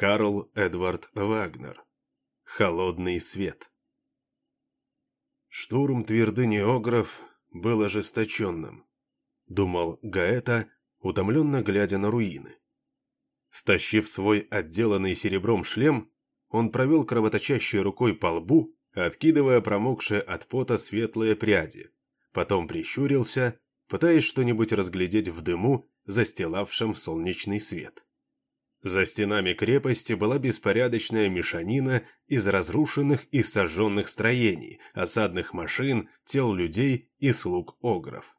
Карл Эдвард Вагнер. Холодный свет. Штурм твердыни Огров был ожесточенным, думал Гаэта, утомленно глядя на руины. Стащив свой отделанный серебром шлем, он провел кровоточащей рукой по лбу, откидывая промокшие от пота светлые пряди. Потом прищурился, пытаясь что-нибудь разглядеть в дыму, застилавшем солнечный свет. За стенами крепости была беспорядочная мешанина из разрушенных и сожженных строений, осадных машин, тел людей и слуг огров.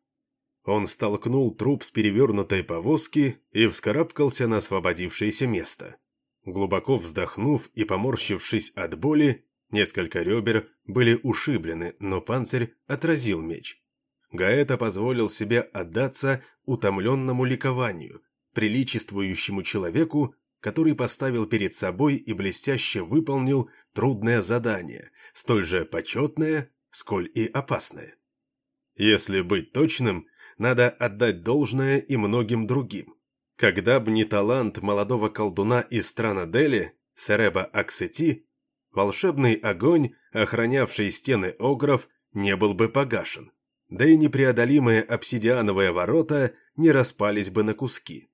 Он столкнул труп с перевернутой повозки и вскарабкался на освободившееся место. Глубоко вздохнув и поморщившись от боли, несколько ребер были ушиблены, но панцирь отразил меч. Гаэта позволил себе отдаться утомленному ликованию, приличествующему человеку, который поставил перед собой и блестяще выполнил трудное задание, столь же почетное, сколь и опасное. Если быть точным, надо отдать должное и многим другим. Когда б не талант молодого колдуна из страны Дели, Сереба Аксети, волшебный огонь, охранявший стены Огров, не был бы погашен, да и непреодолимые обсидиановые ворота не распались бы на куски.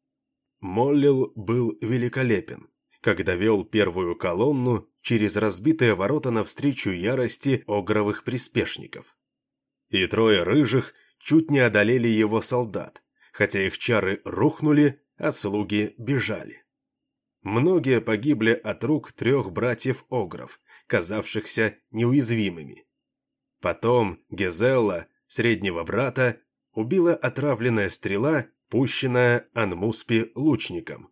Моллил был великолепен, когда вел первую колонну через разбитые ворота навстречу ярости огровых приспешников. И трое рыжих чуть не одолели его солдат, хотя их чары рухнули, а слуги бежали. Многие погибли от рук трех братьев-огров, казавшихся неуязвимыми. Потом Гезелла, среднего брата, убила отравленная стрела пущенная Анмуспи лучником.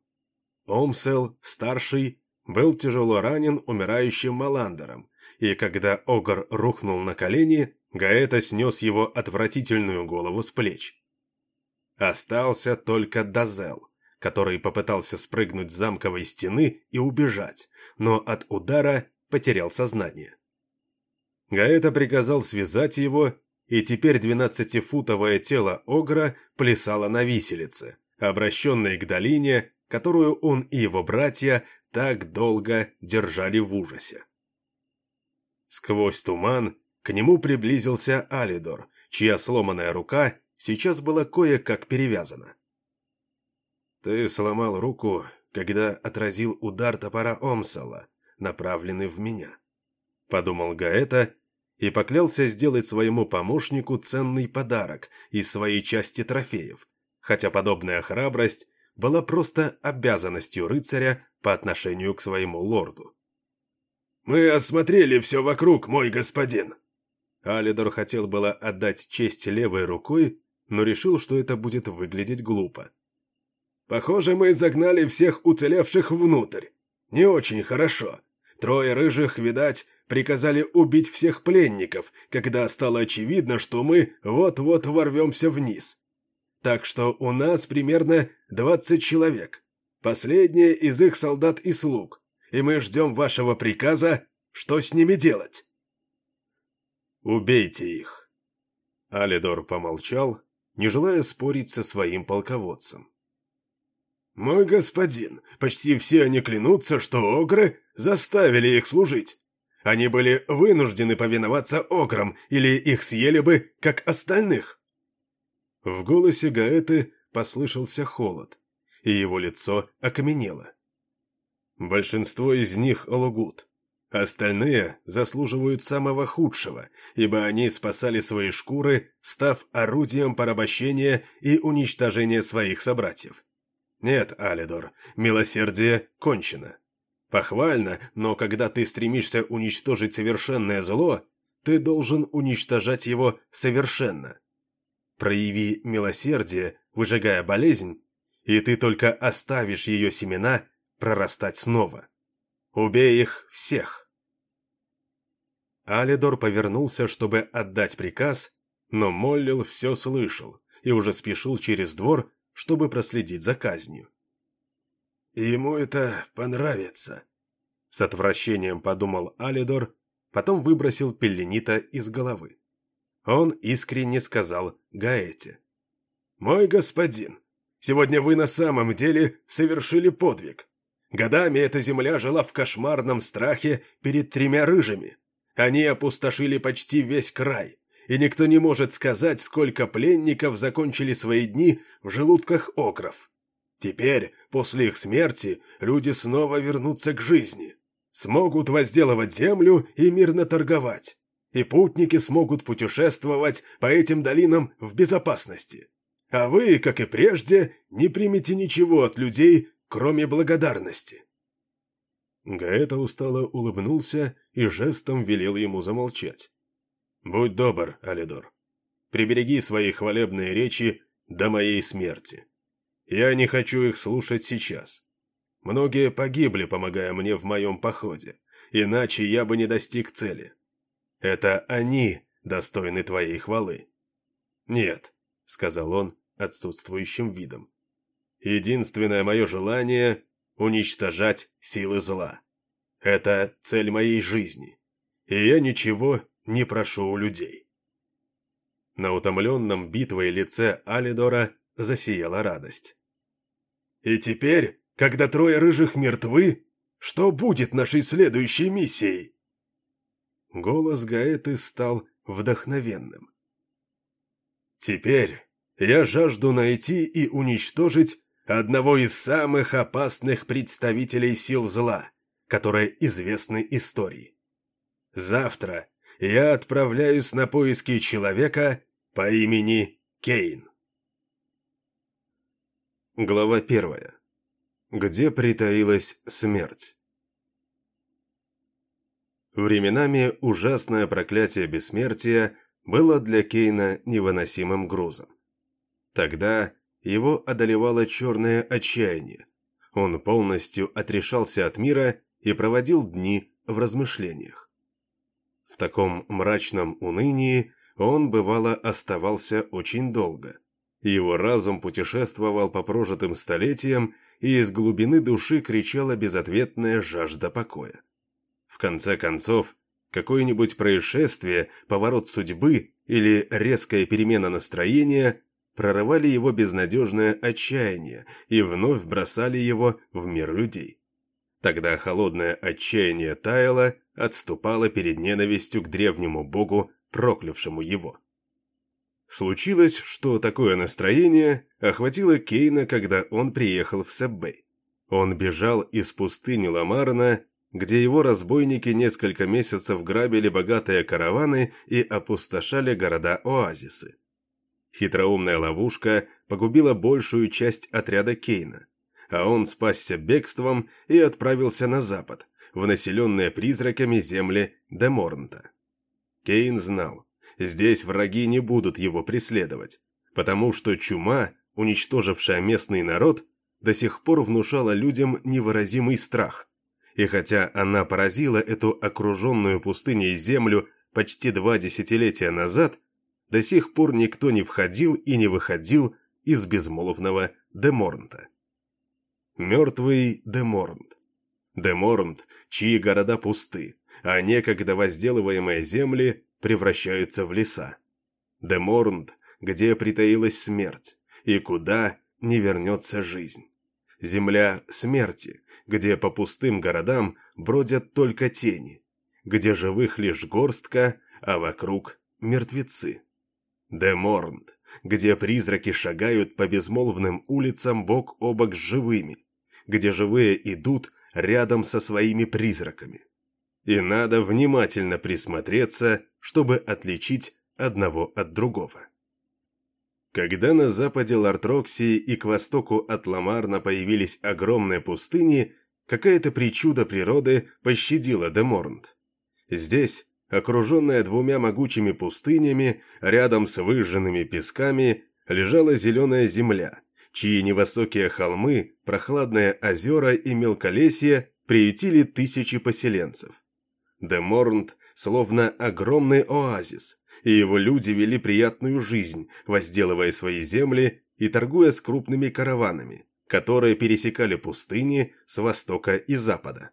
Омсел, старший, был тяжело ранен умирающим Маландером, и когда Огр рухнул на колени, Гаэта снес его отвратительную голову с плеч. Остался только Дазел, который попытался спрыгнуть с замковой стены и убежать, но от удара потерял сознание. Гаэта приказал связать его и теперь двенадцатифутовое тело Огра плясало на виселице, обращенной к долине, которую он и его братья так долго держали в ужасе. Сквозь туман к нему приблизился Алидор, чья сломанная рука сейчас была кое-как перевязана. «Ты сломал руку, когда отразил удар топора Омсала, направленный в меня», — подумал Гаэта, и поклялся сделать своему помощнику ценный подарок из своей части трофеев, хотя подобная храбрость была просто обязанностью рыцаря по отношению к своему лорду. «Мы осмотрели все вокруг, мой господин!» Алидор хотел было отдать честь левой рукой, но решил, что это будет выглядеть глупо. «Похоже, мы загнали всех уцелевших внутрь. Не очень хорошо. Трое рыжих, видать, приказали убить всех пленников, когда стало очевидно, что мы вот-вот ворвемся вниз. Так что у нас примерно 20 человек. Последние из их солдат и слуг. И мы ждем вашего приказа, что с ними делать. Убейте их. Алидор помолчал, не желая спорить со своим полководцем. «Мой господин, почти все они клянутся, что огры заставили их служить. Они были вынуждены повиноваться окрам, или их съели бы, как остальных. В голосе Гаэты послышался холод, и его лицо окаменело. Большинство из них лгут. Остальные заслуживают самого худшего, ибо они спасали свои шкуры, став орудием порабощения и уничтожения своих собратьев. Нет, Алидор, милосердие кончено. Похвально, но когда ты стремишься уничтожить совершенное зло, ты должен уничтожать его совершенно. Прояви милосердие, выжигая болезнь, и ты только оставишь ее семена прорастать снова. Убей их всех. Алидор повернулся, чтобы отдать приказ, но Моллил все слышал и уже спешил через двор, чтобы проследить за казнью. «Ему это понравится», — с отвращением подумал Алидор, потом выбросил Пелленита из головы. Он искренне сказал Гаэте. «Мой господин, сегодня вы на самом деле совершили подвиг. Годами эта земля жила в кошмарном страхе перед тремя рыжими. Они опустошили почти весь край, и никто не может сказать, сколько пленников закончили свои дни в желудках окров. Теперь, после их смерти, люди снова вернутся к жизни, смогут возделывать землю и мирно торговать, и путники смогут путешествовать по этим долинам в безопасности. А вы, как и прежде, не примете ничего от людей, кроме благодарности. Гаэта устало улыбнулся и жестом велел ему замолчать. «Будь добр, Алидор. Прибереги свои хвалебные речи до моей смерти. Я не хочу их слушать сейчас. Многие погибли, помогая мне в моем походе, иначе я бы не достиг цели. Это они достойны твоей хвалы». «Нет», — сказал он отсутствующим видом. «Единственное мое желание — уничтожать силы зла. Это цель моей жизни, и я ничего не прошу у людей». На утомленном битвой лице Алидора засияла радость. «И теперь, когда трое рыжих мертвы, что будет нашей следующей миссией?» Голос Гаэты стал вдохновенным. «Теперь я жажду найти и уничтожить одного из самых опасных представителей сил зла, которые известны истории. Завтра я отправляюсь на поиски человека по имени Кейн. Глава первая. Где притаилась смерть? Временами ужасное проклятие бессмертия было для Кейна невыносимым грузом. Тогда его одолевало черное отчаяние. Он полностью отрешался от мира и проводил дни в размышлениях. В таком мрачном унынии он, бывало, оставался очень долго. Его разум путешествовал по прожитым столетиям, и из глубины души кричала безответная жажда покоя. В конце концов, какое-нибудь происшествие, поворот судьбы или резкая перемена настроения прорывали его безнадежное отчаяние и вновь бросали его в мир людей. Тогда холодное отчаяние таяло, отступало перед ненавистью к древнему богу, проклявшему его. Случилось, что такое настроение охватило Кейна, когда он приехал в Сэббэй. Он бежал из пустыни Ламарна, где его разбойники несколько месяцев грабили богатые караваны и опустошали города-оазисы. Хитроумная ловушка погубила большую часть отряда Кейна, а он спасся бегством и отправился на запад, в населенные призраками земли Деморнта. Кейн знал, здесь враги не будут его преследовать, потому что чума, уничтожившая местный народ, до сих пор внушала людям невыразимый страх. И хотя она поразила эту окруженную пустыней землю почти два десятилетия назад, до сих пор никто не входил и не выходил из безмолвного Деморнта. Мертвый Деморнт. Деморнт, чьи города пусты, а некогда возделываемые земли превращаются в леса. Деморнт, где притаилась смерть, и куда не вернется жизнь. Земля смерти, где по пустым городам бродят только тени, где живых лишь горстка, а вокруг мертвецы. Деморнд, где призраки шагают по безмолвным улицам бок о бок с живыми, где живые идут рядом со своими призраками. И надо внимательно присмотреться, чтобы отличить одного от другого. Когда на западе Лартроксии и к востоку от Ламарна появились огромные пустыни, какая-то причуда природы пощадила Деморнд. Здесь окруженная двумя могучими пустынями, рядом с выжженными песками, лежала зеленая земля, чьи невысокие холмы, прохладные озера и мелколесье приютили тысячи поселенцев. Деморнт словно огромный оазис, и его люди вели приятную жизнь, возделывая свои земли и торгуя с крупными караванами, которые пересекали пустыни с востока и запада.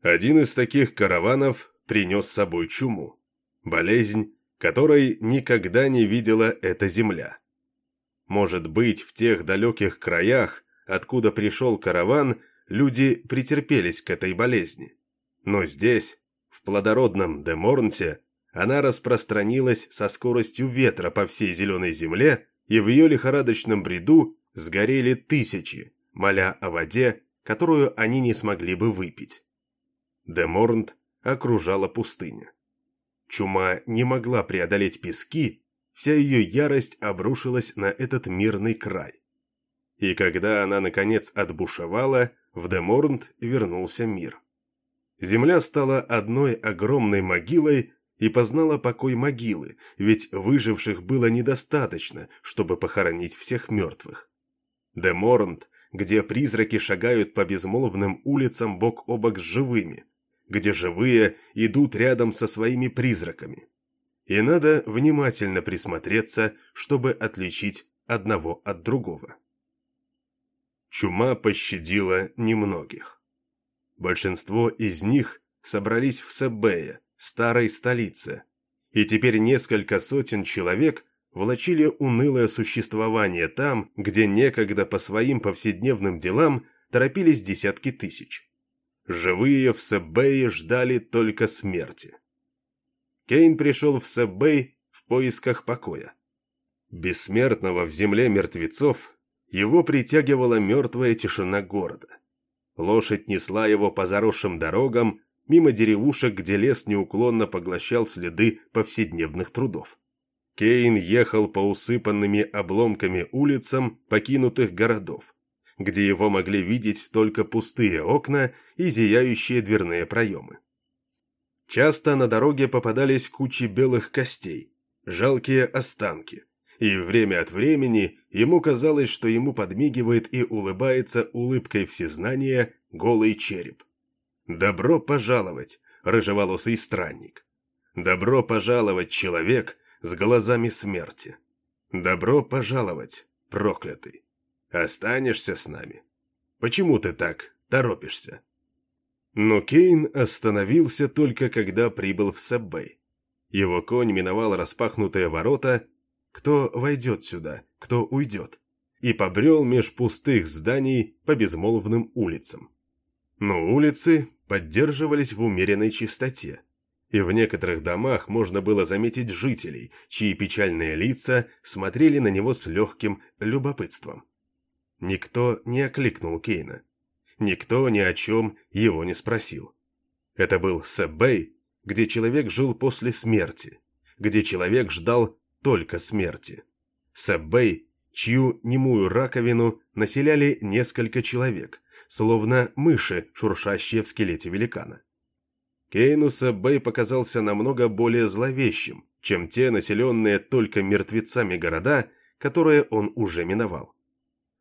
Один из таких караванов принес с собой чуму. Болезнь, которой никогда не видела эта земля. Может быть, в тех далеких краях, откуда пришел караван, люди претерпелись к этой болезни. Но здесь, в плодородном Деморнте, она распространилась со скоростью ветра по всей зеленой земле, и в ее лихорадочном бреду сгорели тысячи, моля о воде, которую они не смогли бы выпить. Деморнт окружала пустыня. Чума не могла преодолеть пески, вся ее ярость обрушилась на этот мирный край. И когда она, наконец, отбушевала, в Деморнт вернулся мир. Земля стала одной огромной могилой и познала покой могилы, ведь выживших было недостаточно, чтобы похоронить всех мертвых. Деморнт, где призраки шагают по безмолвным улицам бок о бок с живыми, где живые идут рядом со своими призраками. И надо внимательно присмотреться, чтобы отличить одного от другого. Чума пощадила немногих. Большинство из них собрались в Себее, старой столице, и теперь несколько сотен человек влачили унылое существование там, где некогда по своим повседневным делам торопились десятки тысяч. Живые в Себее ждали только смерти. Кейн пришел в Себей в поисках покоя. Бессмертного в земле мертвецов его притягивала мертвая тишина города. Лошадь несла его по заросшим дорогам, мимо деревушек, где лес неуклонно поглощал следы повседневных трудов. Кейн ехал по усыпанными обломками улицам покинутых городов где его могли видеть только пустые окна и зияющие дверные проемы. Часто на дороге попадались кучи белых костей, жалкие останки, и время от времени ему казалось, что ему подмигивает и улыбается улыбкой всезнания голый череп. «Добро пожаловать, рыжеволосый странник! Добро пожаловать, человек с глазами смерти! Добро пожаловать, проклятый!» Останешься с нами? Почему ты так торопишься?» Но Кейн остановился только когда прибыл в Саббэй. Его конь миновал распахнутые ворота, кто войдет сюда, кто уйдет, и побрел меж пустых зданий по безмолвным улицам. Но улицы поддерживались в умеренной чистоте, и в некоторых домах можно было заметить жителей, чьи печальные лица смотрели на него с легким любопытством. Никто не окликнул Кейна. Никто ни о чем его не спросил. Это был Сэббэй, где человек жил после смерти, где человек ждал только смерти. Сэббэй, чью немую раковину населяли несколько человек, словно мыши, шуршащие в скелете великана. Кейну Сэббэй показался намного более зловещим, чем те населенные только мертвецами города, которые он уже миновал.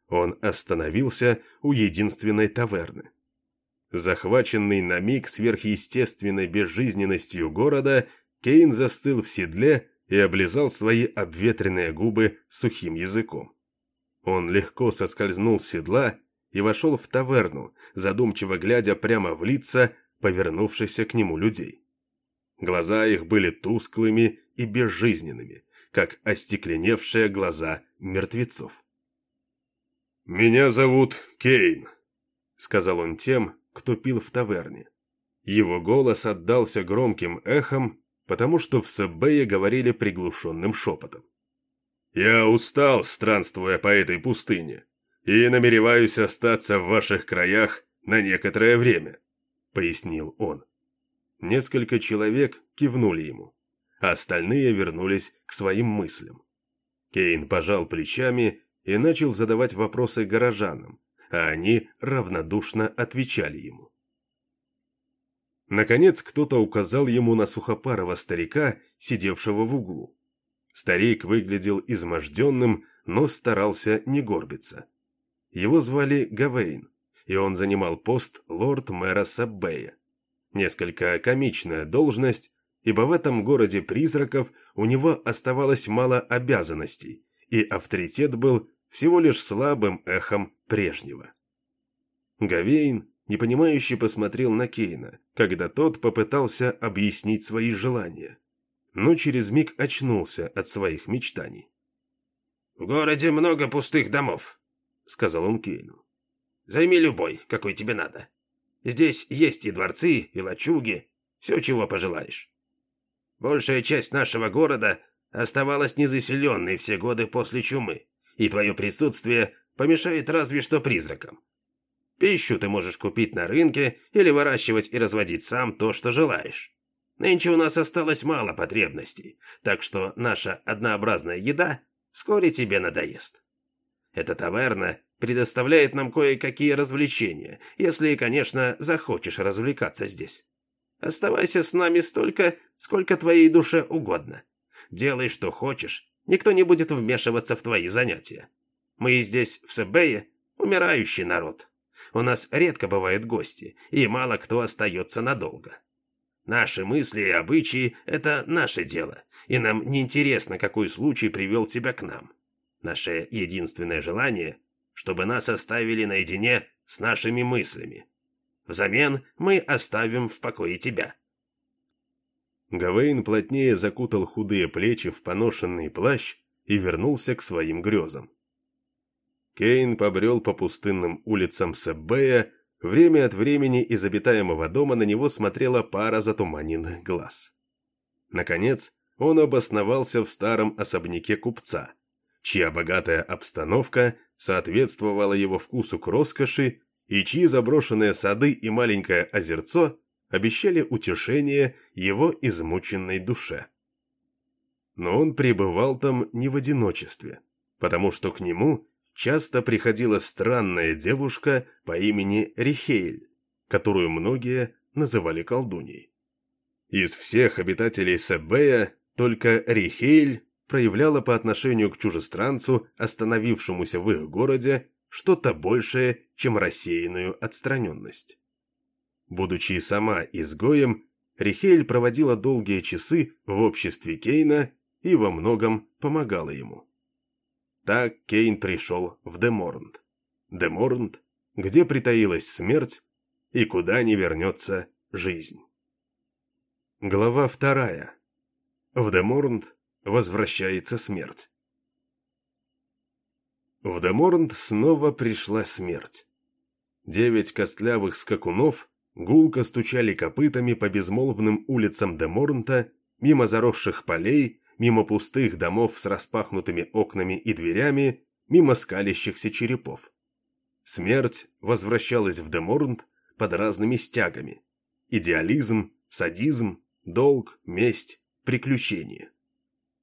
Он остановился у единственной таверны. Захваченный на миг сверхъестественной безжизненностью города, Кейн застыл в седле и облизал свои обветренные губы сухим языком. Он легко соскользнул с седла и вошел в таверну, задумчиво глядя прямо в лица повернувшихся к нему людей. Глаза их были тусклыми и безжизненными, как остекленевшие глаза мертвецов. «Меня зовут Кейн», — сказал он тем, кто пил в таверне. Его голос отдался громким эхом, потому что в Сэббее говорили приглушенным шепотом. «Я устал, странствуя по этой пустыне, и намереваюсь остаться в ваших краях на некоторое время», — пояснил он. Несколько человек кивнули ему, а остальные вернулись к своим мыслям. Кейн пожал плечами и начал задавать вопросы горожанам, а они равнодушно отвечали ему. Наконец кто-то указал ему на сухопарого старика, сидевшего в углу. Старик выглядел изможденным, но старался не горбиться. Его звали Гавейн, и он занимал пост лорд-мэра Саббея. Несколько комичная должность, ибо в этом городе призраков у него оставалось мало обязанностей, и авторитет был всего лишь слабым эхом прежнего. Гавейн, непонимающе посмотрел на Кейна, когда тот попытался объяснить свои желания, но через миг очнулся от своих мечтаний. «В городе много пустых домов», — сказал он Кейну. Займи любой, какой тебе надо. Здесь есть и дворцы, и лачуги, все, чего пожелаешь. Большая часть нашего города оставалась незаселенной все годы после чумы, и твое присутствие помешает разве что призракам. Пищу ты можешь купить на рынке или выращивать и разводить сам то, что желаешь. Нынче у нас осталось мало потребностей, так что наша однообразная еда вскоре тебе надоест. Эта таверна предоставляет нам кое-какие развлечения, если, конечно, захочешь развлекаться здесь. Оставайся с нами столько, сколько твоей душе угодно. Делай, что хочешь, никто не будет вмешиваться в твои занятия. Мы здесь, в Себее, умирающий народ. У нас редко бывают гости, и мало кто остается надолго. Наши мысли и обычаи – это наше дело, и нам не интересно, какой случай привел тебя к нам. Наше единственное желание – чтобы нас оставили наедине с нашими мыслями. Взамен мы оставим в покое тебя». Гавейн плотнее закутал худые плечи в поношенный плащ и вернулся к своим грезам. Кейн побрел по пустынным улицам Себбея, время от времени из обитаемого дома на него смотрела пара затуманенных глаз. Наконец, он обосновался в старом особняке купца, чья богатая обстановка соответствовала его вкусу к роскоши и чьи заброшенные сады и маленькое озерцо обещали утешение его измученной душе. Но он пребывал там не в одиночестве, потому что к нему часто приходила странная девушка по имени Рихейль, которую многие называли колдуньей. Из всех обитателей Себея только Рихейль проявляла по отношению к чужестранцу, остановившемуся в их городе, что-то большее, чем рассеянную отстраненность. Будучи сама изгоем, Рихель проводила долгие часы в обществе Кейна и во многом помогала ему. Так Кейн пришел в Деморнд. Деморнд, где притаилась смерть и куда не вернется жизнь. Глава вторая. В Деморнд возвращается смерть. В Деморнд снова пришла смерть. Девять костлявых скакунов гулко стучали копытами по безмолвным улицам Деморнта, мимо заросших полей, мимо пустых домов с распахнутыми окнами и дверями, мимо скалящихся черепов. Смерть возвращалась в Деморнт под разными стягами. Идеализм, садизм, долг, месть, приключения.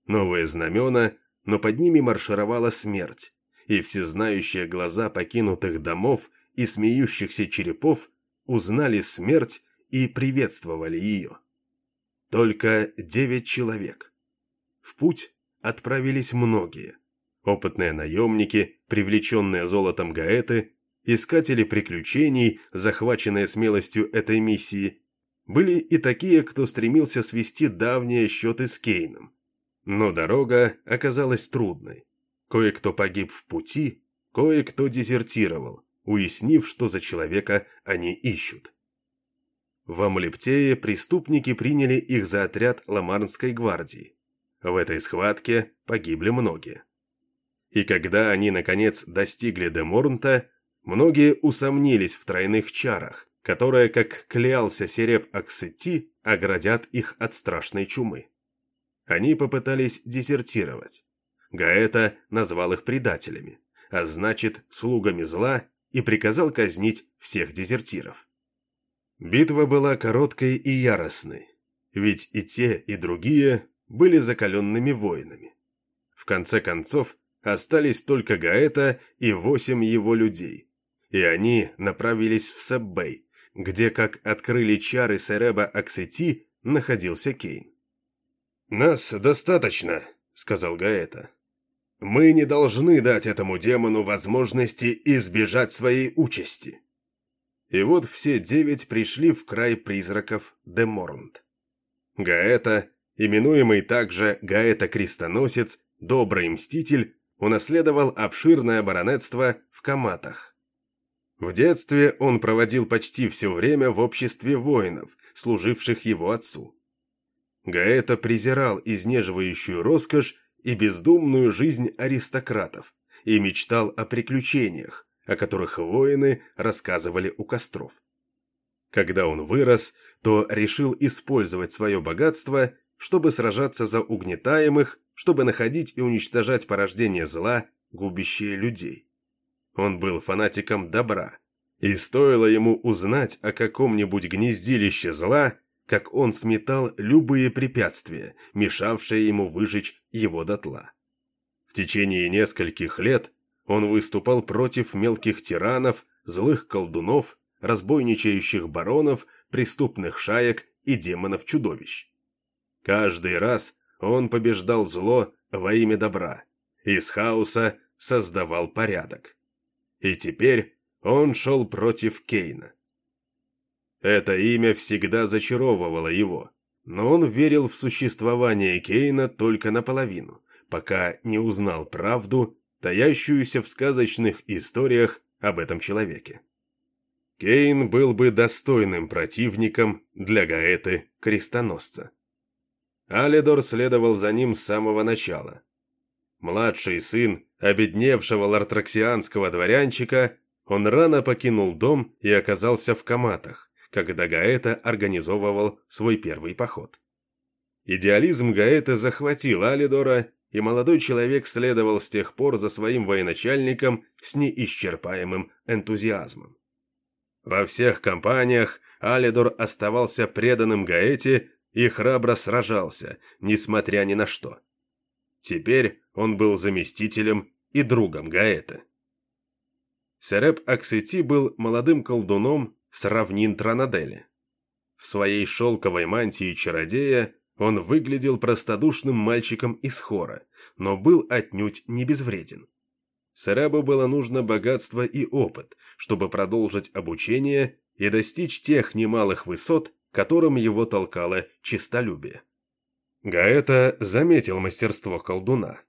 Новые знамена, но под ними маршировала смерть, и всезнающие глаза покинутых домов и смеющихся черепов узнали смерть и приветствовали ее. Только девять человек. В путь отправились многие. Опытные наемники, привлеченные золотом Гаэты, искатели приключений, захваченные смелостью этой миссии, были и такие, кто стремился свести давние счеты с Кейном. Но дорога оказалась трудной. Кое-кто погиб в пути, кое-кто дезертировал, уяснив, что за человека они ищут. В Амулептее преступники приняли их за отряд Ламарнской гвардии. В этой схватке погибли многие. И когда они, наконец, достигли Деморнта, многие усомнились в тройных чарах, которые, как клялся Сереб Аксети, оградят их от страшной чумы. Они попытались дезертировать. Гаэта назвал их предателями, а значит, слугами зла, и приказал казнить всех дезертиров. Битва была короткой и яростной, ведь и те, и другие были закаленными воинами. В конце концов, остались только Гаэта и восемь его людей, и они направились в Саббей, где, как открыли чары Сереба Аксети, находился Кейн. «Нас достаточно», — сказал Гаэта. «Мы не должны дать этому демону возможности избежать своей участи». И вот все девять пришли в край призраков Деморнд. Гаэта Именуемый также Гаэта-крестоносец, добрый мститель, унаследовал обширное баронетство в Каматах. В детстве он проводил почти все время в обществе воинов, служивших его отцу. Гаэта презирал изнеживающую роскошь и бездумную жизнь аристократов и мечтал о приключениях, о которых воины рассказывали у костров. Когда он вырос, то решил использовать свое богатство, чтобы сражаться за угнетаемых, чтобы находить и уничтожать порождение зла, губящие людей. Он был фанатиком добра, и стоило ему узнать о каком-нибудь гнездилище зла, как он сметал любые препятствия, мешавшие ему выжечь его дотла. В течение нескольких лет он выступал против мелких тиранов, злых колдунов, разбойничающих баронов, преступных шаек и демонов-чудовищ. Каждый раз он побеждал зло во имя добра, из хаоса создавал порядок. И теперь он шел против Кейна. Это имя всегда зачаровывало его, но он верил в существование Кейна только наполовину, пока не узнал правду, таящуюся в сказочных историях об этом человеке. Кейн был бы достойным противником для Гаэты Крестоносца. Алидор следовал за ним с самого начала. Младший сын обедневшего лартраксианского дворянчика, он рано покинул дом и оказался в коматах, когда Гаэта организовывал свой первый поход. Идеализм Гаэта захватил Алидора, и молодой человек следовал с тех пор за своим военачальником с неисчерпаемым энтузиазмом. Во всех кампаниях Алидор оставался преданным Гаэте и храбро сражался, несмотря ни на что. Теперь он был заместителем и другом Гаэта. Сереп Аксети был молодым колдуном с равнин Транадели. В своей шелковой мантии чародея он выглядел простодушным мальчиком из хора, но был отнюдь не безвреден. Серебу было нужно богатство и опыт, чтобы продолжить обучение и достичь тех немалых высот, которым его толкало честолюбие. Гаэта заметил мастерство колдуна.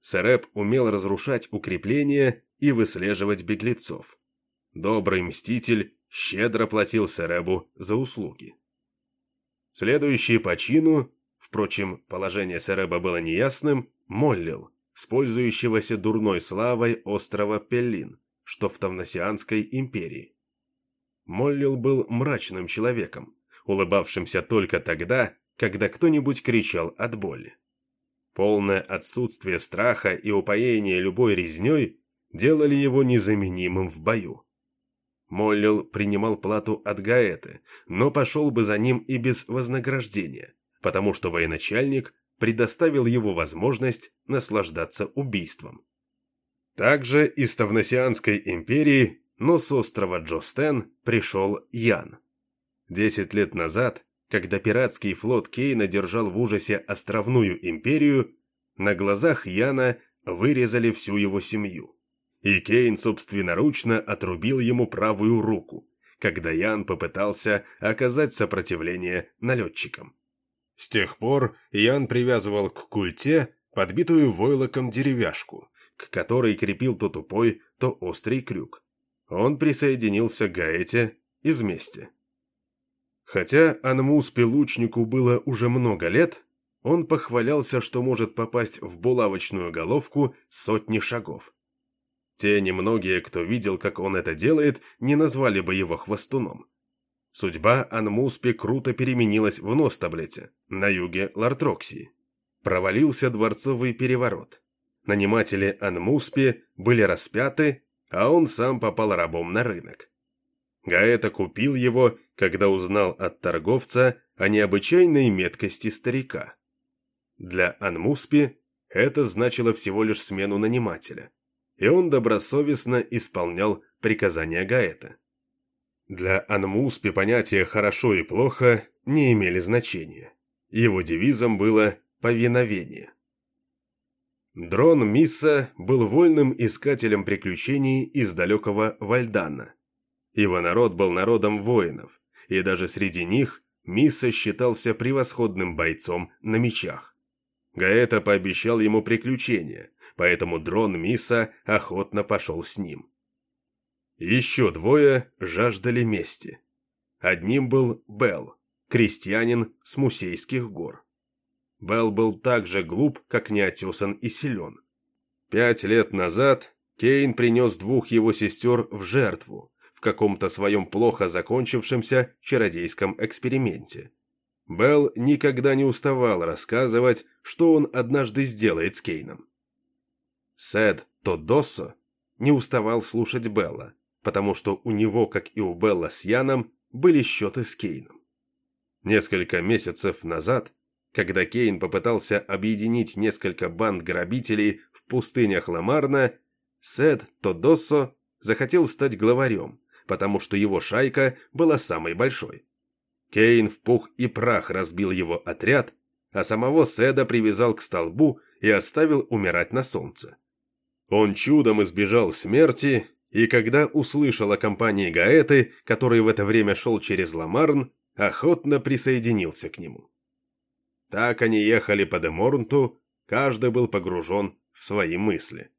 Сереб умел разрушать укрепления и выслеживать беглецов. Добрый мститель щедро платил Серебу за услуги. Следующий по чину, впрочем, положение Сереба было неясным, Моллил, с пользующегося дурной славой острова Пеллин, что в Тавносианской империи. Моллил был мрачным человеком, улыбавшимся только тогда, когда кто-нибудь кричал от боли. Полное отсутствие страха и упоение любой резней делали его незаменимым в бою. Моллил принимал плату от Гаэты, но пошел бы за ним и без вознаграждения, потому что военачальник предоставил его возможность наслаждаться убийством. Также из Тавносианской империи, но с острова Джостен, пришел Ян. Десять лет назад, когда пиратский флот Кейна держал в ужасе островную империю, на глазах Яна вырезали всю его семью и Кейн собственноручно отрубил ему правую руку, когда Ян попытался оказать сопротивление налетчикам. С тех пор Ян привязывал к культе подбитую войлоком деревяшку, к которой крепил то тупой, то острый крюк. Он присоединился к Гаэте из мести. Хотя Анмус-пилучнику было уже много лет, он похвалялся, что может попасть в булавочную головку сотни шагов. Те немногие, кто видел, как он это делает, не назвали бы его хвостуном. Судьба Анмуспи круто переменилась в Ностаблете, на юге Лартроксии. Провалился дворцовый переворот. Наниматели Анмуспи были распяты, а он сам попал рабом на рынок. Гаэта купил его, когда узнал от торговца о необычайной меткости старика. Для Анмуспи это значило всего лишь смену нанимателя и он добросовестно исполнял приказания Гаэта. Для Анмуспи понятия «хорошо» и «плохо» не имели значения. Его девизом было «повиновение». Дрон Мисса был вольным искателем приключений из далекого Вальдана. Его народ был народом воинов, и даже среди них Мисса считался превосходным бойцом на мечах. Гаэта пообещал ему приключения, поэтому дрон Миса охотно пошел с ним. Еще двое жаждали мести. Одним был Белл, крестьянин с Мусейских гор. Белл был так же глуп, как неотесан и силен. Пять лет назад Кейн принес двух его сестер в жертву каком-то своем плохо закончившемся чародейском эксперименте. Белл никогда не уставал рассказывать, что он однажды сделает с Кейном. Сет Тодоссо не уставал слушать Белла, потому что у него, как и у Белла с Яном, были счеты с Кейном. Несколько месяцев назад, когда Кейн попытался объединить несколько банд грабителей в пустынях Ламарна, Сет Тодоссо захотел стать главарем, потому что его шайка была самой большой. Кейн в пух и прах разбил его отряд, а самого Седа привязал к столбу и оставил умирать на солнце. Он чудом избежал смерти, и когда услышал о компании Гаэты, который в это время шел через Ламарн, охотно присоединился к нему. Так они ехали по Деморнту, каждый был погружен в свои мысли.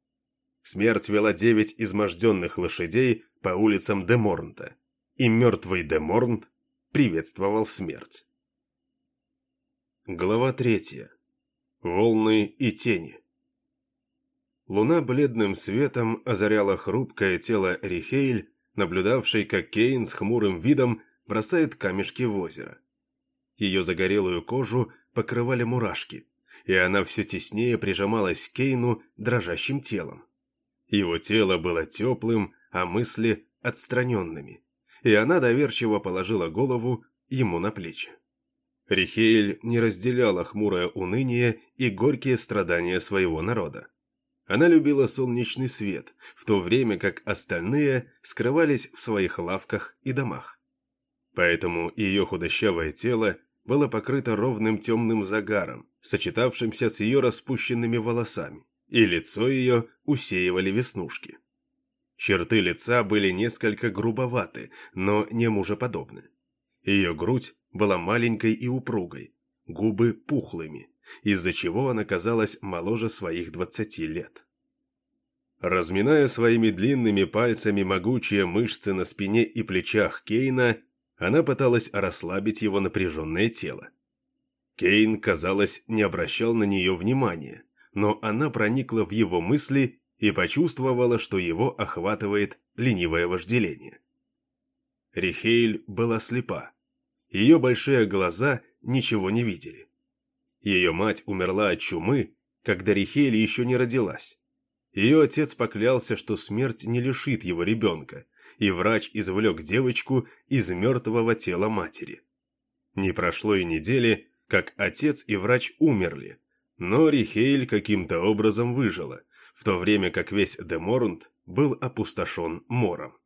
Смерть вела девять изможденных лошадей по улицам Деморнта, и мертвый Деморнт приветствовал смерть. Глава третья. Волны и тени. Луна бледным светом озаряла хрупкое тело Рихейль, наблюдавшей, как Кейн с хмурым видом бросает камешки в озеро. Ее загорелую кожу покрывали мурашки, и она все теснее прижималась к Кейну дрожащим телом. Его тело было теплым, а мысли отстраненными и она доверчиво положила голову ему на плечи. Рихейль не разделяла хмурое уныние и горькие страдания своего народа. Она любила солнечный свет, в то время как остальные скрывались в своих лавках и домах. Поэтому ее худощавое тело было покрыто ровным темным загаром, сочетавшимся с ее распущенными волосами, и лицо ее усеивали веснушки. Черты лица были несколько грубоваты, но не мужеподобны. Ее грудь была маленькой и упругой, губы пухлыми, из-за чего она казалась моложе своих двадцати лет. Разминая своими длинными пальцами могучие мышцы на спине и плечах Кейна, она пыталась расслабить его напряженное тело. Кейн, казалось, не обращал на нее внимания, но она проникла в его мысли и почувствовала, что его охватывает ленивое вожделение. Рихейль была слепа. Ее большие глаза ничего не видели. Ее мать умерла от чумы, когда Рихейль еще не родилась. Ее отец поклялся, что смерть не лишит его ребенка, и врач извлек девочку из мертвого тела матери. Не прошло и недели, как отец и врач умерли, но Рихейль каким-то образом выжила – в то время как весь Деморунт был опустошен мором.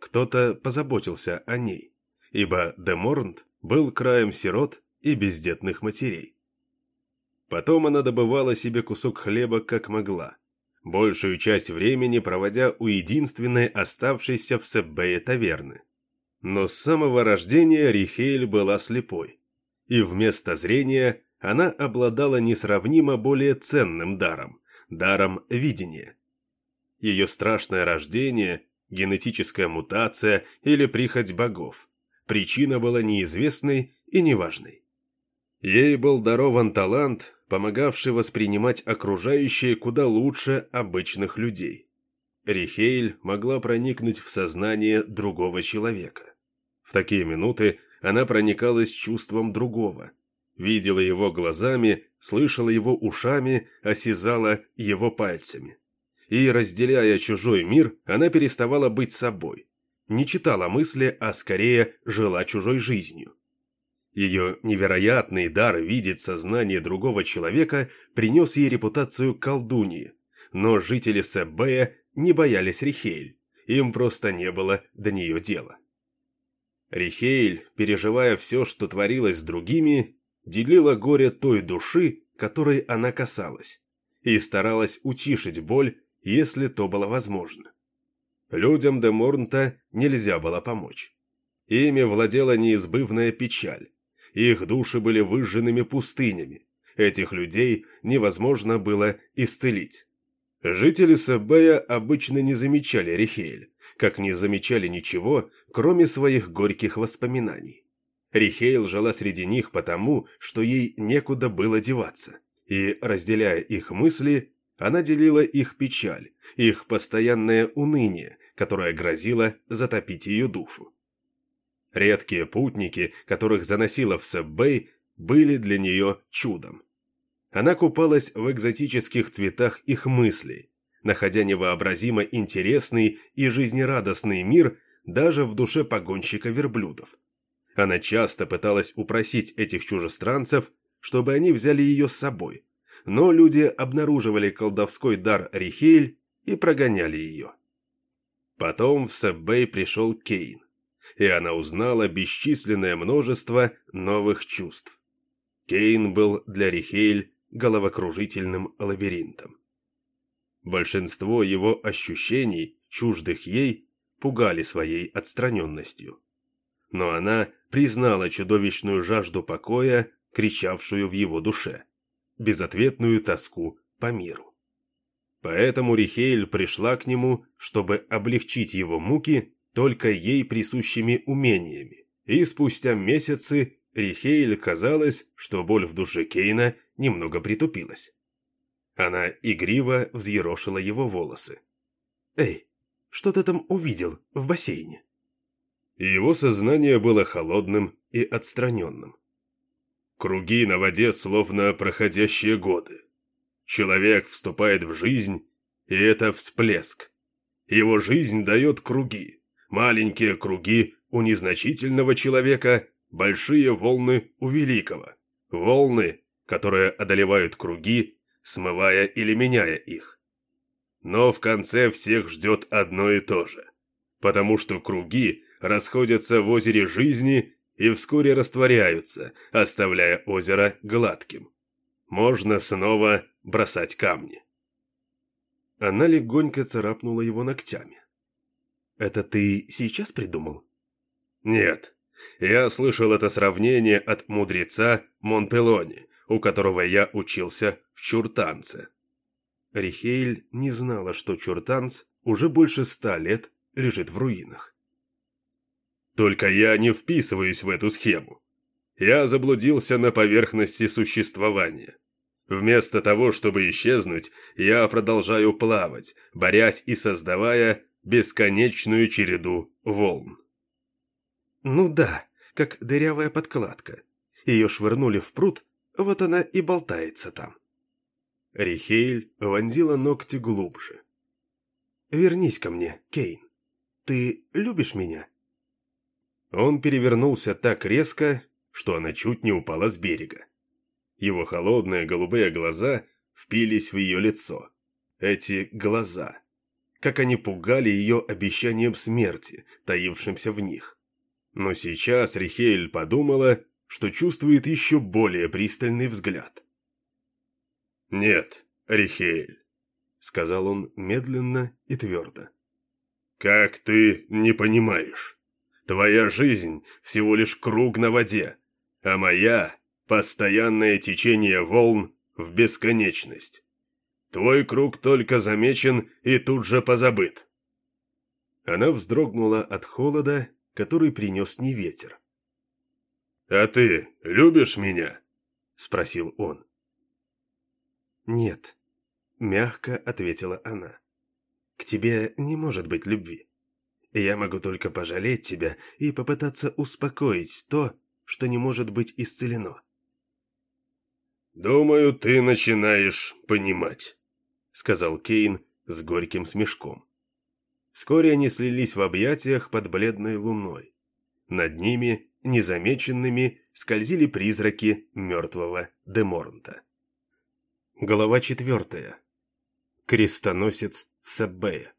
Кто-то позаботился о ней, ибо Деморунт был краем сирот и бездетных матерей. Потом она добывала себе кусок хлеба как могла, большую часть времени проводя у единственной оставшейся в Себбее таверны. Но с самого рождения Рихейль была слепой, и вместо зрения она обладала несравнимо более ценным даром даром видения. Ее страшное рождение, генетическая мутация или прихоть богов. Причина была неизвестной и неважной. Ей был дарован талант, помогавший воспринимать окружающее куда лучше обычных людей. Рихейль могла проникнуть в сознание другого человека. В такие минуты она проникалась чувством другого – видела его глазами, слышала его ушами, осязала его пальцами. И, разделяя чужой мир, она переставала быть собой. Не читала мысли, а скорее жила чужой жизнью. Ее невероятный дар видеть сознание другого человека принес ей репутацию колдуньи, но жители Себея не боялись Рихейль, им просто не было до нее дела. Рихейль, переживая все, что творилось с другими, делила горе той души, которой она касалась, и старалась утишить боль, если то было возможно. Людям де Морнта нельзя было помочь. Ими владела неизбывная печаль. Их души были выжженными пустынями. Этих людей невозможно было исцелить. Жители Сабея обычно не замечали Рихейль, как не замечали ничего, кроме своих горьких воспоминаний. Рихейл жила среди них потому, что ей некуда было деваться. И, разделяя их мысли, Она делила их печаль, их постоянное уныние, которое грозило затопить ее душу. Редкие путники, которых заносило в Сэббэй, были для нее чудом. Она купалась в экзотических цветах их мыслей, находя невообразимо интересный и жизнерадостный мир даже в душе погонщика верблюдов. Она часто пыталась упросить этих чужестранцев, чтобы они взяли ее с собой, но люди обнаруживали колдовской дар Рихейль и прогоняли ее. Потом в Сэббэй пришел Кейн, и она узнала бесчисленное множество новых чувств. Кейн был для Рихейль головокружительным лабиринтом. Большинство его ощущений, чуждых ей, пугали своей отстраненностью. Но она признала чудовищную жажду покоя, кричавшую в его душе, безответную тоску по миру. Поэтому Рихейль пришла к нему, чтобы облегчить его муки только ей присущими умениями, и спустя месяцы Рихейль казалось, что боль в душе Кейна немного притупилась. Она игриво взъерошила его волосы. «Эй, что ты там увидел в бассейне?» Его сознание было холодным и отстраненным. Круги на воде словно проходящие годы. Человек вступает в жизнь, и это всплеск. Его жизнь дает круги. Маленькие круги у незначительного человека, большие волны у великого. Волны, которые одолевают круги смывая или меняя их. Но в конце всех ждет одно и то же, потому что круги расходятся в озере жизни и вскоре растворяются, оставляя озеро гладким. Можно снова бросать камни. Она легонько царапнула его ногтями. «Это ты сейчас придумал?» «Нет. Я слышал это сравнение от мудреца Монпелони, у которого я учился в Чуртанце. Рихейль не знала, что Чуртанц уже больше ста лет лежит в руинах. Только я не вписываюсь в эту схему. Я заблудился на поверхности существования. Вместо того, чтобы исчезнуть, я продолжаю плавать, борясь и создавая бесконечную череду волн. Ну да, как дырявая подкладка. Ее швырнули в пруд, вот она и болтается там. Рихейль вонзила ногти глубже. «Вернись ко мне, Кейн. Ты любишь меня?» Он перевернулся так резко, что она чуть не упала с берега. Его холодные голубые глаза впились в ее лицо. Эти глаза. Как они пугали ее обещанием смерти, таившимся в них. Но сейчас Рихейль подумала, что чувствует еще более пристальный взгляд. «Нет, Рихеэль», — сказал он медленно и твердо. «Как ты не понимаешь? Твоя жизнь всего лишь круг на воде, а моя — постоянное течение волн в бесконечность. Твой круг только замечен и тут же позабыт». Она вздрогнула от холода, который принес не ветер. «А ты любишь меня?» — спросил он. «Нет», — мягко ответила она. «К тебе не может быть любви. Я могу только пожалеть тебя и попытаться успокоить то, что не может быть исцелено». «Думаю, ты начинаешь понимать», — сказал Кейн с горьким смешком. Вскоре они слились в объятиях под бледной луной. Над ними незамеченными скользили призраки мертвого Деморнта. Глава четвертая. Крестоносец в.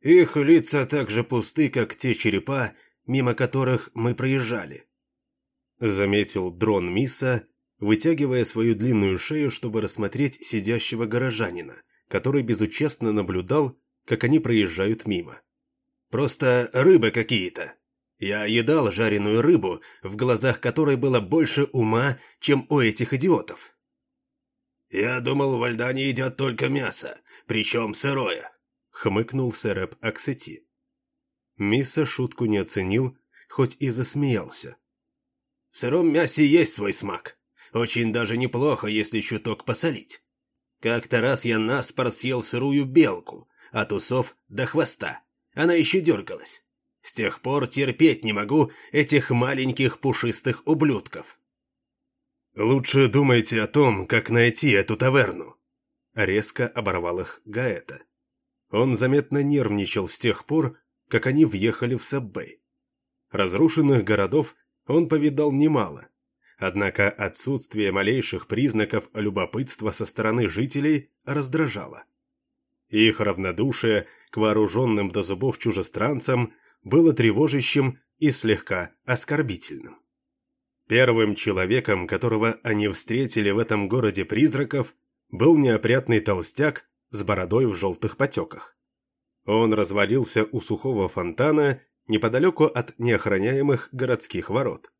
Их лица так же пусты, как те черепа, мимо которых мы проезжали. Заметил дрон Миса, вытягивая свою длинную шею, чтобы рассмотреть сидящего горожанина, который безучастно наблюдал, как они проезжают мимо. «Просто рыбы какие-то», я едал жареную рыбу, в глазах которой было больше ума, чем у этих идиотов. «Я думал, в Альдане едят только мясо, причем сырое», — хмыкнул Сереп Аксети. Мисса шутку не оценил, хоть и засмеялся. «В сыром мясе есть свой смак. Очень даже неплохо, если чуток посолить». Как-то раз я наспор съел сырую белку, от усов до хвоста. Она еще дергалась. С тех пор терпеть не могу этих маленьких пушистых ублюдков. «Лучше думайте о том, как найти эту таверну», — резко оборвал их Гаэта. Он заметно нервничал с тех пор, как они въехали в Саббэй. Разрушенных городов он повидал немало, однако отсутствие малейших признаков любопытства со стороны жителей раздражало. Их равнодушие к вооруженным до зубов чужестранцам было тревожащим и слегка оскорбительным. Первым человеком, которого они встретили в этом городе призраков, был неопрятный толстяк с бородой в желтых потеках. Он развалился у сухого фонтана неподалеку от неохраняемых городских ворот.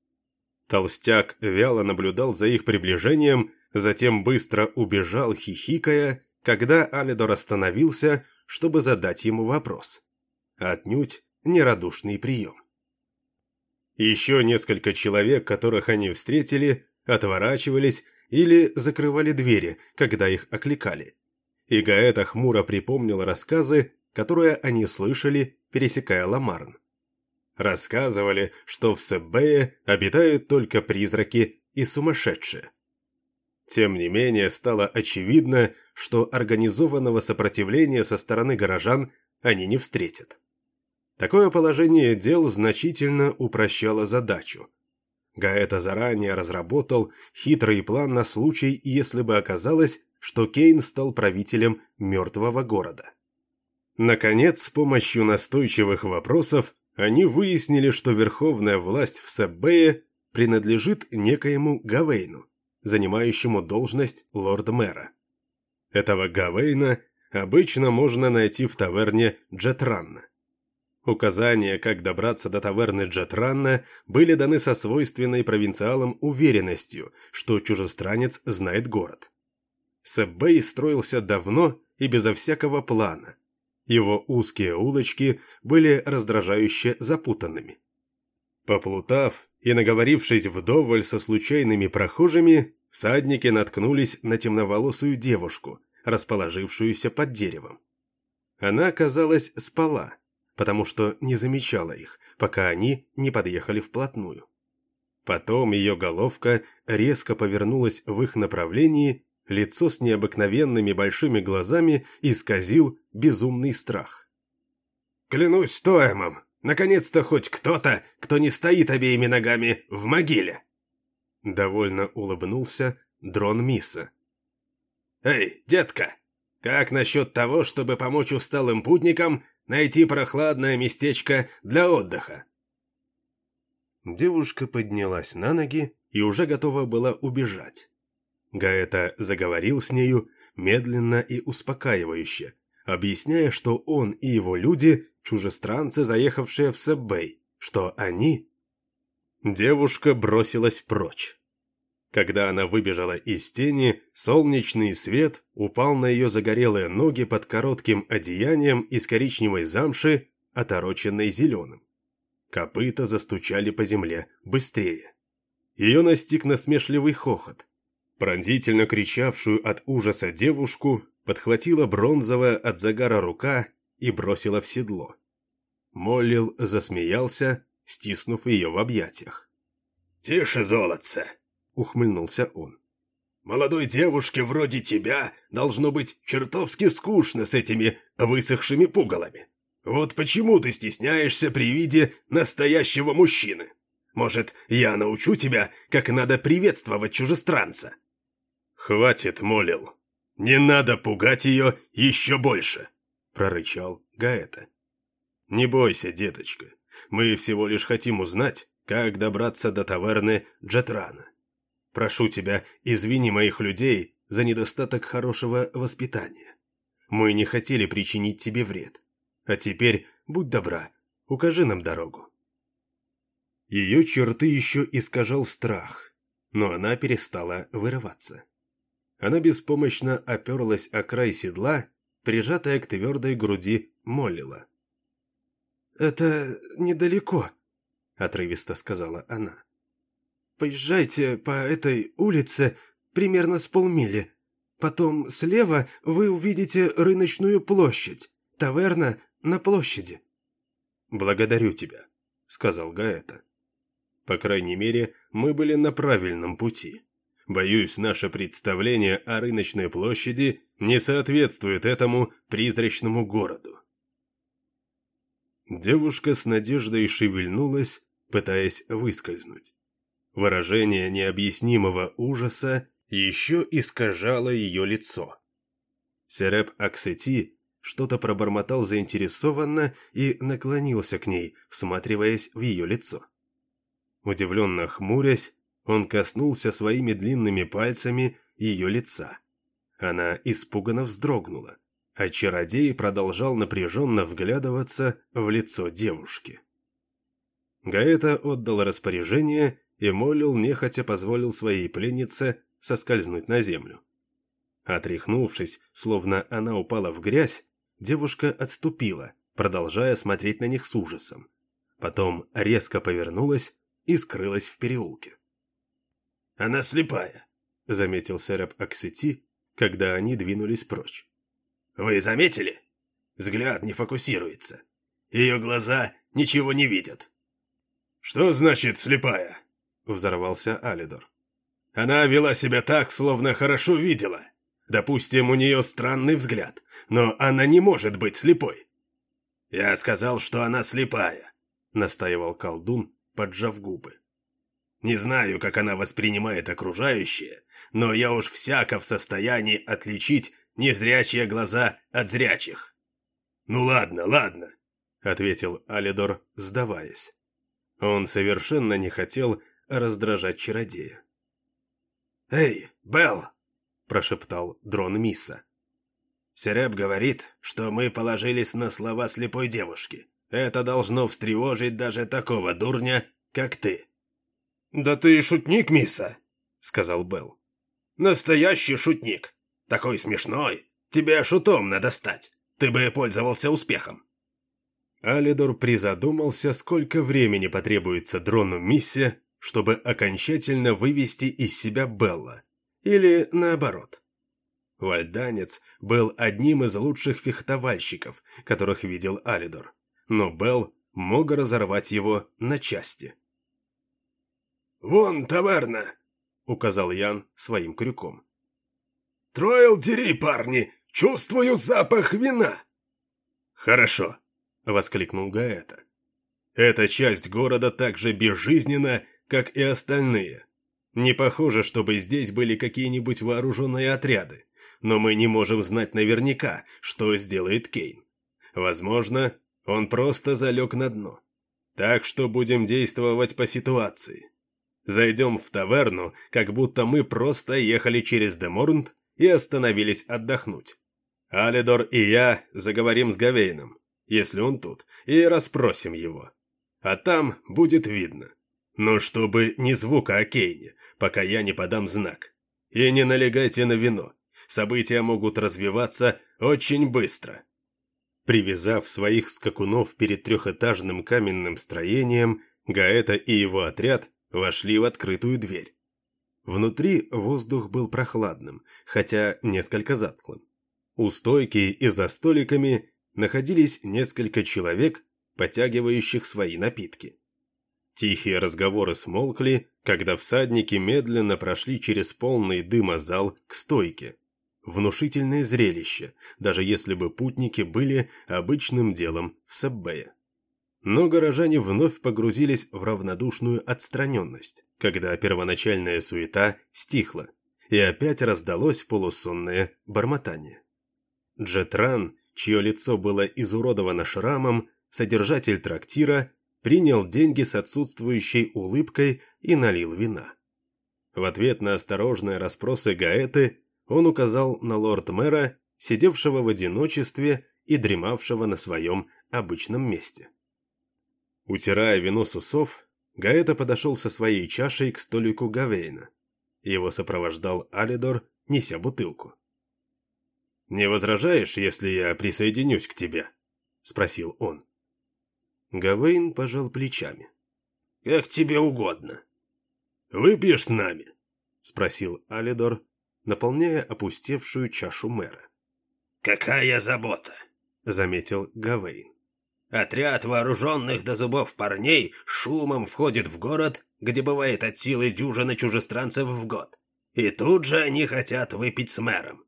Толстяк вяло наблюдал за их приближением, затем быстро убежал, хихикая, когда Алидор остановился, чтобы задать ему вопрос. Отнюдь нерадушный прием. Еще несколько человек, которых они встретили, отворачивались или закрывали двери, когда их окликали. И Гаэта хмуро припомнил рассказы, которые они слышали, пересекая Ламарн. Рассказывали, что в Себее обитают только призраки и сумасшедшие. Тем не менее, стало очевидно, что организованного сопротивления со стороны горожан они не встретят. Такое положение дел значительно упрощало задачу. Гаэта заранее разработал хитрый план на случай, если бы оказалось, что Кейн стал правителем мертвого города. Наконец, с помощью настойчивых вопросов, они выяснили, что верховная власть в Саббее принадлежит некоему Гавейну, занимающему должность лорд-мэра. Этого Гавейна обычно можно найти в таверне Джетранна. Указания, как добраться до таверны Джетранна, были даны со свойственной провинциалам уверенностью, что чужестранец знает город. Сэббэй строился давно и безо всякого плана. Его узкие улочки были раздражающе запутанными. Поплутав и наговорившись вдоволь со случайными прохожими, всадники наткнулись на темноволосую девушку, расположившуюся под деревом. Она, казалось, спала, потому что не замечала их, пока они не подъехали вплотную. Потом ее головка резко повернулась в их направлении, лицо с необыкновенными большими глазами исказил безумный страх. «Клянусь стоемом, наконец-то хоть кто-то, кто не стоит обеими ногами в могиле!» Довольно улыбнулся дрон Миса. «Эй, детка, как насчет того, чтобы помочь усталым путникам найти прохладное местечко для отдыха?» Девушка поднялась на ноги и уже готова была убежать. Гаэта заговорил с нею медленно и успокаивающе, объясняя, что он и его люди – чужестранцы, заехавшие в Сэббэй, что они… Девушка бросилась прочь. Когда она выбежала из тени, солнечный свет упал на ее загорелые ноги под коротким одеянием из коричневой замши, отороченной зеленым. Копыта застучали по земле быстрее. Ее настиг насмешливый хохот. Пронзительно кричавшую от ужаса девушку подхватила бронзовая от загара рука и бросила в седло. Моллил засмеялся, стиснув ее в объятиях. «Тише, золотце!» ухмыльнулся он. «Молодой девушке вроде тебя должно быть чертовски скучно с этими высохшими пугалами. Вот почему ты стесняешься при виде настоящего мужчины? Может, я научу тебя, как надо приветствовать чужестранца?» «Хватит, молил. Не надо пугать ее еще больше», — прорычал Гаэта. «Не бойся, деточка. Мы всего лишь хотим узнать, как добраться до таверны Джатрана. Прошу тебя, извини моих людей за недостаток хорошего воспитания. Мы не хотели причинить тебе вред. А теперь, будь добра, укажи нам дорогу». Ее черты еще искажал страх, но она перестала вырываться. Она беспомощно оперлась о край седла, прижатая к твердой груди молила. «Это недалеко», — отрывисто сказала она. Поезжайте по этой улице примерно с полмили. Потом слева вы увидите рыночную площадь. Таверна на площади». «Благодарю тебя», — сказал Гаэта. «По крайней мере, мы были на правильном пути. Боюсь, наше представление о рыночной площади не соответствует этому призрачному городу». Девушка с надеждой шевельнулась, пытаясь выскользнуть. Выражение необъяснимого ужаса еще искажало ее лицо. Сереп Аксети что-то пробормотал заинтересованно и наклонился к ней, всматриваясь в ее лицо. Удивленно хмурясь, он коснулся своими длинными пальцами ее лица. Она испуганно вздрогнула, а чародей продолжал напряженно вглядываться в лицо девушки. Гаэта отдал распоряжение, и Молил нехотя позволил своей пленнице соскользнуть на землю. Отряхнувшись, словно она упала в грязь, девушка отступила, продолжая смотреть на них с ужасом. Потом резко повернулась и скрылась в переулке. «Она слепая», — заметил Сереп Аксети, когда они двинулись прочь. «Вы заметили? Взгляд не фокусируется. Ее глаза ничего не видят». «Что значит слепая?» — взорвался Алидор. «Она вела себя так, словно хорошо видела. Допустим, у нее странный взгляд, но она не может быть слепой». «Я сказал, что она слепая», — настаивал колдун, поджав губы. «Не знаю, как она воспринимает окружающее, но я уж всяко в состоянии отличить незрячие глаза от зрячих». «Ну ладно, ладно», — ответил Алидор, сдаваясь. Он совершенно не хотел раздражать чародея. «Эй, Белл!» – прошептал дрон Мисса. «Сереб говорит, что мы положились на слова слепой девушки. Это должно встревожить даже такого дурня, как ты». «Да ты шутник, Мисса», – сказал Белл. «Настоящий шутник. Такой смешной. Тебе шутом надо стать. Ты бы пользовался успехом». Алидор призадумался, сколько времени потребуется дрону Миссе, чтобы окончательно вывести из себя Белла. Или наоборот. Вальданец был одним из лучших фехтовальщиков, которых видел Алидор, но Белл мог разорвать его на части. «Вон таверна!» — указал Ян своим крюком. «Троил дери, парни! Чувствую запах вина!» «Хорошо!» — воскликнул Гаэта. «Эта часть города так же безжизненна, как и остальные. Не похоже, чтобы здесь были какие-нибудь вооруженные отряды, но мы не можем знать наверняка, что сделает Кейн. Возможно, он просто залег на дно. Так что будем действовать по ситуации. Зайдем в таверну, как будто мы просто ехали через Деморнт и остановились отдохнуть. Алидор и я заговорим с Гавейном, если он тут, и расспросим его. А там будет видно. Но чтобы ни звука о Кейне, пока я не подам знак. И не налегайте на вино. События могут развиваться очень быстро. Привязав своих скакунов перед трехэтажным каменным строением, Гаэта и его отряд вошли в открытую дверь. Внутри воздух был прохладным, хотя несколько затхлым. У стойки и за столиками находились несколько человек, потягивающих свои напитки. Тихие разговоры смолкли, когда всадники медленно прошли через полный дыма зал к стойке. Внушительное зрелище, даже если бы путники были обычным делом в Саббее. Но горожане вновь погрузились в равнодушную отстраненность, когда первоначальная суета стихла, и опять раздалось полусонное бормотание. Джетран, чье лицо было изуродовано шрамом, содержатель трактира, принял деньги с отсутствующей улыбкой и налил вина. В ответ на осторожные расспросы Гаэты он указал на лорд-мэра, сидевшего в одиночестве и дремавшего на своем обычном месте. Утирая вино с усов, Гаэта подошел со своей чашей к столику Гавейна. Его сопровождал Алидор, неся бутылку. «Не возражаешь, если я присоединюсь к тебе?» – спросил он. Гавейн пожал плечами. «Как тебе угодно. Выпьешь с нами?» — спросил Алидор, наполняя опустевшую чашу мэра. «Какая забота!» — заметил Гавейн. «Отряд вооруженных до зубов парней шумом входит в город, где бывает от силы дюжины чужестранцев в год. И тут же они хотят выпить с мэром.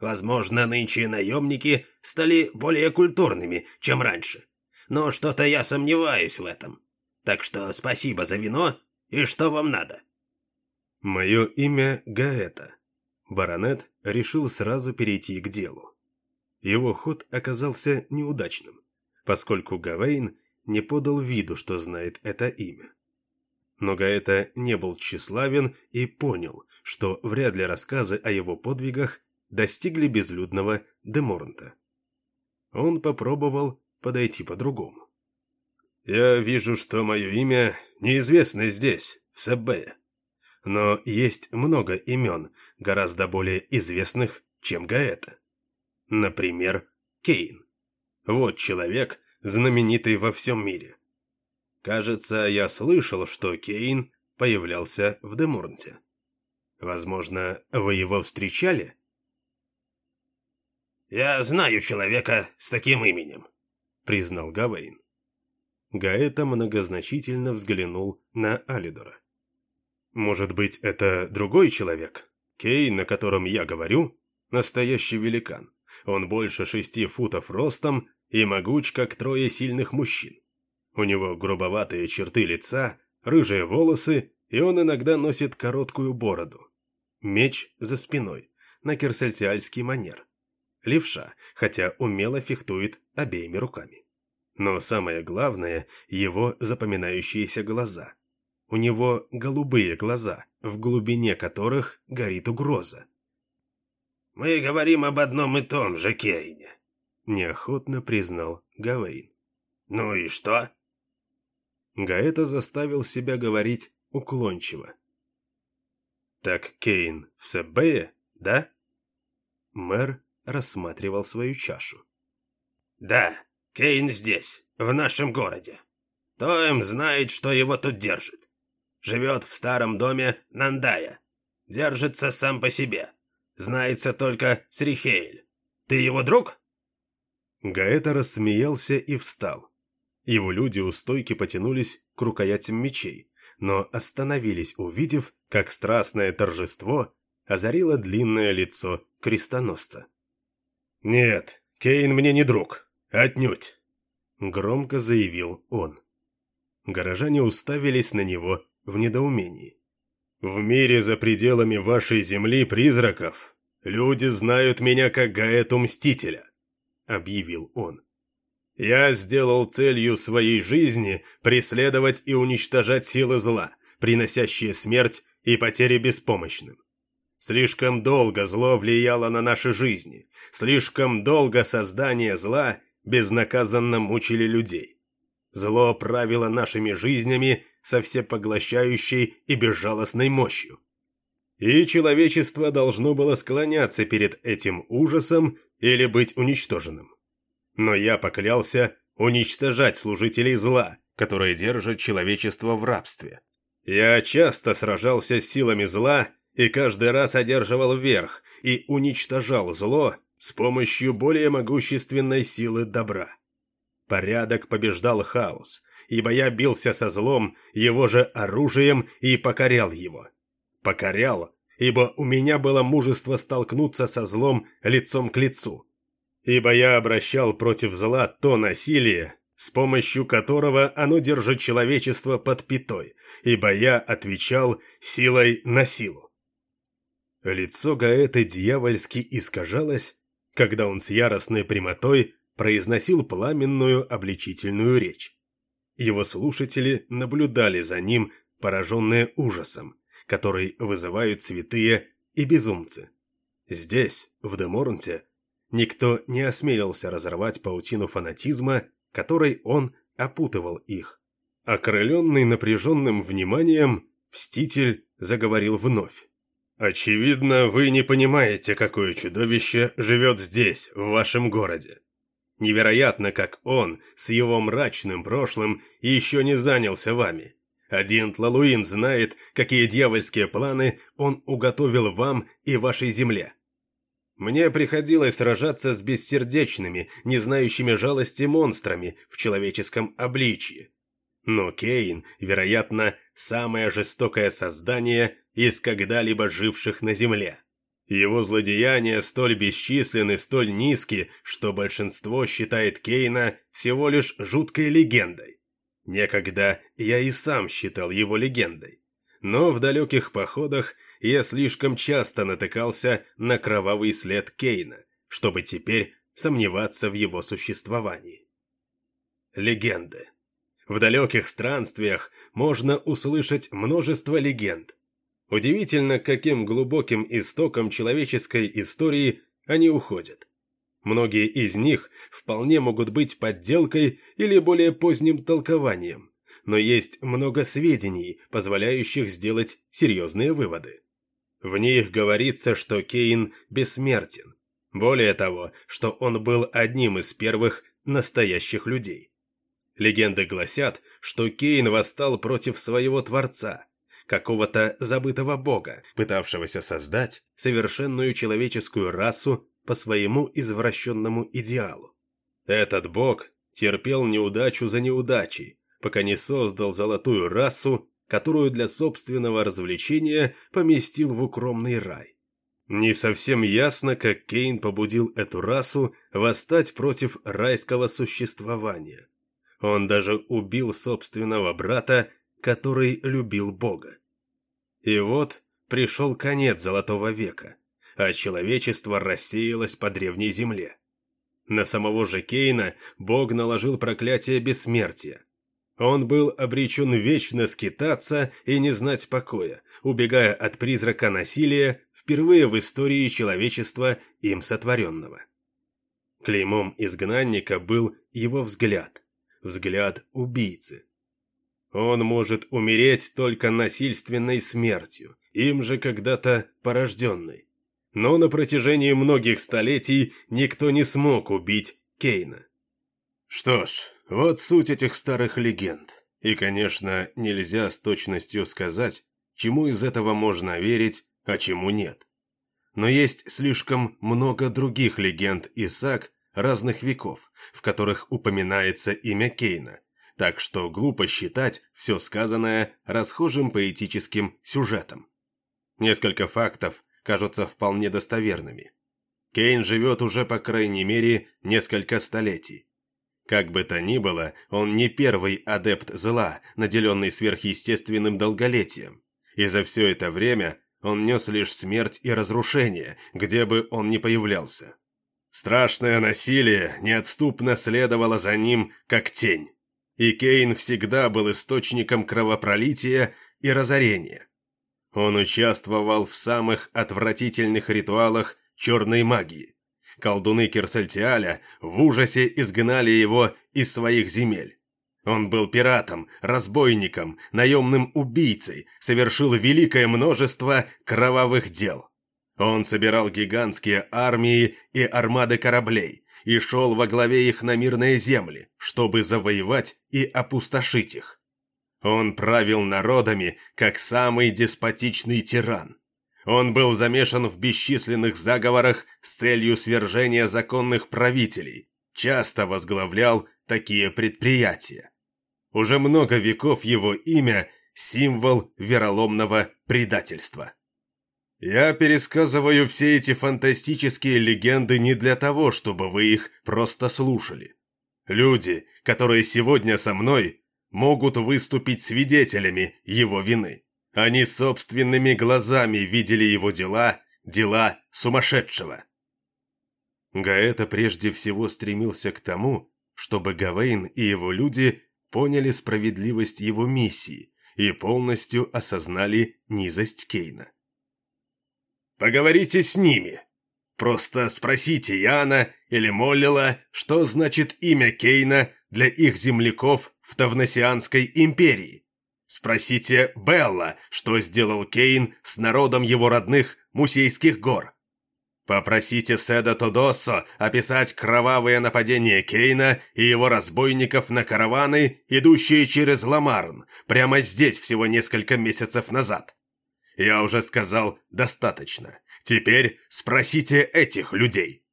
Возможно, нынче наемники стали более культурными, чем раньше. Но что-то я сомневаюсь в этом. Так что спасибо за вино, и что вам надо?» «Мое имя Гаэта». Баронет решил сразу перейти к делу. Его ход оказался неудачным, поскольку Гавейн не подал виду, что знает это имя. Но Гаэта не был тщеславен и понял, что вряд ли рассказы о его подвигах достигли безлюдного Деморнта. Он попробовал подойти по-другому. «Я вижу, что мое имя неизвестно здесь, в Саббее. Но есть много имен, гораздо более известных, чем Гаэта. Например, Кейн. Вот человек, знаменитый во всем мире. Кажется, я слышал, что Кейн появлялся в Деморнте. Возможно, вы его встречали?» «Я знаю человека с таким именем», — признал Гавейн. Гаэта многозначительно взглянул на Алидора. «Может быть, это другой человек? Кейн, на котором я говорю, настоящий великан. Он больше шести футов ростом и могуч, как трое сильных мужчин. У него грубоватые черты лица, рыжие волосы, и он иногда носит короткую бороду. Меч за спиной, на керсальтиальский манер левша, хотя умело фехтует обеими руками. Но самое главное – его запоминающиеся глаза. У него голубые глаза, в глубине которых горит угроза. «Мы говорим об одном и том же Кейне», – неохотно признал Гавейн. «Ну и что?» Гаэта заставил себя говорить уклончиво. «Так Кейн в Себее, да?» Мэр рассматривал свою чашу. «Да, Кейн здесь, в нашем городе. Тоем знает, что его тут держит. Живет в старом доме Нандая. Держится сам по себе. Знается только Срихейль. Ты его друг?» Гаэта рассмеялся и встал. Его люди у стойки потянулись к рукоятям мечей, но остановились, увидев, как страстное торжество озарило длинное лицо крестоносца. «Нет, Кейн мне не друг. Отнюдь!» Громко заявил он. Горожане уставились на него в недоумении. «В мире за пределами вашей земли призраков люди знают меня как Гаэту Мстителя», — объявил он. «Я сделал целью своей жизни преследовать и уничтожать силы зла, приносящие смерть и потери беспомощным. Слишком долго зло влияло на наши жизни. Слишком долго создание зла безнаказанно мучили людей. Зло правило нашими жизнями со всепоглощающей и безжалостной мощью. И человечество должно было склоняться перед этим ужасом или быть уничтоженным. Но я поклялся уничтожать служителей зла, которые держат человечество в рабстве. Я часто сражался с силами зла и каждый раз одерживал верх и уничтожал зло с помощью более могущественной силы добра. Порядок побеждал хаос, ибо я бился со злом его же оружием и покорял его. Покорял, ибо у меня было мужество столкнуться со злом лицом к лицу. Ибо я обращал против зла то насилие, с помощью которого оно держит человечество под пятой, ибо я отвечал силой на силу. Лицо Гаэты дьявольски искажалось, когда он с яростной прямотой произносил пламенную обличительную речь. Его слушатели наблюдали за ним, пораженные ужасом, который вызывают святые и безумцы. Здесь, в Деморнте, никто не осмелился разорвать паутину фанатизма, которой он опутывал их. Окрыленный напряженным вниманием, Мститель заговорил вновь. Очевидно, вы не понимаете, какое чудовище живет здесь, в вашем городе. Невероятно, как он, с его мрачным прошлым, еще не занялся вами. Один Тлалуин знает, какие дьявольские планы он уготовил вам и вашей земле. Мне приходилось сражаться с бессердечными, не знающими жалости монстрами в человеческом обличье. Но Кейн, вероятно, самое жестокое создание из когда-либо живших на Земле. Его злодеяния столь бесчисленны, столь низки, что большинство считает Кейна всего лишь жуткой легендой. Некогда я и сам считал его легендой. Но в далеких походах я слишком часто натыкался на кровавый след Кейна, чтобы теперь сомневаться в его существовании. Легенды. В далеких странствиях можно услышать множество легенд. Удивительно, каким глубоким истоком человеческой истории они уходят. Многие из них вполне могут быть подделкой или более поздним толкованием, но есть много сведений, позволяющих сделать серьезные выводы. В них говорится, что Кейн бессмертен. Более того, что он был одним из первых настоящих людей. Легенды гласят, что Кейн восстал против своего творца, какого-то забытого бога, пытавшегося создать совершенную человеческую расу по своему извращенному идеалу. Этот бог терпел неудачу за неудачей, пока не создал золотую расу, которую для собственного развлечения поместил в укромный рай. Не совсем ясно, как Кейн побудил эту расу восстать против райского существования. Он даже убил собственного брата, который любил Бога. И вот пришел конец Золотого века, а человечество рассеялось по древней земле. На самого же Кейна Бог наложил проклятие бессмертия, он был обречен вечно скитаться и не знать покоя, убегая от призрака насилия впервые в истории человечества им сотворенного. Клеймом изгнанника был его взгляд, взгляд убийцы. Он может умереть только насильственной смертью, им же когда-то порожденной. Но на протяжении многих столетий никто не смог убить Кейна. Что ж, вот суть этих старых легенд. И, конечно, нельзя с точностью сказать, чему из этого можно верить, а чему нет. Но есть слишком много других легенд и саг разных веков, в которых упоминается имя Кейна, так что глупо считать все сказанное расхожим поэтическим сюжетом. Несколько фактов кажутся вполне достоверными. Кейн живет уже по крайней мере несколько столетий. Как бы то ни было, он не первый адепт зла, наделенный сверхъестественным долголетием. И за все это время он нес лишь смерть и разрушение, где бы он ни появлялся. Страшное насилие неотступно следовало за ним, как тень. И Кейн всегда был источником кровопролития и разорения. Он участвовал в самых отвратительных ритуалах черной магии колдуны Кирсальтиаля в ужасе изгнали его из своих земель. Он был пиратом, разбойником, наемным убийцей, совершил великое множество кровавых дел. Он собирал гигантские армии и армады кораблей и шел во главе их на мирные земли, чтобы завоевать и опустошить их. Он правил народами, как самый деспотичный тиран. Он был замешан в бесчисленных заговорах с целью свержения законных правителей, часто возглавлял такие предприятия. Уже много веков его имя – символ вероломного предательства. Я пересказываю все эти фантастические легенды не для того, чтобы вы их просто слушали. Люди, которые сегодня со мной, могут выступить свидетелями его вины. Они собственными глазами видели его дела, дела сумасшедшего. Гаэта прежде всего стремился к тому, чтобы Гавейн и его люди поняли справедливость его миссии и полностью осознали низость Кейна. «Поговорите с ними. Просто спросите Яна или Моллила, что значит имя Кейна для их земляков в Тавносианской империи. Спросите Белла, что сделал Кейн с народом его родных Мусейских гор. Попросите Седа Тодоссо описать кровавое нападение Кейна и его разбойников на караваны, идущие через Ламарн, прямо здесь всего несколько месяцев назад. Я уже сказал достаточно. Теперь спросите этих людей.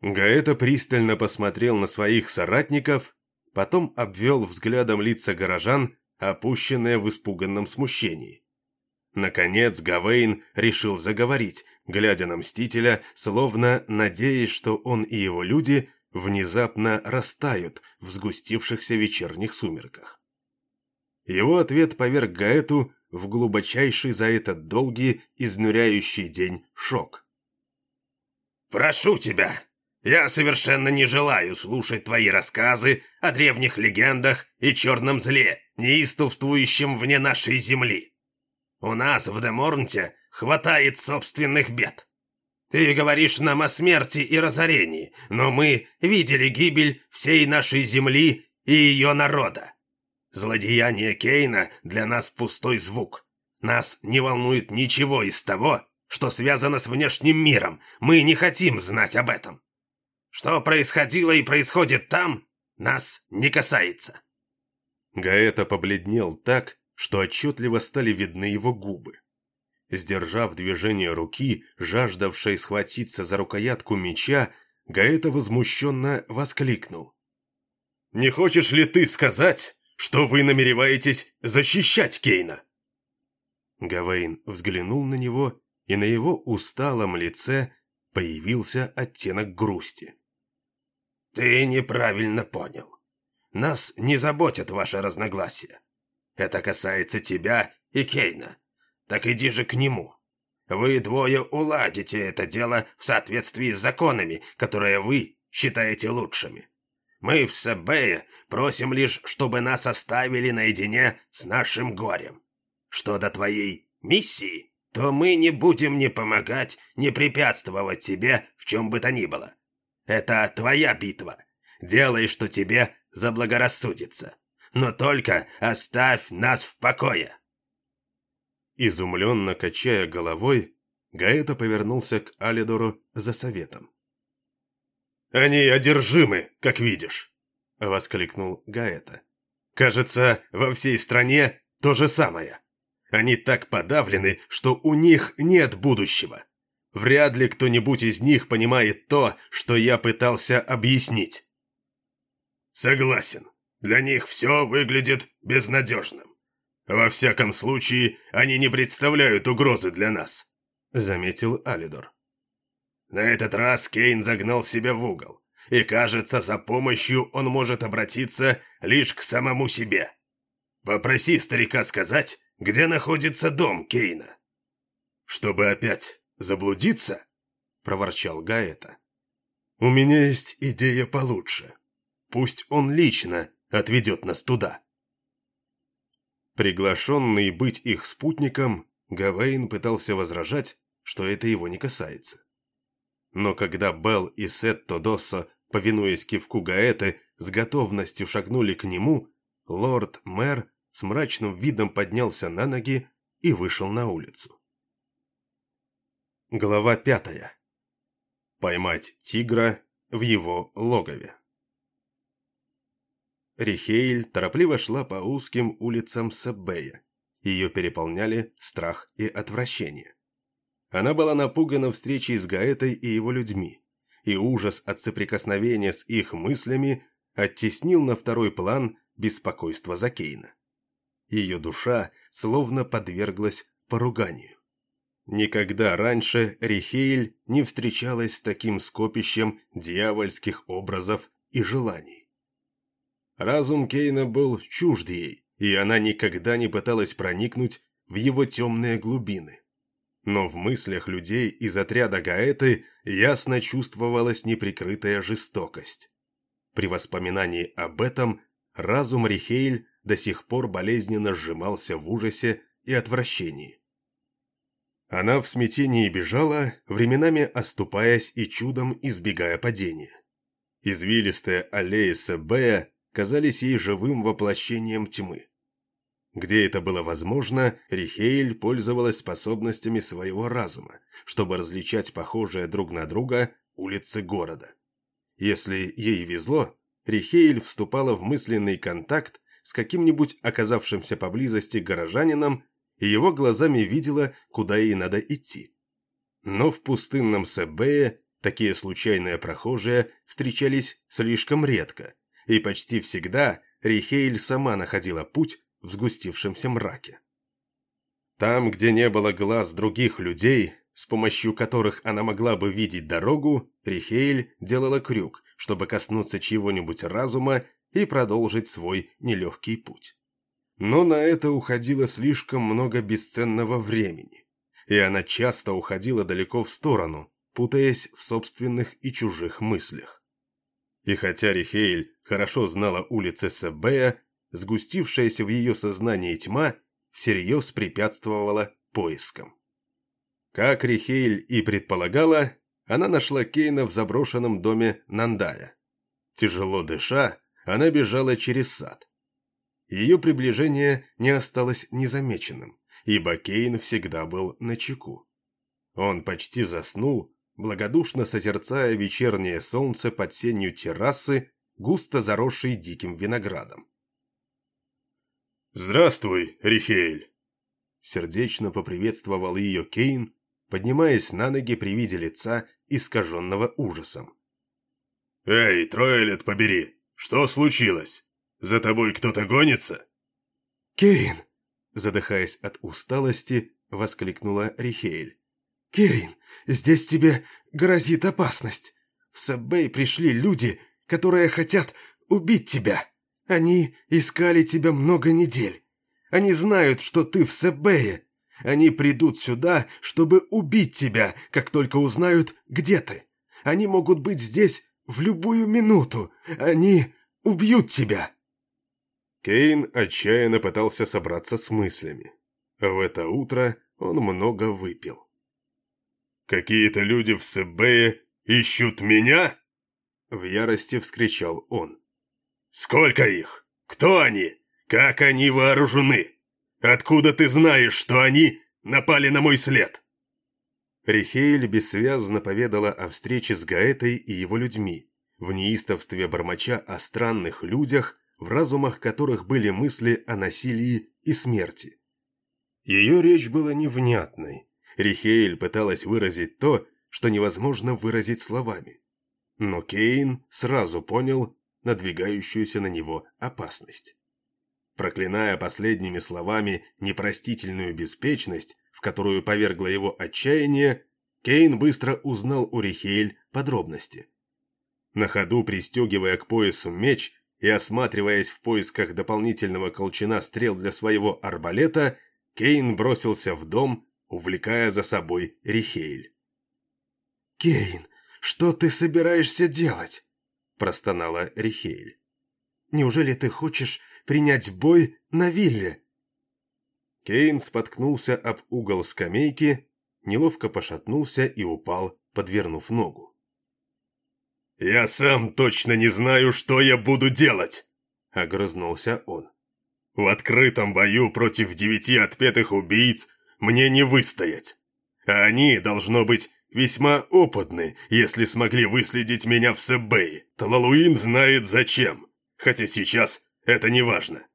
Гаэта пристально посмотрел на своих соратников, потом обвел взглядом лица горожан, опущенные в испуганном смущении. Наконец Гавейн решил заговорить, глядя на Мстителя, словно надеясь, что он и его люди внезапно растают в сгустившихся вечерних сумерках. Его ответ поверг Гаэту в глубочайший за этот долгий, изнуряющий день шок. «Прошу тебя, я совершенно не желаю слушать твои рассказы о древних легендах и черном зле, неистовствующем вне нашей земли. У нас в Деморнте хватает собственных бед. Ты говоришь нам о смерти и разорении, но мы видели гибель всей нашей земли и ее народа. Злодеяние Кейна для нас пустой звук. Нас не волнует ничего из того, что связано с внешним миром. Мы не хотим знать об этом. Что происходило и происходит там, нас не касается. Гаэта побледнел так, что отчетливо стали видны его губы. Сдержав движение руки, жаждавшей схватиться за рукоятку меча, Гаэта возмущенно воскликнул. «Не хочешь ли ты сказать, что вы намереваетесь защищать Кейна?» Гавейн взглянул на него, и на его усталом лице появился оттенок грусти. «Ты неправильно понял. Нас не заботят ваши разногласия. Это касается тебя и Кейна. Так иди же к нему. Вы двое уладите это дело в соответствии с законами, которые вы считаете лучшими. Мы в Себее просим лишь, чтобы нас оставили наедине с нашим горем. Что до твоей миссии, то мы не будем ни помогать, ни препятствовать тебе в чем бы то ни было. Это твоя битва. Делай, что тебе заблагорассудится. Но только оставь нас в покое. Изумленно качая головой, Гаэта повернулся к Алидору за советом. «Они одержимы, как видишь!» — воскликнул Гаэта. «Кажется, во всей стране то же самое. Они так подавлены, что у них нет будущего. Вряд ли кто-нибудь из них понимает то, что я пытался объяснить». «Согласен. Для них все выглядит безнадежным. «Во всяком случае, они не представляют угрозы для нас», — заметил Алидор. На этот раз Кейн загнал себя в угол, и, кажется, за помощью он может обратиться лишь к самому себе. Попроси старика сказать, где находится дом Кейна. «Чтобы опять заблудиться?» — проворчал Гаэта. «У меня есть идея получше. Пусть он лично отведет нас туда». Приглашенный быть их спутником, Гавейн пытался возражать, что это его не касается. Но когда Белл и Сет Тодоссо, повинуясь кивку Гаэты, с готовностью шагнули к нему, лорд-мэр с мрачным видом поднялся на ноги и вышел на улицу. Глава пятая. Поймать тигра в его логове. Рихейль торопливо шла по узким улицам Саббея. Ее переполняли страх и отвращение. Она была напугана встречей с Гаэтой и его людьми, и ужас от соприкосновения с их мыслями оттеснил на второй план беспокойство за Кейна. Ее душа словно подверглась поруганию. Никогда раньше Рихейль не встречалась с таким скопищем дьявольских образов и желаний. Разум Кейна был чужд ей, и она никогда не пыталась проникнуть в его темные глубины. Но в мыслях людей из отряда Гаэты ясно чувствовалась неприкрытая жестокость. При воспоминании об этом разум Рихейль до сих пор болезненно сжимался в ужасе и отвращении. Она в смятении бежала, временами оступаясь и чудом избегая падения. Извилистая аллея Себея казались ей живым воплощением тьмы. Где это было возможно, Рихейль пользовалась способностями своего разума, чтобы различать похожие друг на друга улицы города. Если ей везло, Рихейль вступала в мысленный контакт с каким-нибудь оказавшимся поблизости горожанином и его глазами видела, куда ей надо идти. Но в пустынном Себее такие случайные прохожие встречались слишком редко, и почти всегда Рихейль сама находила путь в сгустившемся мраке. Там, где не было глаз других людей, с помощью которых она могла бы видеть дорогу, Рихейль делала крюк, чтобы коснуться чьего-нибудь разума и продолжить свой нелегкий путь. Но на это уходило слишком много бесценного времени, и она часто уходила далеко в сторону, путаясь в собственных и чужих мыслях. И хотя Рихейль хорошо знала улицы Себея, сгустившаяся в ее сознании тьма всерьез препятствовала поискам. Как Рихейль и предполагала, она нашла Кейна в заброшенном доме Нандая. Тяжело дыша, она бежала через сад. Ее приближение не осталось незамеченным, ибо Кейн всегда был на чеку. Он почти заснул, благодушно созерцая вечернее солнце под сенью террасы, густо заросшей диким виноградом. «Здравствуй, Рихейль!» Сердечно поприветствовал ее Кейн, поднимаясь на ноги при виде лица, искаженного ужасом. «Эй, Тройлет, побери! Что случилось? За тобой кто-то гонится?» «Кейн!» Задыхаясь от усталости, воскликнула Рихейль. «Кейн, здесь тебе грозит опасность. В Саббей пришли люди, которые хотят убить тебя. Они искали тебя много недель. Они знают, что ты в Саббее. Они придут сюда, чтобы убить тебя, как только узнают, где ты. Они могут быть здесь в любую минуту. Они убьют тебя!» Кейн отчаянно пытался собраться с мыслями. В это утро он много выпил. «Какие-то люди в Себее ищут меня?» В ярости вскричал он. «Сколько их? Кто они? Как они вооружены? Откуда ты знаешь, что они напали на мой след?» Рихейль бессвязно поведала о встрече с Гаэтой и его людьми, в неистовстве бормоча о странных людях, в разумах которых были мысли о насилии и смерти. Ее речь была невнятной. Рихейль пыталась выразить то, что невозможно выразить словами. Но Кейн сразу понял надвигающуюся на него опасность. Проклиная последними словами непростительную беспечность, в которую повергло его отчаяние, Кейн быстро узнал у Рихейль подробности. На ходу пристегивая к поясу меч и осматриваясь в поисках дополнительного колчана стрел для своего арбалета, Кейн бросился в дом, увлекая за собой Рихейль. «Кейн, что ты собираешься делать?» – простонала Рихейль. «Неужели ты хочешь принять бой на вилле?» Кейн споткнулся об угол скамейки, неловко пошатнулся и упал, подвернув ногу. «Я сам точно не знаю, что я буду делать!» — огрызнулся он. «В открытом бою против девяти отпетых убийц мне не выстоять. А они, должно быть, весьма опытны, если смогли выследить меня в Сэббее. Талалуин знает зачем, хотя сейчас это не важно.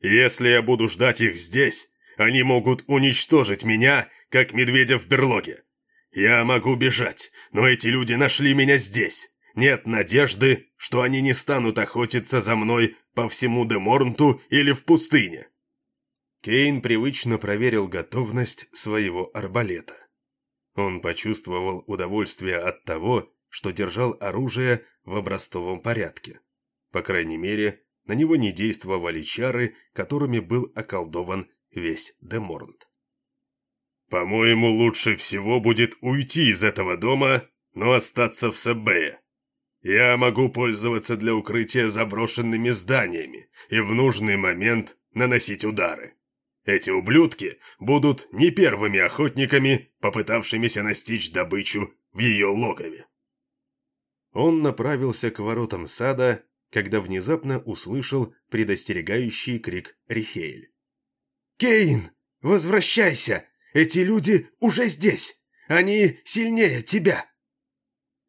Если я буду ждать их здесь, они могут уничтожить меня, как медведя в берлоге. Я могу бежать, но эти люди нашли меня здесь. Нет надежды, что они не станут охотиться за мной по всему Деморнту или в пустыне. Кейн привычно проверил готовность своего арбалета. Он почувствовал удовольствие от того, что держал оружие в образцовом порядке. По крайней мере, на него не действовали чары, которыми был околдован весь Деморнт. «По-моему, лучше всего будет уйти из этого дома, но остаться в Сабее. Я могу пользоваться для укрытия заброшенными зданиями и в нужный момент наносить удары. Эти ублюдки будут не первыми охотниками, попытавшимися настичь добычу в ее логове. Он направился к воротам сада, когда внезапно услышал предостерегающий крик Рихейль. Кейн, возвращайся! Эти люди уже здесь! Они сильнее тебя!»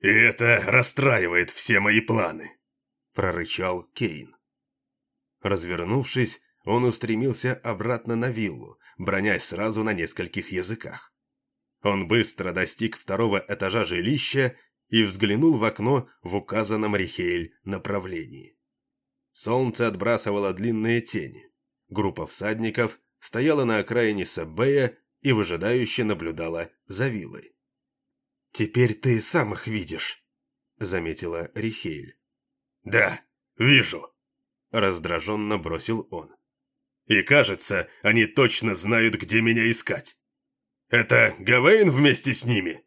«И это расстраивает все мои планы», — прорычал Кейн. Развернувшись, он устремился обратно на виллу, бронясь сразу на нескольких языках. Он быстро достиг второго этажа жилища и взглянул в окно в указанном Рихейль направлении. Солнце отбрасывало длинные тени. Группа всадников стояла на окраине Саббея и выжидающе наблюдала за виллой. «Теперь ты сам их видишь», — заметила Рихейль. «Да, вижу», — раздраженно бросил он. «И кажется, они точно знают, где меня искать. Это Гавейн вместе с ними?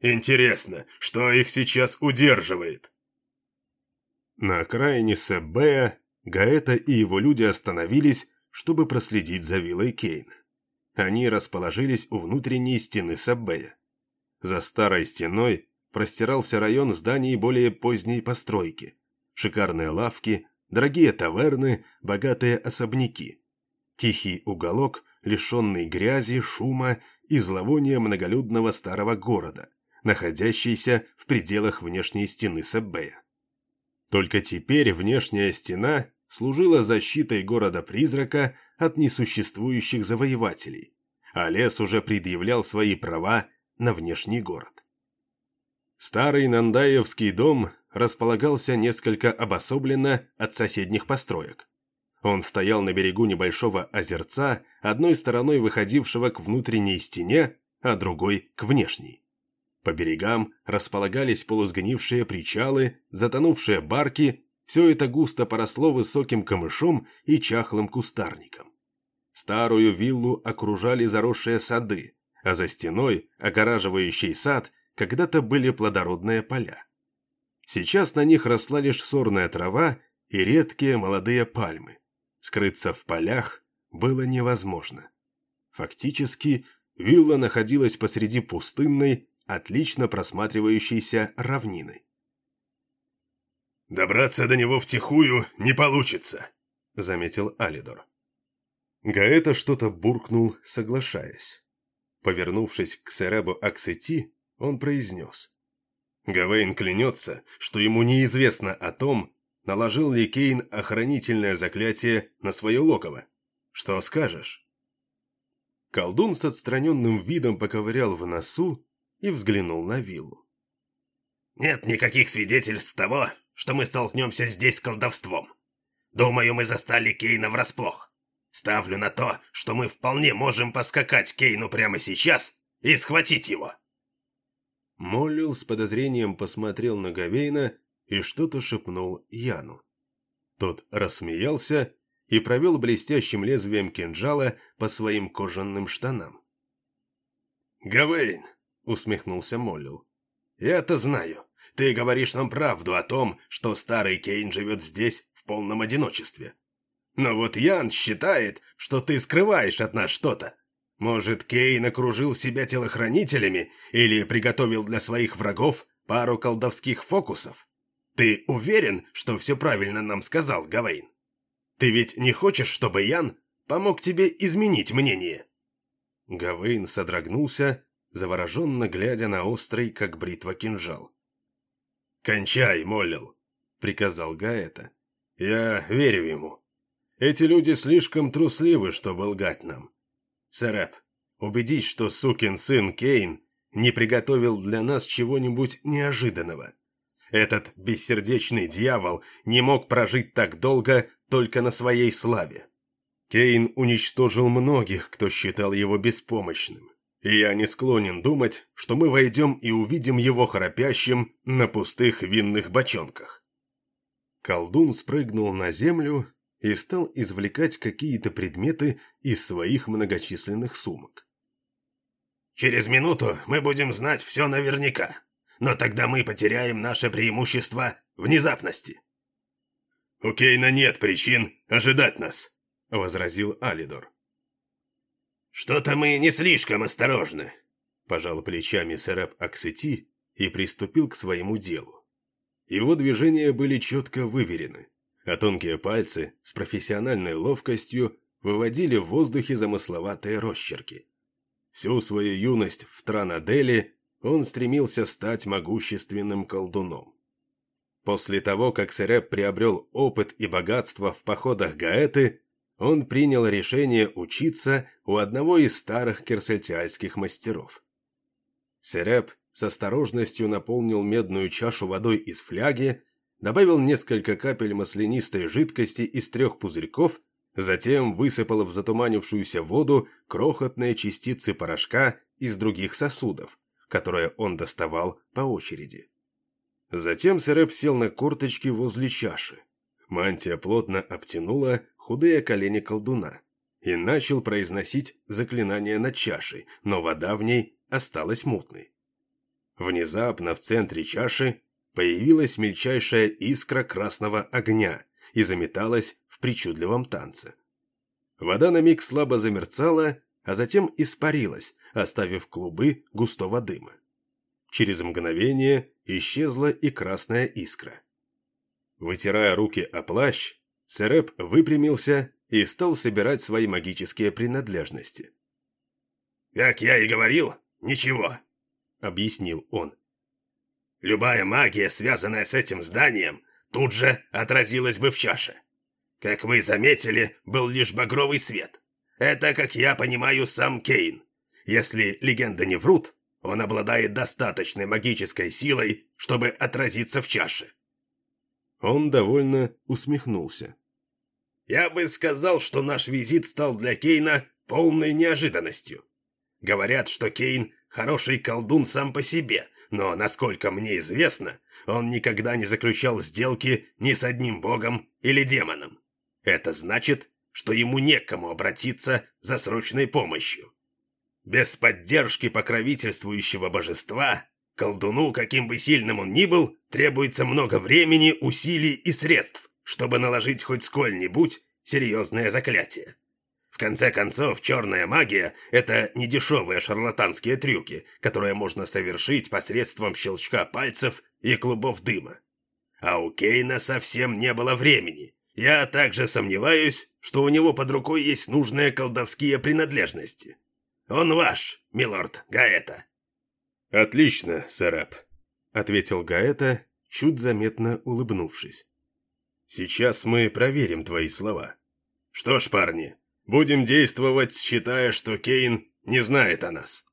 Интересно, что их сейчас удерживает?» На окраине Себея Гаэта и его люди остановились, чтобы проследить за виллой Кейна. Они расположились у внутренней стены Саббея. За старой стеной простирался район зданий более поздней постройки. Шикарные лавки, дорогие таверны, богатые особняки. Тихий уголок, лишенный грязи, шума и зловония многолюдного старого города, находящийся в пределах внешней стены Саббея. Только теперь внешняя стена служила защитой города-призрака от несуществующих завоевателей, а лес уже предъявлял свои права на внешний город. Старый Нандаевский дом располагался несколько обособленно от соседних построек. Он стоял на берегу небольшого озерца, одной стороной выходившего к внутренней стене, а другой – к внешней. По берегам располагались полусгнившие причалы, затонувшие барки, все это густо поросло высоким камышом и чахлым кустарником. Старую виллу окружали заросшие сады, а за стеной, огораживающей сад, когда-то были плодородные поля. Сейчас на них росла лишь сорная трава и редкие молодые пальмы. Скрыться в полях было невозможно. Фактически, вилла находилась посреди пустынной, отлично просматривающейся равниной. «Добраться до него втихую не получится», — заметил Алидор. Гаэта что-то буркнул, соглашаясь. Повернувшись к Серебу Аксети, он произнес. Гавейн клянется, что ему неизвестно о том, наложил ли Кейн охранительное заклятие на свое логово. Что скажешь? Колдун с отстраненным видом поковырял в носу и взглянул на виллу. «Нет никаких свидетельств того, что мы столкнемся здесь с колдовством. Думаю, мы застали Кейна врасплох. Ставлю на то, что мы вполне можем поскакать Кейну прямо сейчас и схватить его». Моллил с подозрением посмотрел на Гавейна и что-то шепнул Яну. Тот рассмеялся и провел блестящим лезвием кинжала по своим кожаным штанам. «Гавейн, усмехнулся Моллил. «Я-то знаю. Ты говоришь нам правду о том, что старый Кейн живет здесь в полном одиночестве. Но вот Ян считает, что ты скрываешь от нас что-то. Может, Кейн окружил себя телохранителями или приготовил для своих врагов пару колдовских фокусов? Ты уверен, что все правильно нам сказал Гавейн? Ты ведь не хочешь, чтобы Ян помог тебе изменить мнение?» Гавейн содрогнулся завороженно глядя на острый, как бритва, кинжал. «Кончай, Моллил!» — приказал Гаэта. «Я верю ему. Эти люди слишком трусливы, чтобы лгать нам. Сэрэп, убедись, что сукин сын Кейн не приготовил для нас чего-нибудь неожиданного. Этот бессердечный дьявол не мог прожить так долго только на своей славе. Кейн уничтожил многих, кто считал его беспомощным и я не склонен думать, что мы войдем и увидим его храпящим на пустых винных бочонках. Колдун спрыгнул на землю и стал извлекать какие-то предметы из своих многочисленных сумок. «Через минуту мы будем знать все наверняка, но тогда мы потеряем наше преимущество внезапности». «У Кейна нет причин ожидать нас», — возразил Алидор. «Что-то мы не слишком осторожны», – пожал плечами Серап Аксети и приступил к своему делу. Его движения были четко выверены, а тонкие пальцы с профессиональной ловкостью выводили в воздухе замысловатые росчерки. Всю свою юность в Транаделе он стремился стать могущественным колдуном. После того, как Сереп приобрел опыт и богатство в походах Гаэты, он принял решение учиться у одного из старых керсельтиальских мастеров. Сереп с осторожностью наполнил медную чашу водой из фляги, добавил несколько капель маслянистой жидкости из трех пузырьков, затем высыпал в затуманившуюся воду крохотные частицы порошка из других сосудов, которые он доставал по очереди. Затем Сереп сел на корточки возле чаши. Мантия плотно обтянула худые колени колдуна и начал произносить заклинание над чашей, но вода в ней осталась мутной. Внезапно в центре чаши появилась мельчайшая искра красного огня и заметалась в причудливом танце. Вода на миг слабо замерцала, а затем испарилась, оставив клубы густого дыма. Через мгновение исчезла и красная искра. Вытирая руки о плащ, Сереп выпрямился и стал собирать свои магические принадлежности. «Как я и говорил, ничего», — объяснил он. «Любая магия, связанная с этим зданием, тут же отразилась бы в чаше. Как вы заметили, был лишь багровый свет. Это, как я понимаю, сам Кейн. Если легенды не врут, он обладает достаточной магической силой, чтобы отразиться в чаше. Он довольно усмехнулся. «Я бы сказал, что наш визит стал для Кейна полной неожиданностью. Говорят, что Кейн – хороший колдун сам по себе, но, насколько мне известно, он никогда не заключал сделки ни с одним богом или демоном. Это значит, что ему некому обратиться за срочной помощью. Без поддержки покровительствующего божества, колдуну, каким бы сильным он ни был, требуется много времени, усилий и средств, чтобы наложить хоть сколь-нибудь серьезное заклятие. В конце концов, черная магия – это не дешевые шарлатанские трюки, которые можно совершить посредством щелчка пальцев и клубов дыма. А у Кейна совсем не было времени. Я также сомневаюсь, что у него под рукой есть нужные колдовские принадлежности. Он ваш, милорд Гаэта». «Отлично, Сараб», — ответил Гаэта, чуть заметно улыбнувшись. «Сейчас мы проверим твои слова. Что ж, парни, будем действовать, считая, что Кейн не знает о нас.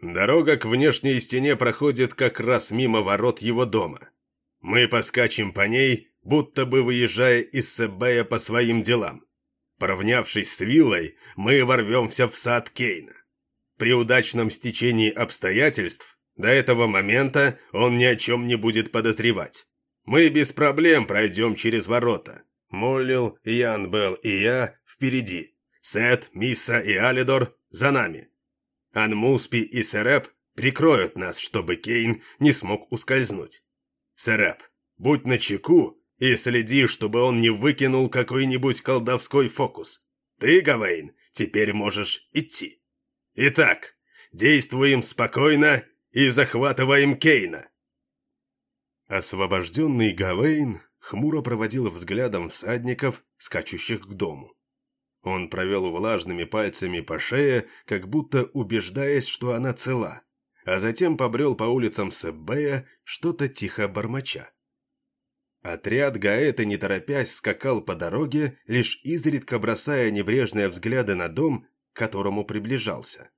Дорога к внешней стене проходит как раз мимо ворот его дома. Мы поскачем по ней, будто бы выезжая из Себея по своим делам. Поравнявшись с виллой, мы ворвемся в сад Кейна. При удачном стечении обстоятельств до этого момента он ни о чем не будет подозревать. Мы без проблем пройдем через ворота. Моллил, Ян Белл и я впереди. Сет, Мисса и Алидор за нами. Анмуспи и Сереп прикроют нас, чтобы Кейн не смог ускользнуть. Сереп, будь начеку и следи, чтобы он не выкинул какой-нибудь колдовской фокус. Ты, Гавейн, теперь можешь идти. Итак, действуем спокойно и захватываем Кейна. Освобожденный Гавейн хмуро проводил взглядом всадников, скачущих к дому. Он провел влажными пальцами по шее, как будто убеждаясь, что она цела, а затем побрел по улицам Себея, что-то тихо бормоча. Отряд Гаэта, не торопясь, скакал по дороге, лишь изредка бросая небрежные взгляды на дом, к которому приближался.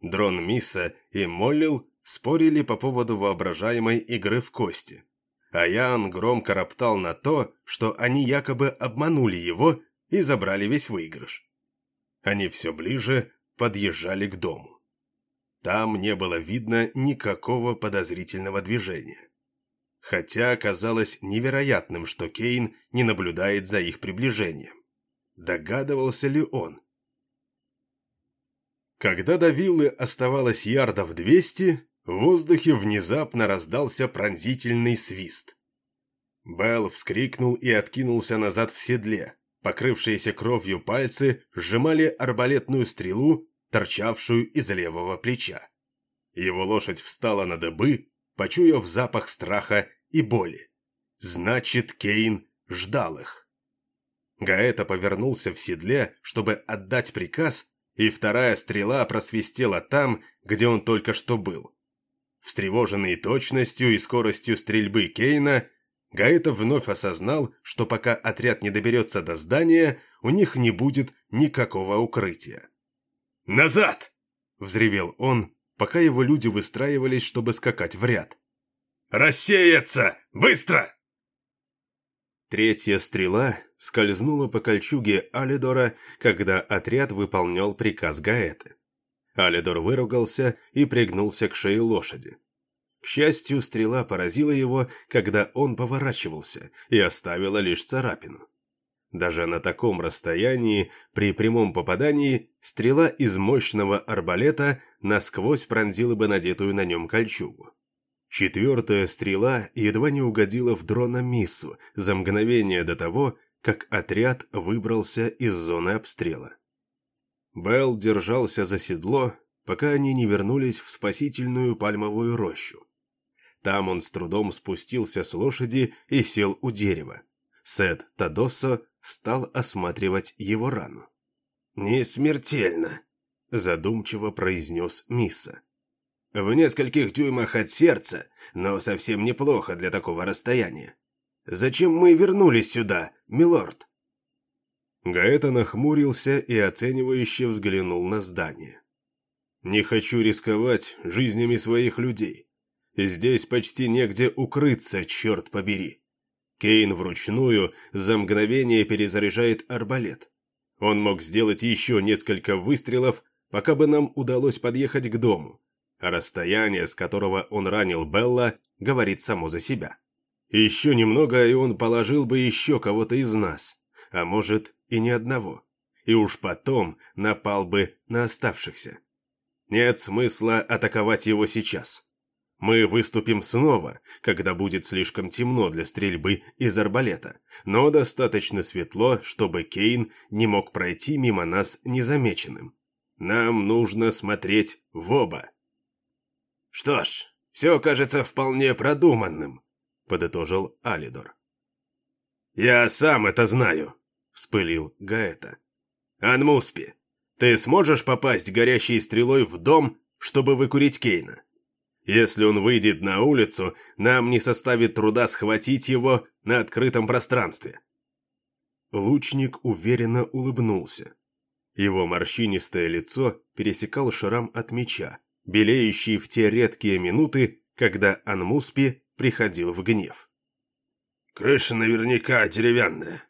Дрон Мисса и Моллил спорили по поводу воображаемой игры в кости. А Ян громко роптал на то, что они якобы обманули его и забрали весь выигрыш. Они все ближе подъезжали к дому. Там не было видно никакого подозрительного движения. Хотя казалось невероятным, что Кейн не наблюдает за их приближением. Догадывался ли он? Когда до виллы оставалось ярдов двести, в воздухе внезапно раздался пронзительный свист. Белл вскрикнул и откинулся назад в седле. Покрывшиеся кровью пальцы сжимали арбалетную стрелу, торчавшую из левого плеча. Его лошадь встала на дыбы, почуяв запах страха и боли. Значит, Кейн ждал их. Гаэта повернулся в седле, чтобы отдать приказ, и вторая стрела просвистела там, где он только что был. Встревоженный точностью и скоростью стрельбы Кейна, Гаэта вновь осознал, что пока отряд не доберется до здания, у них не будет никакого укрытия. «Назад!» – взревел он, пока его люди выстраивались, чтобы скакать в ряд. «Рассеяться! Быстро!» Третья стрела скользнула по кольчуге Алидора, когда отряд выполнял приказ Гаэты. Алидор выругался и пригнулся к шее лошади. К счастью, стрела поразила его, когда он поворачивался, и оставила лишь царапину. Даже на таком расстоянии, при прямом попадании, стрела из мощного арбалета насквозь пронзила бы надетую на нем кольчугу. Четвертая стрела едва не угодила в дрона Миссу за мгновение до того, как отряд выбрался из зоны обстрела. Белл держался за седло, пока они не вернулись в спасительную пальмовую рощу. Там он с трудом спустился с лошади и сел у дерева. Сет Тадоссо стал осматривать его рану. «Не смертельно», – задумчиво произнес Мисса. В нескольких дюймах от сердца, но совсем неплохо для такого расстояния. Зачем мы вернулись сюда, милорд?» Гаэта нахмурился и оценивающе взглянул на здание. «Не хочу рисковать жизнями своих людей. Здесь почти негде укрыться, черт побери». Кейн вручную за мгновение перезаряжает арбалет. Он мог сделать еще несколько выстрелов, пока бы нам удалось подъехать к дому а расстояние, с которого он ранил Белла, говорит само за себя. Еще немного, и он положил бы еще кого-то из нас, а может и ни одного, и уж потом напал бы на оставшихся. Нет смысла атаковать его сейчас. Мы выступим снова, когда будет слишком темно для стрельбы из арбалета, но достаточно светло, чтобы Кейн не мог пройти мимо нас незамеченным. Нам нужно смотреть в оба. «Что ж, все кажется вполне продуманным», — подытожил Алидор. «Я сам это знаю», — вспылил Гаэта. «Анмуспи, ты сможешь попасть горящей стрелой в дом, чтобы выкурить Кейна? Если он выйдет на улицу, нам не составит труда схватить его на открытом пространстве». Лучник уверенно улыбнулся. Его морщинистое лицо пересекал шрам от меча, белеющий в те редкие минуты, когда Анмуспи приходил в гнев. «Крыша наверняка деревянная.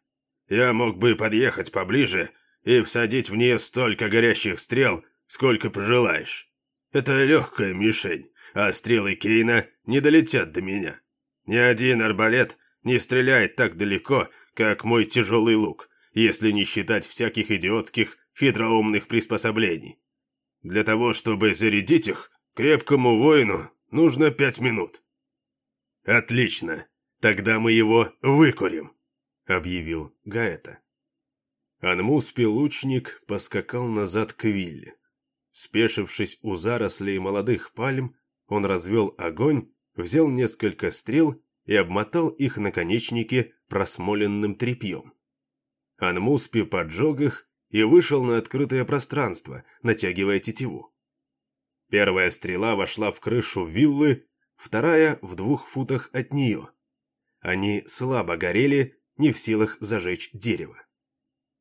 Я мог бы подъехать поближе и всадить в нее столько горящих стрел, сколько пожелаешь. Это легкая мишень, а стрелы Кейна не долетят до меня. Ни один арбалет не стреляет так далеко, как мой тяжелый лук, если не считать всяких идиотских хитроумных приспособлений. Для того, чтобы зарядить их, крепкому воину нужно пять минут». «Отлично, тогда мы его выкурим», — объявил Гаэта. Анмуспи лучник поскакал назад к вилле. Спешившись у зарослей молодых пальм, он развел огонь, взял несколько стрел и обмотал их наконечники просмоленным тряпьем. Анмуспи поджег их и вышел на открытое пространство, натягивая тетиву. Первая стрела вошла в крышу виллы, вторая в двух футах от нее. Они слабо горели, не в силах зажечь дерево.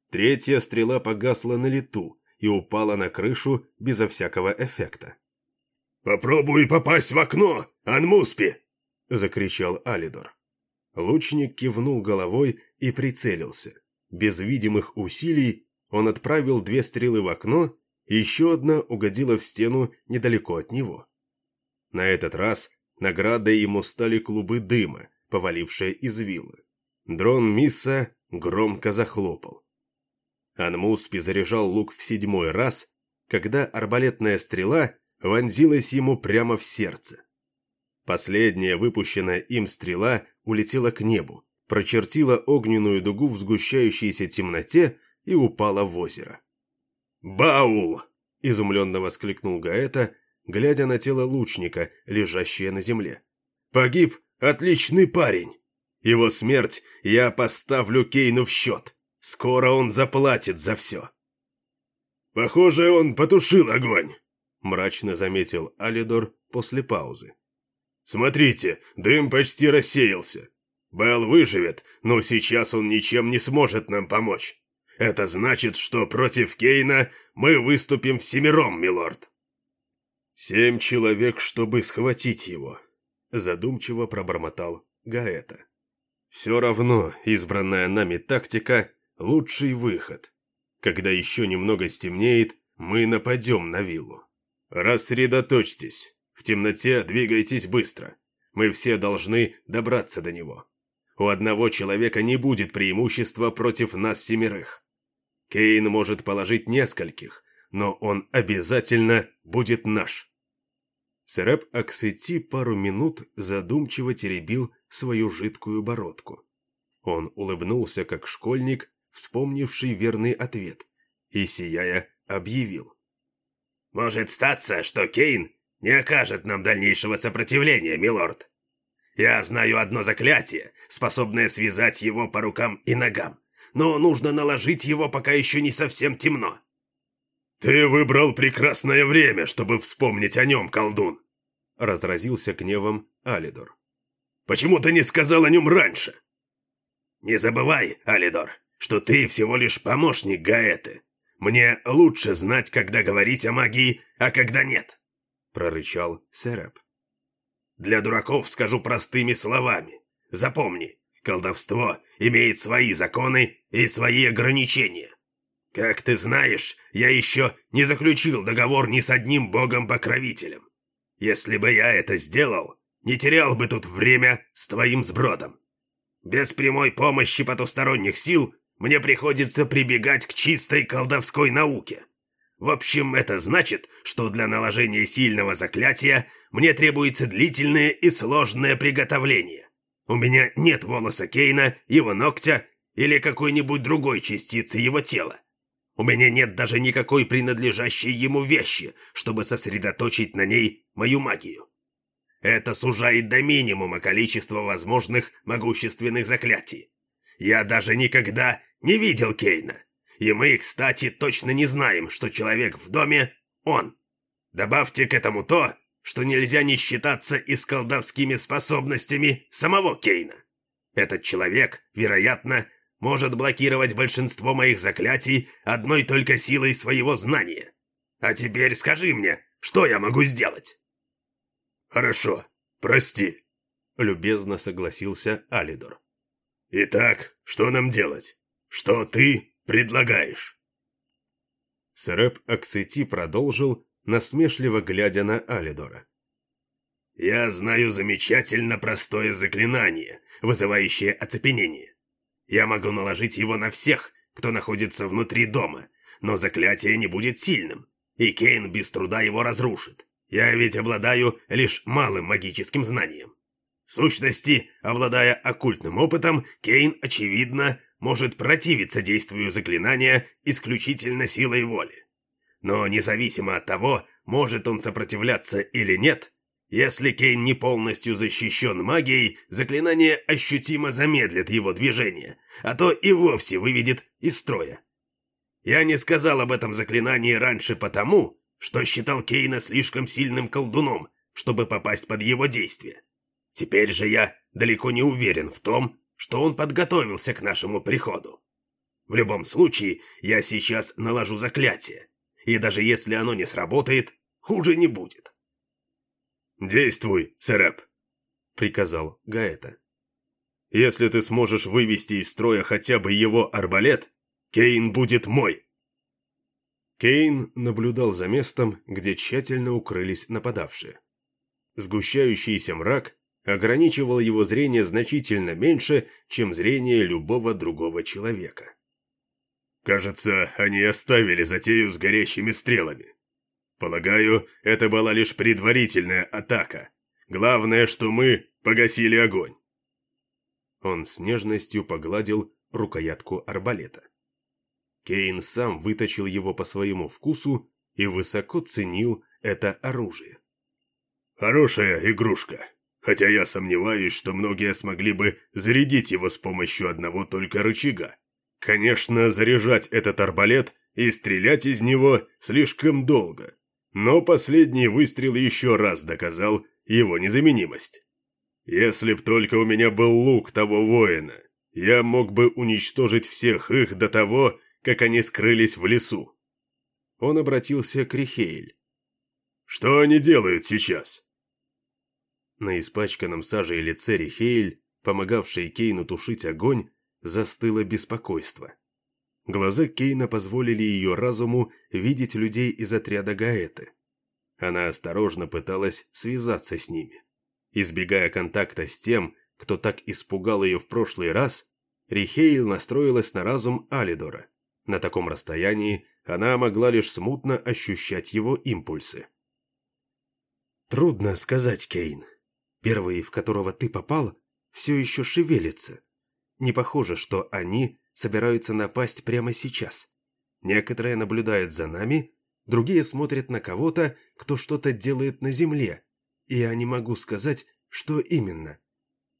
Третья стрела погасла на лету и упала на крышу безо всякого эффекта. «Попробуй попасть в окно, Анмуспи!» — закричал Алидор. Лучник кивнул головой и прицелился. Без видимых усилий он отправил две стрелы в окно, и еще одна угодила в стену недалеко от него. На этот раз наградой ему стали клубы дыма, повалившие из виллы. Дрон Мисса громко захлопал. Анмуспи заряжал лук в седьмой раз, когда арбалетная стрела вонзилась ему прямо в сердце. Последняя выпущенная им стрела улетела к небу, прочертила огненную дугу в сгущающейся темноте и упала в озеро. «Баул!» – изумленно воскликнул Гаэта, глядя на тело лучника, лежащее на земле. «Погиб отличный парень! Его смерть я поставлю Кейну в счет! Скоро он заплатит за все. Похоже, он потушил огонь, мрачно заметил Алидор после паузы. Смотрите, дым почти рассеялся. Белл выживет, но сейчас он ничем не сможет нам помочь. Это значит, что против Кейна мы выступим всемиром, милорд. Семь человек, чтобы схватить его, задумчиво пробормотал Гаэта. Все равно избранная нами тактика – лучший выход. Когда еще немного стемнеет, мы нападем на виллу. Рассредоточьтесь. В темноте двигайтесь быстро. Мы все должны добраться до него. У одного человека не будет преимущества против нас семерых. Кейн может положить нескольких, но он обязательно будет наш. Сереп Аксети пару минут задумчиво теребил свою жидкую бородку. Он улыбнулся, как школьник, вспомнивший верный ответ, и, сияя, объявил. «Может статься, что Кейн не окажет нам дальнейшего сопротивления, милорд. Я знаю одно заклятие, способное связать его по рукам и ногам но нужно наложить его, пока еще не совсем темно». «Ты выбрал прекрасное время, чтобы вспомнить о нем, колдун!» Разразился гневом Алидор. «Почему ты не сказал о нем раньше?» «Не забывай, Алидор, что ты всего лишь помощник Гаэты. Мне лучше знать, когда говорить о магии, а когда нет», — прорычал Сереп. «Для дураков скажу простыми словами. Запомни, Колдовство имеет свои законы и свои ограничения. Как ты знаешь, я еще не заключил договор ни с одним богом-покровителем. Если бы я это сделал, не терял бы тут время с твоим сбродом. Без прямой помощи потусторонних сил мне приходится прибегать к чистой колдовской науке. В общем, это значит, что для наложения сильного заклятия мне требуется длительное и сложное приготовление. У меня нет волоса Кейна, его ногтя или какой-нибудь другой частицы его тела. У меня нет даже никакой принадлежащей ему вещи, чтобы сосредоточить на ней мою магию. Это сужает до минимума количество возможных могущественных заклятий. Я даже никогда не видел Кейна. И мы, кстати, точно не знаем, что человек в доме – он. Добавьте к этому то, что нельзя не считаться и с колдовскими способностями самого Кейна. Этот человек, вероятно, может блокировать большинство моих заклятий одной только силой своего знания. А теперь скажи мне, что я могу сделать?» «Хорошо, прости», — любезно согласился Алидор. «Итак, что нам делать? Что ты предлагаешь?» Сэрэп Аксети продолжил, насмешливо глядя на Алидора. «Я знаю замечательно простое заклинание, вызывающее оцепенение. Я могу наложить его на всех, кто находится внутри дома, но заклятие не будет сильным, и Кейн без труда его разрушит. Я ведь обладаю лишь малым магическим знанием. В сущности, обладая оккультным опытом, Кейн, очевидно, может противиться действию заклинания исключительно силой воли. Но независимо от того, может он сопротивляться или нет, если Кейн не полностью защищен магией, заклинание ощутимо замедлит его движение, а то и вовсе выведет из строя. Я не сказал об этом заклинании раньше потому, что считал Кейна слишком сильным колдуном, чтобы попасть под его действие. Теперь же я далеко не уверен в том, что он подготовился к нашему приходу. В любом случае, я сейчас наложу заклятие, и даже если оно не сработает, хуже не будет. «Действуй, Сереп», — приказал Гаэта. «Если ты сможешь вывести из строя хотя бы его арбалет, Кейн будет мой». Кейн наблюдал за местом, где тщательно укрылись нападавшие. Сгущающийся мрак ограничивал его зрение значительно меньше, чем зрение любого другого человека. Кажется, они оставили затею с горящими стрелами. Полагаю, это была лишь предварительная атака. Главное, что мы погасили огонь. Он с нежностью погладил рукоятку арбалета. Кейн сам выточил его по своему вкусу и высоко ценил это оружие. Хорошая игрушка, хотя я сомневаюсь, что многие смогли бы зарядить его с помощью одного только рычага. Конечно, заряжать этот арбалет и стрелять из него слишком долго, но последний выстрел еще раз доказал его незаменимость. Если б только у меня был лук того воина, я мог бы уничтожить всех их до того, как они скрылись в лесу. Он обратился к Рихейль. «Что они делают сейчас?» На испачканном сажей лице Рихейль, помогавшей Кейну тушить огонь, застыло беспокойство. Глаза Кейна позволили ее разуму видеть людей из отряда Гаэты. Она осторожно пыталась связаться с ними. Избегая контакта с тем, кто так испугал ее в прошлый раз, Рихейл настроилась на разум Алидора. На таком расстоянии она могла лишь смутно ощущать его импульсы. «Трудно сказать, Кейн. Первый, в которого ты попал, все еще шевелится. Не похоже, что они собираются напасть прямо сейчас. Некоторые наблюдают за нами, другие смотрят на кого-то, кто что-то делает на земле, и я не могу сказать, что именно.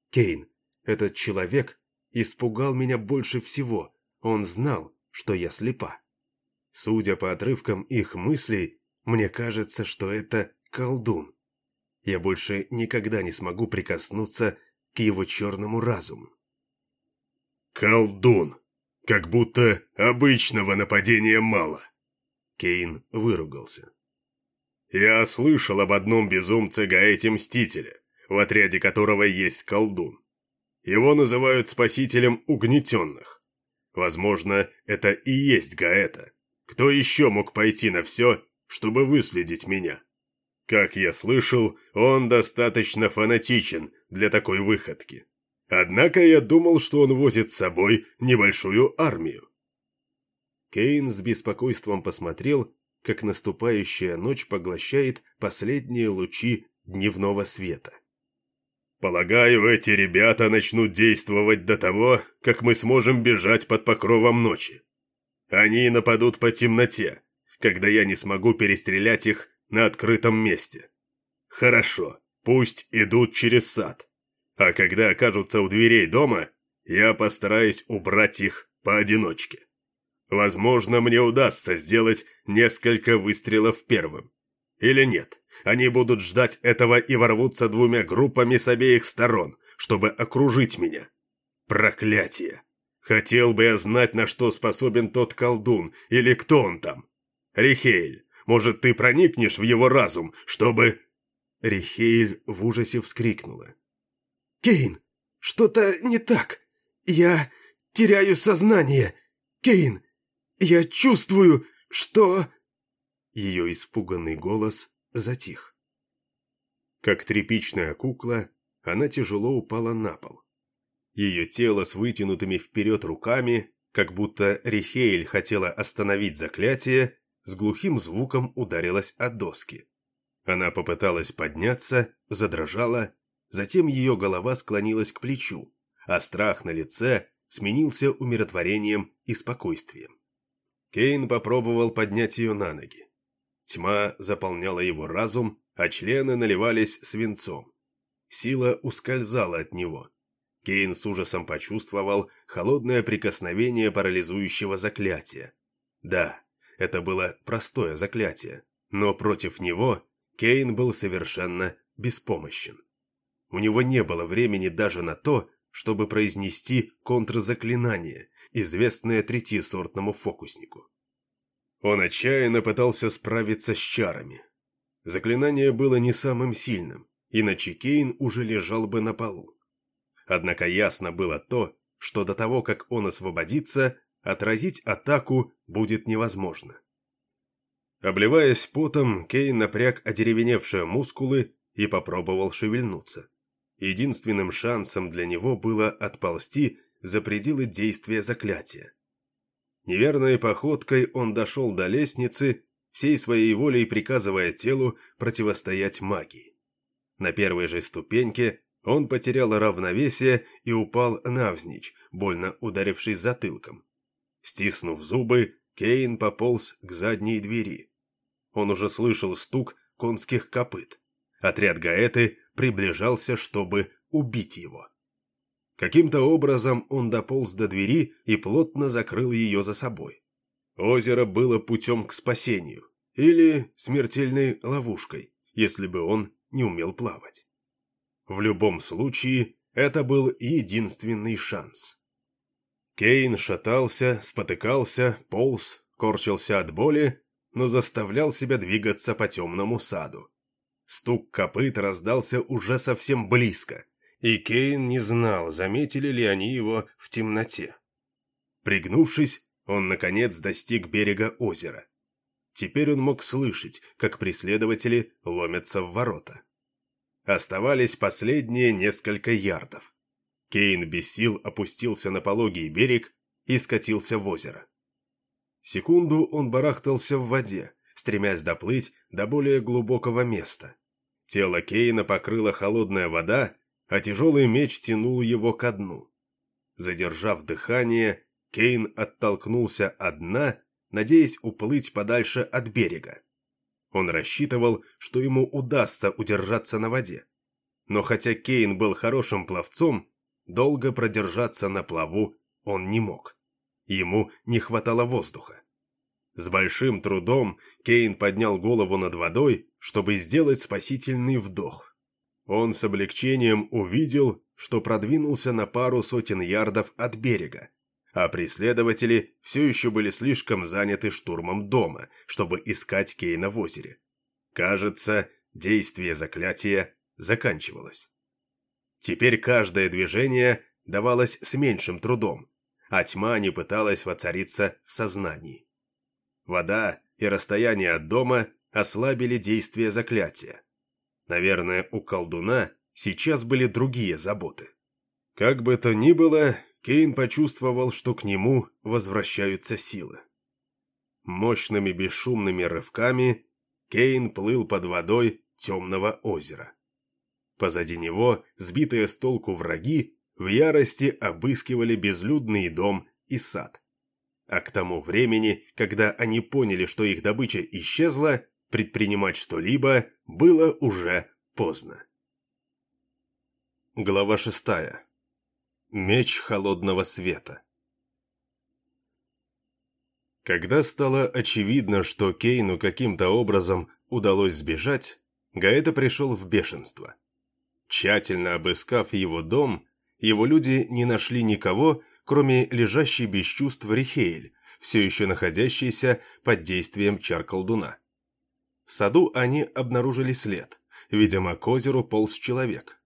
Кейн, этот человек испугал меня больше всего, он знал, что я слепа. Судя по отрывкам их мыслей, мне кажется, что это колдун. Я больше никогда не смогу прикоснуться к его черному разуму. «Колдун! Как будто обычного нападения мало!» Кейн выругался. «Я слышал об одном безумце Гаэте Мстителя, в отряде которого есть колдун. Его называют спасителем угнетенных. Возможно, это и есть Гаэта. Кто еще мог пойти на все, чтобы выследить меня? Как я слышал, он достаточно фанатичен для такой выходки. Однако я думал, что он возит с собой небольшую армию. Кейн с беспокойством посмотрел, как наступающая ночь поглощает последние лучи дневного света. «Полагаю, эти ребята начнут действовать до того, как мы сможем бежать под покровом ночи. Они нападут по темноте, когда я не смогу перестрелять их на открытом месте. Хорошо, пусть идут через сад. А когда окажутся у дверей дома, я постараюсь убрать их поодиночке. Возможно, мне удастся сделать несколько выстрелов первым. Или нет, они будут ждать этого и ворвутся двумя группами с обеих сторон, чтобы окружить меня. Проклятие! Хотел бы я знать, на что способен тот колдун, или кто он там. Рихейль, может, ты проникнешь в его разум, чтобы...» Рихейль в ужасе вскрикнула. «Кейн, что-то не так. Я теряю сознание. Кейн, я чувствую, что...» Ее испуганный голос затих. Как тряпичная кукла, она тяжело упала на пол. Ее тело с вытянутыми вперед руками, как будто Рихейль хотела остановить заклятие, с глухим звуком ударилась о доски. Она попыталась подняться, задрожала, затем ее голова склонилась к плечу, а страх на лице сменился умиротворением и спокойствием. Кейн попробовал поднять ее на ноги. Тьма заполняла его разум, а члены наливались свинцом. Сила ускользала от него. Кейн с ужасом почувствовал холодное прикосновение парализующего заклятия. Да, это было простое заклятие, но против него Кейн был совершенно беспомощен. У него не было времени даже на то, чтобы произнести контрзаклинание, известное третьесортному фокуснику. Он отчаянно пытался справиться с чарами. Заклинание было не самым сильным, иначе Кейн уже лежал бы на полу. Однако ясно было то, что до того, как он освободится, отразить атаку будет невозможно. Обливаясь потом, Кейн напряг одеревеневшие мускулы и попробовал шевельнуться. Единственным шансом для него было отползти за пределы действия заклятия. Неверной походкой он дошел до лестницы, всей своей волей приказывая телу противостоять магии. На первой же ступеньке он потерял равновесие и упал навзничь, больно ударившись затылком. Стиснув зубы, Кейн пополз к задней двери. Он уже слышал стук конских копыт. Отряд Гаэты приближался, чтобы убить его. Каким-то образом он дополз до двери и плотно закрыл ее за собой. Озеро было путем к спасению или смертельной ловушкой, если бы он не умел плавать. В любом случае, это был единственный шанс. Кейн шатался, спотыкался, полз, корчился от боли, но заставлял себя двигаться по темному саду. Стук копыт раздался уже совсем близко, и Кейн не знал, заметили ли они его в темноте. Пригнувшись, он, наконец, достиг берега озера. Теперь он мог слышать, как преследователи ломятся в ворота. Оставались последние несколько ярдов. Кейн без сил опустился на пологий берег и скатился в озеро. Секунду он барахтался в воде, стремясь доплыть до более глубокого места. Тело Кейна покрыла холодная вода, а тяжелый меч тянул его ко дну. Задержав дыхание, Кейн оттолкнулся от дна, надеясь уплыть подальше от берега. Он рассчитывал, что ему удастся удержаться на воде. Но хотя Кейн был хорошим пловцом, долго продержаться на плаву он не мог. Ему не хватало воздуха. С большим трудом Кейн поднял голову над водой, чтобы сделать спасительный вдох. Он с облегчением увидел, что продвинулся на пару сотен ярдов от берега, а преследователи все еще были слишком заняты штурмом дома, чтобы искать Кейна в озере. Кажется, действие заклятия заканчивалось. Теперь каждое движение давалось с меньшим трудом, а тьма не пыталась воцариться в сознании. Вода и расстояние от дома ослабили действие заклятия. Наверное, у колдуна сейчас были другие заботы. Как бы то ни было, Кейн почувствовал, что к нему возвращаются силы. Мощными бесшумными рывками Кейн плыл под водой темного озера. Позади него, сбитые с толку враги, в ярости обыскивали безлюдный дом и сад. А к тому времени, когда они поняли, что их добыча исчезла, предпринимать что-либо было уже поздно. Глава шестая. Меч холодного света. Когда стало очевидно, что Кейну каким-то образом удалось сбежать, Гаэта пришел в бешенство. Тщательно обыскав его дом, его люди не нашли никого, кроме лежащей без чувств Рихейль, все еще находящейся под действием чар колдуна. В саду они обнаружили след. Видимо, к озеру полз человек.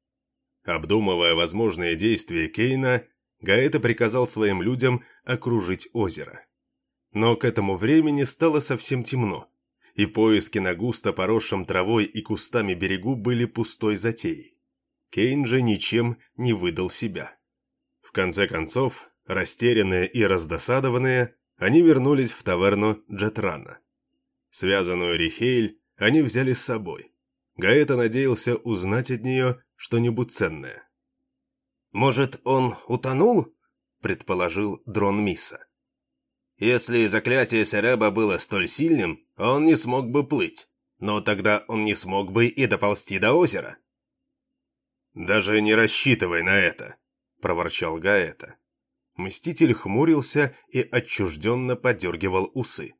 Обдумывая возможные действия Кейна, Гаэта приказал своим людям окружить озеро. Но к этому времени стало совсем темно, и поиски на густо поросшем травой и кустами берегу были пустой затеей. Кейн же ничем не выдал себя. В конце концов, растерянные и раздосадованные, они вернулись в таверну Джетрана. Связанную Рихейль они взяли с собой. Гаэта надеялся узнать от нее что-нибудь ценное. «Может, он утонул?» – предположил Дрон Миса. «Если заклятие Сереба было столь сильным, он не смог бы плыть, но тогда он не смог бы и доползти до озера». «Даже не рассчитывай на это», – проворчал Гаэта. Мститель хмурился и отчужденно подергивал усы.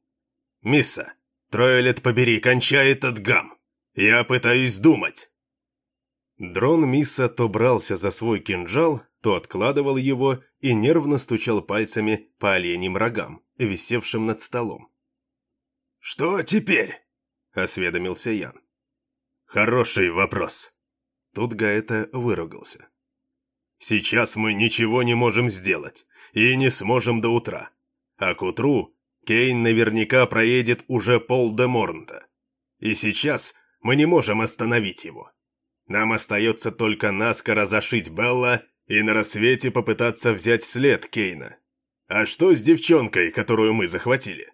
«Мисса, трое лет побери, кончай этот гам! Я пытаюсь думать!» Дрон Мисса то брался за свой кинжал, то откладывал его и нервно стучал пальцами по оленьим рогам, висевшим над столом. «Что теперь?» – осведомился Ян. «Хороший вопрос», Тут Гаэта выругался. «Сейчас мы ничего не можем сделать, и не сможем до утра. А к утру Кейн наверняка проедет уже пол де Морнта. И сейчас мы не можем остановить его. Нам остается только наскоро зашить Белла и на рассвете попытаться взять след Кейна. А что с девчонкой, которую мы захватили?»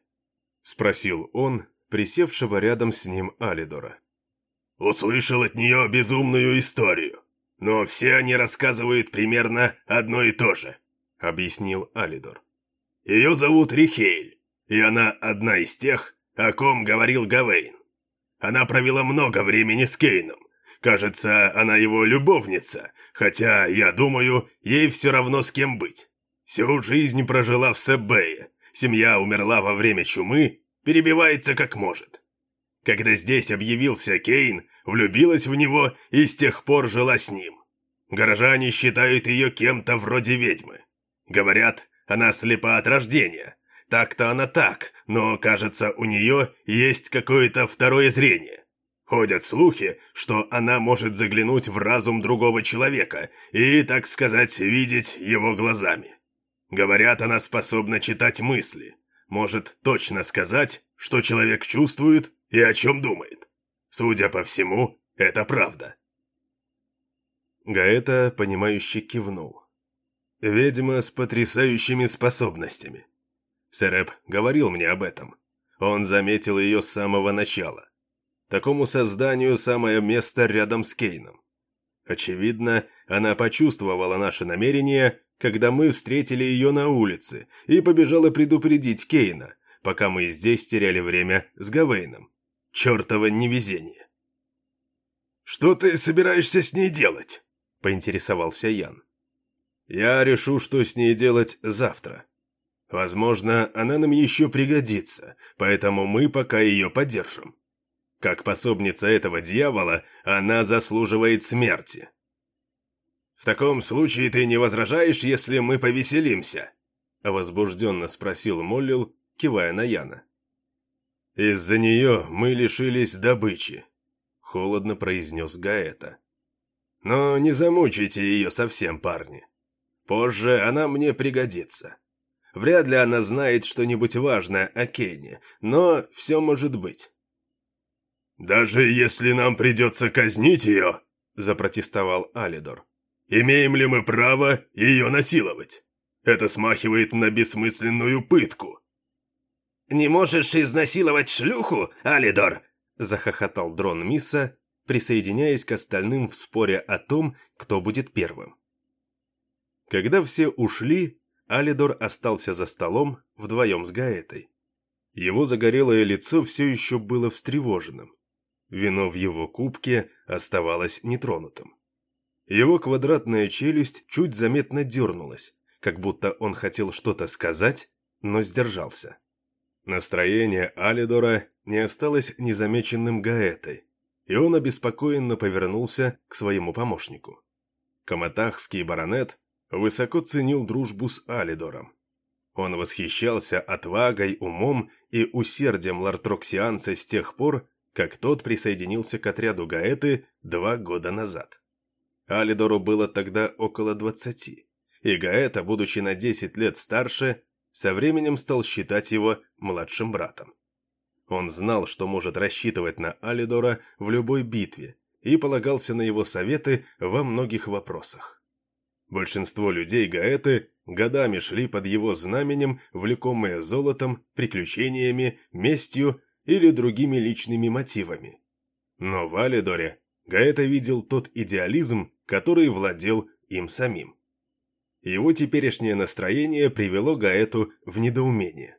Спросил он, присевшего рядом с ним Алидора. Услышал от нее безумную историю. Но все они рассказывают примерно одно и то же», — объяснил Алидор. «Ее зовут Рихейль, и она одна из тех, о ком говорил Гавейн. Она провела много времени с Кейном, Кажется, она его любовница, хотя, я думаю, ей все равно с кем быть. Всю жизнь прожила в Себее. Семья умерла во время чумы, перебивается как может. Когда здесь объявился Кейн, влюбилась в него и с тех пор жила с ним. Горожане считают ее кем-то вроде ведьмы. Говорят, она слепа от рождения. Так-то она так, но, кажется, у нее есть какое-то второе зрение. Ходят слухи, что она может заглянуть в разум другого человека и, так сказать, видеть его глазами. Говорят, она способна читать мысли, может точно сказать, что человек чувствует и о чем думает. Судя по всему, это правда. Гаэта, понимающе кивнул. Ведьма с потрясающими способностями. Сереп говорил мне об этом. Он заметил ее с самого начала. Такому созданию самое место рядом с Кейном. Очевидно, она почувствовала наше намерение, когда мы встретили ее на улице, и побежала предупредить Кейна, пока мы здесь теряли время с Гавейном. Чертово невезение. «Что ты собираешься с ней делать?» – поинтересовался Ян. «Я решу, что с ней делать завтра. Возможно, она нам еще пригодится, поэтому мы пока ее поддержим. Как пособница этого дьявола, она заслуживает смерти. «В таком случае ты не возражаешь, если мы повеселимся?» Возбужденно спросил Моллил, кивая на Яна. «Из-за нее мы лишились добычи», — холодно произнес Гаэта. «Но не замучайте ее совсем, парни. Позже она мне пригодится. Вряд ли она знает что-нибудь важное о Кейне, но все может быть. «Даже если нам придется казнить ее», – запротестовал Алидор, – «имеем ли мы право ее насиловать? Это смахивает на бессмысленную пытку». «Не можешь изнасиловать шлюху, Алидор?» – захохотал дрон Мисса, присоединяясь к остальным в споре о том, кто будет первым. Когда все ушли, Алидор остался за столом вдвоем с Гаэтой. Его загорелое лицо все еще было встревоженным. Вино в его кубке оставалось нетронутым. Его квадратная челюсть чуть заметно дернулась, как будто он хотел что-то сказать, но сдержался. Настроение Алидора не осталось незамеченным Гаэтой, и он обеспокоенно повернулся к своему помощнику. Каматахский баронет высоко ценил дружбу с Алидором. Он восхищался отвагой, умом и усердием лартроксианца с тех пор, как тот присоединился к отряду Гаэты два года назад. Алидору было тогда около двадцати, и Гаэта, будучи на десять лет старше, со временем стал считать его младшим братом. Он знал, что может рассчитывать на Алидора в любой битве, и полагался на его советы во многих вопросах. Большинство людей Гаэты годами шли под его знаменем, влекомые золотом, приключениями, местью или другими личными мотивами. Но в Алидоре Гаэта видел тот идеализм, который владел им самим. Его теперешнее настроение привело Гаэту в недоумение.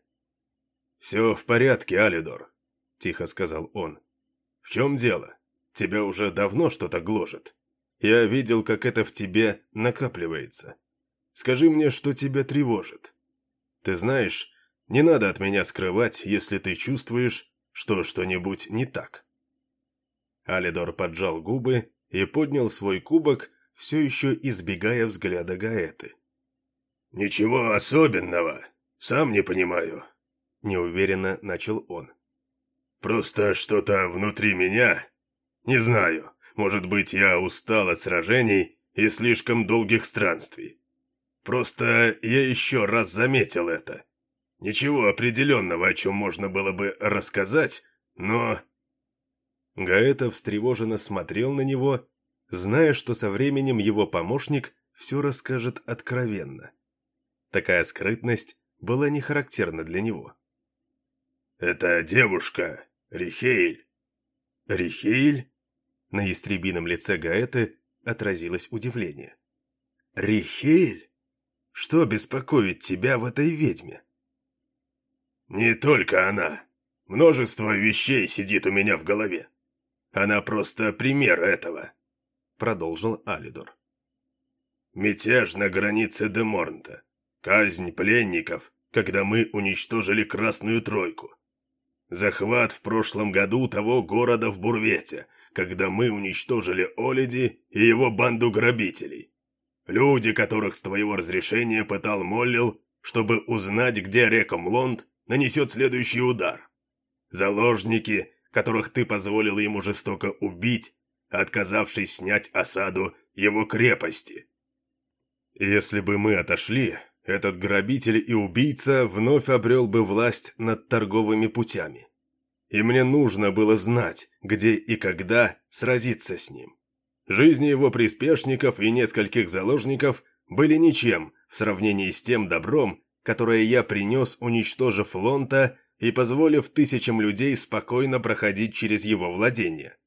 «Все в порядке, Алидор», – тихо сказал он. «В чем дело? Тебя уже давно что-то гложет. Я видел, как это в тебе накапливается. Скажи мне, что тебя тревожит. Ты знаешь, не надо от меня скрывать, если ты чувствуешь, что что-нибудь не так. Алидор поджал губы и поднял свой кубок, все еще избегая взгляда Гаэты. «Ничего особенного, сам не понимаю», — неуверенно начал он. «Просто что-то внутри меня. Не знаю, может быть, я устал от сражений и слишком долгих странствий. Просто я еще раз заметил это. Ничего определенного, о чем можно было бы рассказать, но...» Гаэта встревоженно смотрел на него, зная, что со временем его помощник все расскажет откровенно. Такая скрытность была не характерна для него. «Это девушка, Рихейль». «Рихейль?» На истребином лице Гаэты отразилось удивление. «Рихейль? Что беспокоит тебя в этой ведьме?» «Не только она. Множество вещей сидит у меня в голове. Она просто пример этого», — продолжил Алидор. «Мятеж на границе Деморнта. Казнь пленников, когда мы уничтожили Красную Тройку. Захват в прошлом году того города в Бурвете, когда мы уничтожили Олиди и его банду грабителей. Люди, которых с твоего разрешения пытал Моллил, чтобы узнать, где река Млонд, нанесет следующий удар. Заложники, которых ты позволил ему жестоко убить, отказавшись снять осаду его крепости. Если бы мы отошли, этот грабитель и убийца вновь обрел бы власть над торговыми путями. И мне нужно было знать, где и когда сразиться с ним. Жизни его приспешников и нескольких заложников были ничем в сравнении с тем добром, которое я принес, уничтожив Лонта и позволив тысячам людей спокойно проходить через его владения.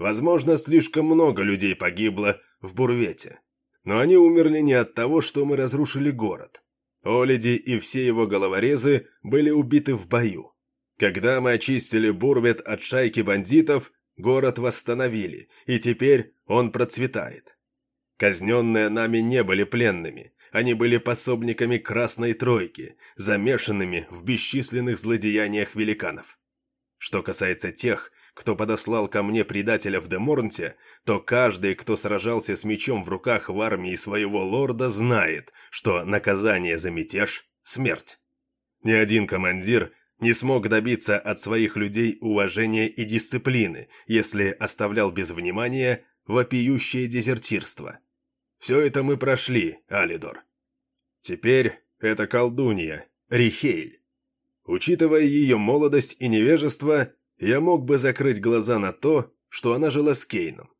Возможно, слишком много людей погибло в Бурвете. Но они умерли не от того, что мы разрушили город. Олиди и все его головорезы были убиты в бою. Когда мы очистили Бурвет от шайки бандитов, город восстановили, и теперь он процветает. Казненные нами не были пленными, они были пособниками Красной Тройки, замешанными в бесчисленных злодеяниях великанов. Что касается тех, кто подослал ко мне предателя в Деморнте, то каждый, кто сражался с мечом в руках в армии своего лорда, знает, что наказание за мятеж – смерть. Ни один командир не смог добиться от своих людей уважения и дисциплины, если оставлял без внимания вопиющее дезертирство. Все это мы прошли, Алидор. Теперь это колдунья, Рихейль. Учитывая ее молодость и невежество, я мог бы закрыть глаза на то, что она жила с Кейном.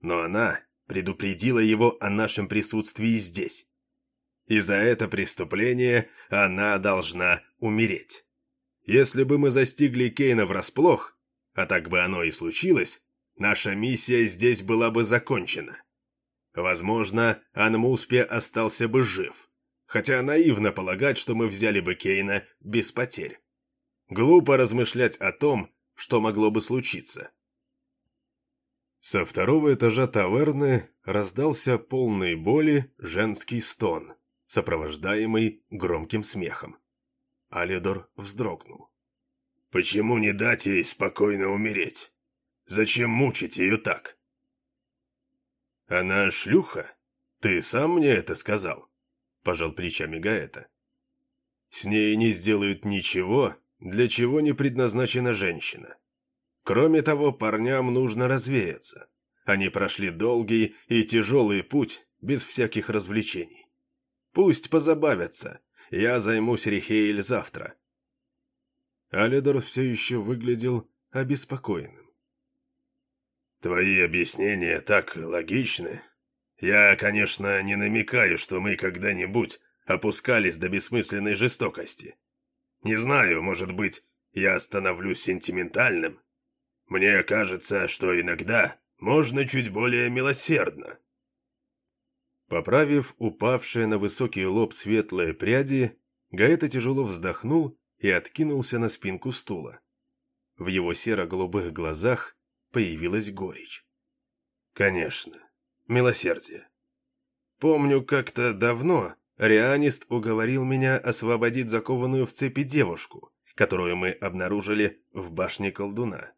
Но она предупредила его о нашем присутствии здесь. И за это преступление она должна умереть. Если бы мы застигли Кейна врасплох, а так бы оно и случилось, наша миссия здесь была бы закончена. Возможно, Анмуспе остался бы жив, хотя наивно полагать, что мы взяли бы Кейна без потерь. Глупо размышлять о том, что могло бы случиться. Со второго этажа таверны раздался полный боли женский стон, сопровождаемый громким смехом. Алидор вздрогнул. «Почему не дать ей спокойно умереть? Зачем мучить ее так?» «Она шлюха? Ты сам мне это сказал?» Пожал плечами Гаэта. «С ней не сделают ничего, для чего не предназначена женщина. Кроме того, парням нужно развеяться. Они прошли долгий и тяжелый путь без всяких развлечений. Пусть позабавятся, я займусь Рихейль завтра. Алидор все еще выглядел обеспокоенным. «Твои объяснения так логичны. Я, конечно, не намекаю, что мы когда-нибудь опускались до бессмысленной жестокости. Не знаю, может быть, я становлюсь сентиментальным. Мне кажется, что иногда можно чуть более милосердно. Поправив упавшие на высокий лоб светлые пряди, Гаэта тяжело вздохнул и откинулся на спинку стула. В его серо-голубых глазах появилась горечь. Конечно, милосердие. Помню, как-то давно Рианист уговорил меня освободить закованную в цепи девушку, которую мы обнаружили в башне колдуна.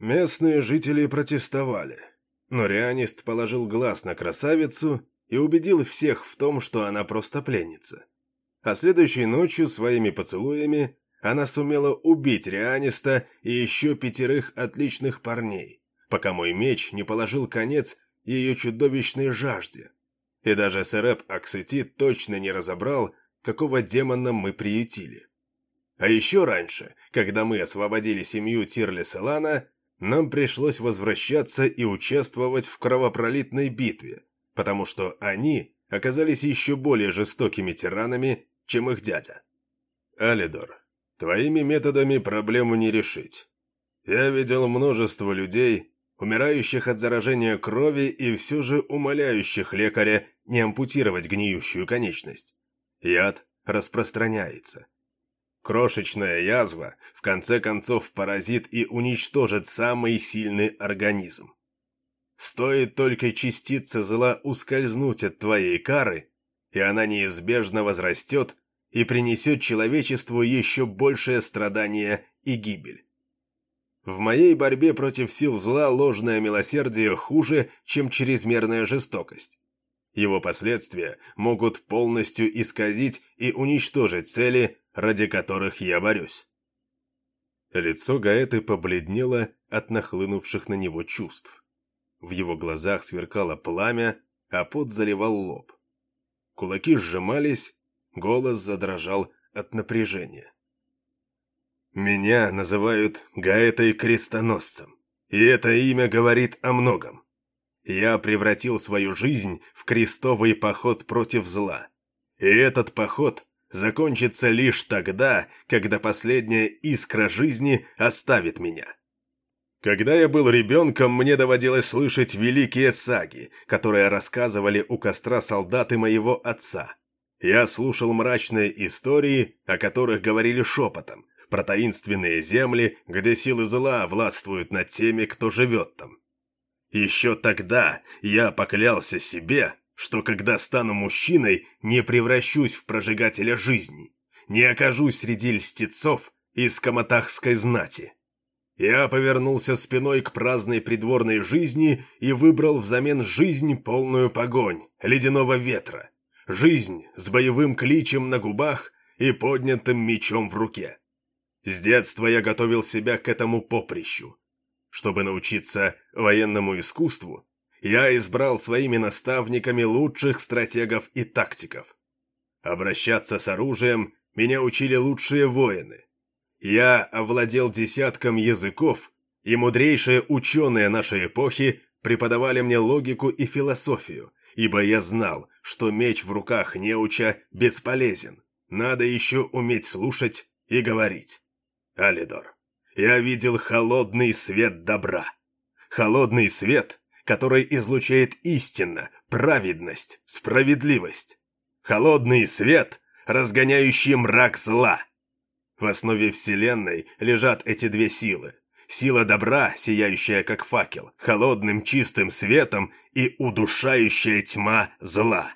Местные жители протестовали, но Рианист положил глаз на красавицу и убедил всех в том, что она просто пленница. А следующей ночью своими поцелуями она сумела убить Рианиста и еще пятерых отличных парней, пока мой меч не положил конец ее чудовищной жажде и даже Сереп Аксети точно не разобрал, какого демона мы приютили. А еще раньше, когда мы освободили семью Тирли Селана, нам пришлось возвращаться и участвовать в кровопролитной битве, потому что они оказались еще более жестокими тиранами, чем их дядя. Алидор, твоими методами проблему не решить. Я видел множество людей, умирающих от заражения крови и все же умоляющих лекаря не ампутировать гниющую конечность. Яд распространяется. Крошечная язва в конце концов поразит и уничтожит самый сильный организм. Стоит только частица зла ускользнуть от твоей кары, и она неизбежно возрастет и принесет человечеству еще большее страдание и гибель. В моей борьбе против сил зла ложное милосердие хуже, чем чрезмерная жестокость. Его последствия могут полностью исказить и уничтожить цели, ради которых я борюсь. Лицо Гаэты побледнело от нахлынувших на него чувств. В его глазах сверкало пламя, а пот заливал лоб. Кулаки сжимались, голос задрожал от напряжения. «Меня называют Гаэтой Крестоносцем, и это имя говорит о многом. Я превратил свою жизнь в крестовый поход против зла. И этот поход закончится лишь тогда, когда последняя искра жизни оставит меня. Когда я был ребенком, мне доводилось слышать великие саги, которые рассказывали у костра солдаты моего отца. Я слушал мрачные истории, о которых говорили шепотом, про таинственные земли, где силы зла властвуют над теми, кто живет там. Еще тогда я поклялся себе, что когда стану мужчиной, не превращусь в прожигателя жизни, не окажусь среди льстецов из каматахской знати. Я повернулся спиной к праздной придворной жизни и выбрал взамен жизнь полную погонь, ледяного ветра, жизнь с боевым кличем на губах и поднятым мечом в руке. С детства я готовил себя к этому поприщу, чтобы научиться военному искусству, я избрал своими наставниками лучших стратегов и тактиков. Обращаться с оружием меня учили лучшие воины. Я овладел десятком языков, и мудрейшие ученые нашей эпохи преподавали мне логику и философию, ибо я знал, что меч в руках неуча бесполезен. Надо еще уметь слушать и говорить. Алидор, я видел холодный свет добра. Холодный свет, который излучает истинно, праведность, справедливость. Холодный свет, разгоняющий мрак зла. В основе Вселенной лежат эти две силы. Сила добра, сияющая как факел, холодным чистым светом и удушающая тьма зла.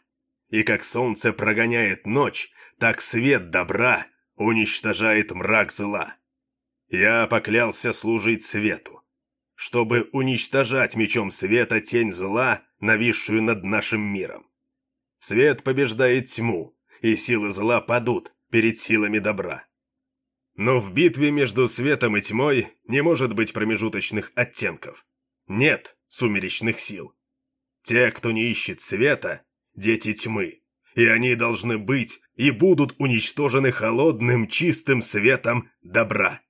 И как солнце прогоняет ночь, так свет добра уничтожает мрак зла. Я поклялся служить свету, чтобы уничтожать мечом света тень зла, нависшую над нашим миром. Свет побеждает тьму, и силы зла падут перед силами добра. Но в битве между светом и тьмой не может быть промежуточных оттенков. Нет сумеречных сил. Те, кто не ищет света, дети тьмы, и они должны быть и будут уничтожены холодным чистым светом добра.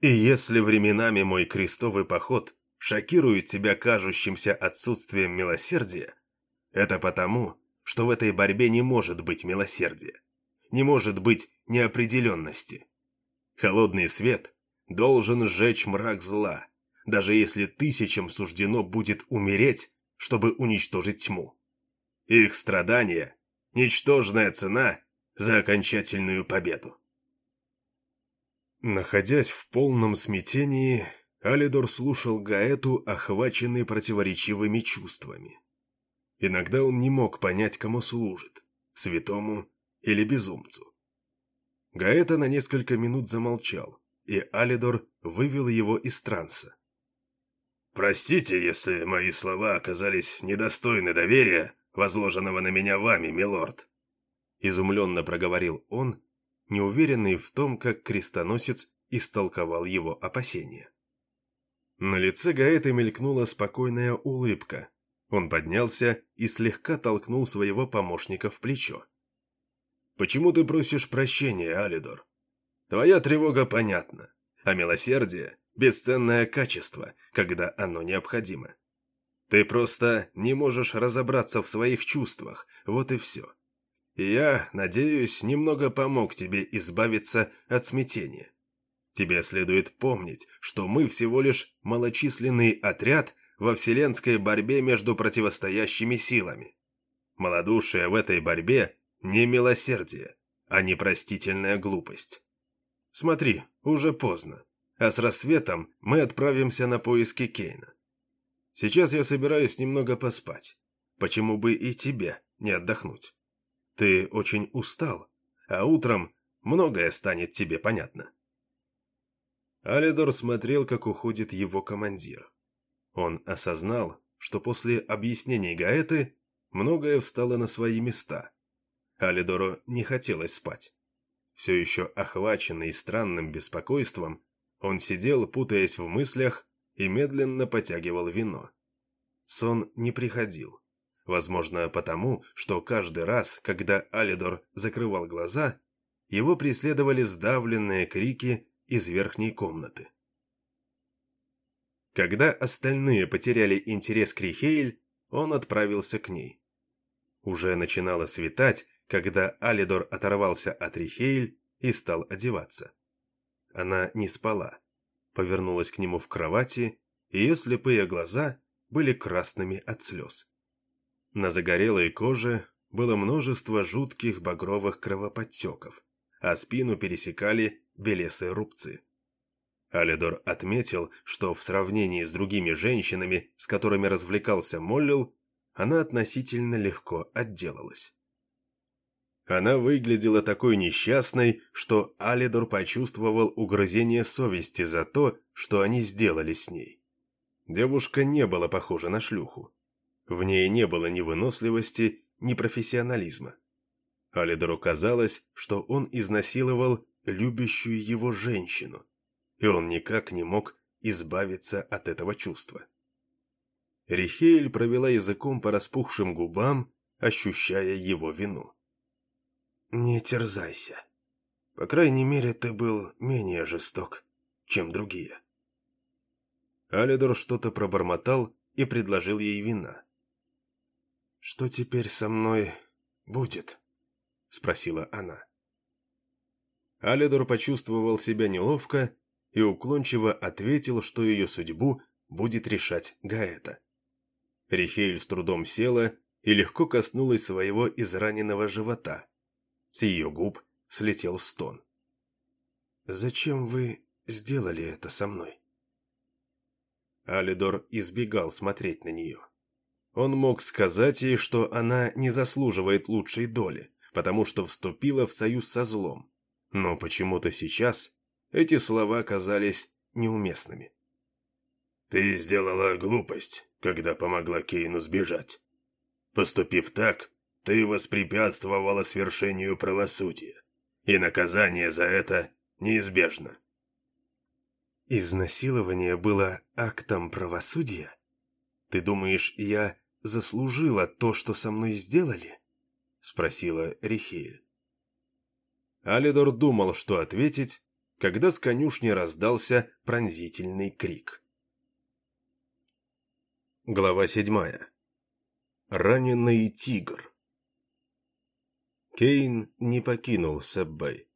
И если временами мой крестовый поход шокирует тебя кажущимся отсутствием милосердия, это потому, что в этой борьбе не может быть милосердия, не может быть неопределенности. Холодный свет должен сжечь мрак зла, даже если тысячам суждено будет умереть, чтобы уничтожить тьму. Их страдания – ничтожная цена за окончательную победу. Находясь в полном смятении, Алидор слушал Гаэту, охваченный противоречивыми чувствами. Иногда он не мог понять, кому служит – святому или безумцу. Гаэта на несколько минут замолчал, и Алидор вывел его из транса. «Простите, если мои слова оказались недостойны доверия, возложенного на меня вами, милорд», – изумленно проговорил он, неуверенный в том, как крестоносец истолковал его опасения. На лице Гаэта мелькнула спокойная улыбка. Он поднялся и слегка толкнул своего помощника в плечо. «Почему ты просишь прощения, Алидор? Твоя тревога понятна, а милосердие – бесценное качество, когда оно необходимо. Ты просто не можешь разобраться в своих чувствах, вот и все я, надеюсь, немного помог тебе избавиться от смятения. Тебе следует помнить, что мы всего лишь малочисленный отряд во вселенской борьбе между противостоящими силами. Малодушие в этой борьбе не милосердие, а непростительная глупость. Смотри, уже поздно, а с рассветом мы отправимся на поиски Кейна. Сейчас я собираюсь немного поспать. Почему бы и тебе не отдохнуть? Ты очень устал, а утром многое станет тебе понятно. Алидор смотрел, как уходит его командир. Он осознал, что после объяснений Гаэты многое встало на свои места. Алидору не хотелось спать. Все еще охваченный странным беспокойством, он сидел, путаясь в мыслях, и медленно потягивал вино. Сон не приходил. Возможно, потому, что каждый раз, когда Алидор закрывал глаза, его преследовали сдавленные крики из верхней комнаты. Когда остальные потеряли интерес к Рихейль, он отправился к ней. Уже начинало светать, когда Алидор оторвался от Рихейль и стал одеваться. Она не спала, повернулась к нему в кровати, ее слепые глаза были красными от слез. На загорелой коже было множество жутких багровых кровоподтеков, а спину пересекали белесые рубцы. Алидор отметил, что в сравнении с другими женщинами, с которыми развлекался Моллил, она относительно легко отделалась. Она выглядела такой несчастной, что Алидор почувствовал угрызение совести за то, что они сделали с ней. Девушка не была похожа на шлюху. В ней не было ни выносливости, ни профессионализма. Алидору казалось, что он изнасиловал любящую его женщину, и он никак не мог избавиться от этого чувства. Рихейль провела языком по распухшим губам, ощущая его вину. «Не терзайся. По крайней мере, ты был менее жесток, чем другие». Алидор что-то пробормотал и предложил ей вина. «Что теперь со мной будет?» — спросила она. Алидор почувствовал себя неловко и уклончиво ответил, что ее судьбу будет решать Гаэта. Рихейль с трудом села и легко коснулась своего израненного живота. С ее губ слетел стон. «Зачем вы сделали это со мной?» Алидор избегал смотреть на нее. Он мог сказать ей, что она не заслуживает лучшей доли, потому что вступила в союз со злом. Но почему-то сейчас эти слова казались неуместными. «Ты сделала глупость, когда помогла Кейну сбежать. Поступив так, ты воспрепятствовала свершению правосудия, и наказание за это неизбежно». «Изнасилование было актом правосудия? Ты думаешь, я заслужила то, что со мной сделали?» — спросила Рихель. Алидор думал, что ответить, когда с конюшни раздался пронзительный крик. Глава седьмая. Раненый тигр. Кейн не покинул Сэббэй.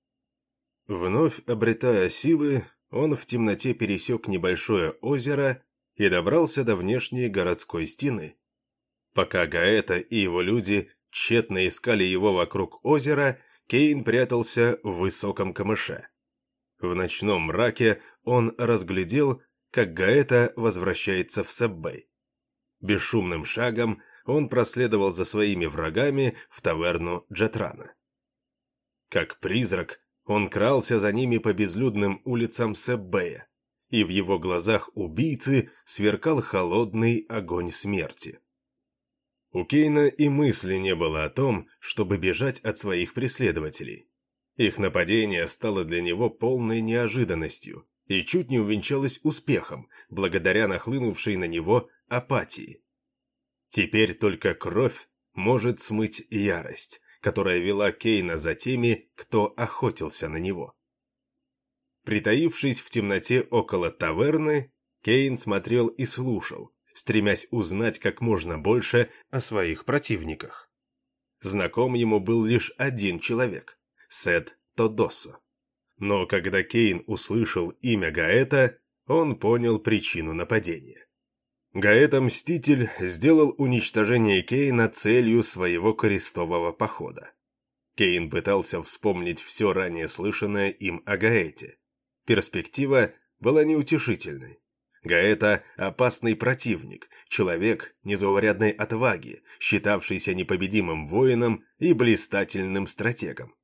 Вновь обретая силы, он в темноте пересек небольшое озеро и добрался до внешней городской стены. Пока Гаэта и его люди тщетно искали его вокруг озера, Кейн прятался в высоком камыше. В ночном мраке он разглядел, как Гаэта возвращается в Сэббэй. Бесшумным шагом он проследовал за своими врагами в таверну Джетрана. Как призрак, он крался за ними по безлюдным улицам Сэббэя, и в его глазах убийцы сверкал холодный огонь смерти. У Кейна и мысли не было о том, чтобы бежать от своих преследователей. Их нападение стало для него полной неожиданностью и чуть не увенчалось успехом, благодаря нахлынувшей на него апатии. Теперь только кровь может смыть ярость, которая вела Кейна за теми, кто охотился на него. Притаившись в темноте около таверны, Кейн смотрел и слушал, стремясь узнать как можно больше о своих противниках. Знаком ему был лишь один человек – Сет Тодосо. Но когда Кейн услышал имя Гаэта, он понял причину нападения. Гаэта-мститель сделал уничтожение Кейна целью своего крестового похода. Кейн пытался вспомнить все ранее слышанное им о Гаэте. Перспектива была неутешительной. Гаэта – опасный противник, человек незаурядной отваги, считавшийся непобедимым воином и блистательным стратегом.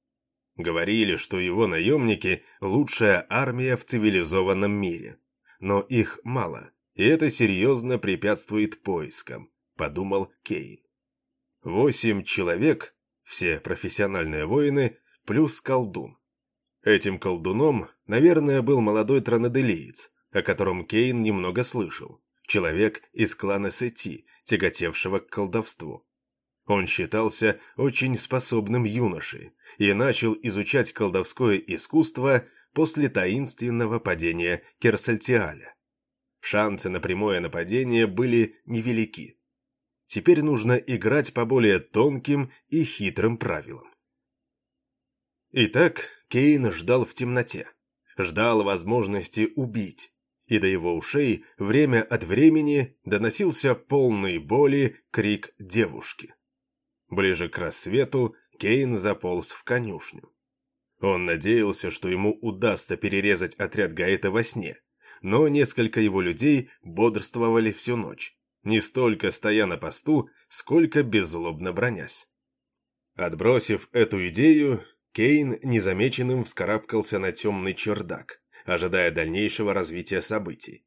Говорили, что его наемники – лучшая армия в цивилизованном мире. Но их мало, и это серьезно препятствует поискам, подумал Кейн. Восемь человек, все профессиональные воины, плюс колдун. Этим колдуном, наверное, был молодой транаделиец, о котором Кейн немного слышал, человек из клана Сети, тяготевшего к колдовству. Он считался очень способным юношей и начал изучать колдовское искусство после таинственного падения Керсальтиаля. Шансы на прямое нападение были невелики. Теперь нужно играть по более тонким и хитрым правилам. Итак, Кейн ждал в темноте. Ждал возможности убить, и до его ушей время от времени доносился полный боли крик девушки. Ближе к рассвету Кейн заполз в конюшню. Он надеялся, что ему удастся перерезать отряд Гаэта во сне, но несколько его людей бодрствовали всю ночь, не столько стоя на посту, сколько беззлобно бронясь. Отбросив эту идею, Кейн незамеченным вскарабкался на темный чердак ожидая дальнейшего развития событий.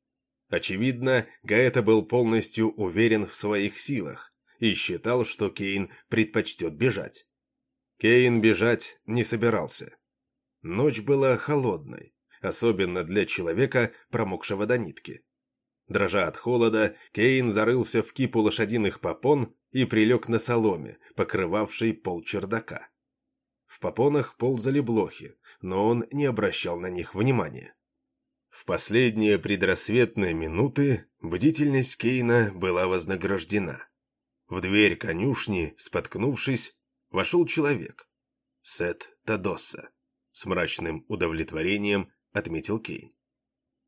Очевидно, Гаэта был полностью уверен в своих силах и считал, что Кейн предпочтет бежать. Кейн бежать не собирался. Ночь была холодной, особенно для человека, промокшего до нитки. Дрожа от холода, Кейн зарылся в кипу лошадиных попон и прилег на соломе, покрывавшей пол чердака. В попонах ползали блохи, но он не обращал на них внимания. В последние предрассветные минуты бдительность Кейна была вознаграждена. В дверь конюшни, споткнувшись, вошел человек. Сет Тадосса. С мрачным удовлетворением отметил Кейн.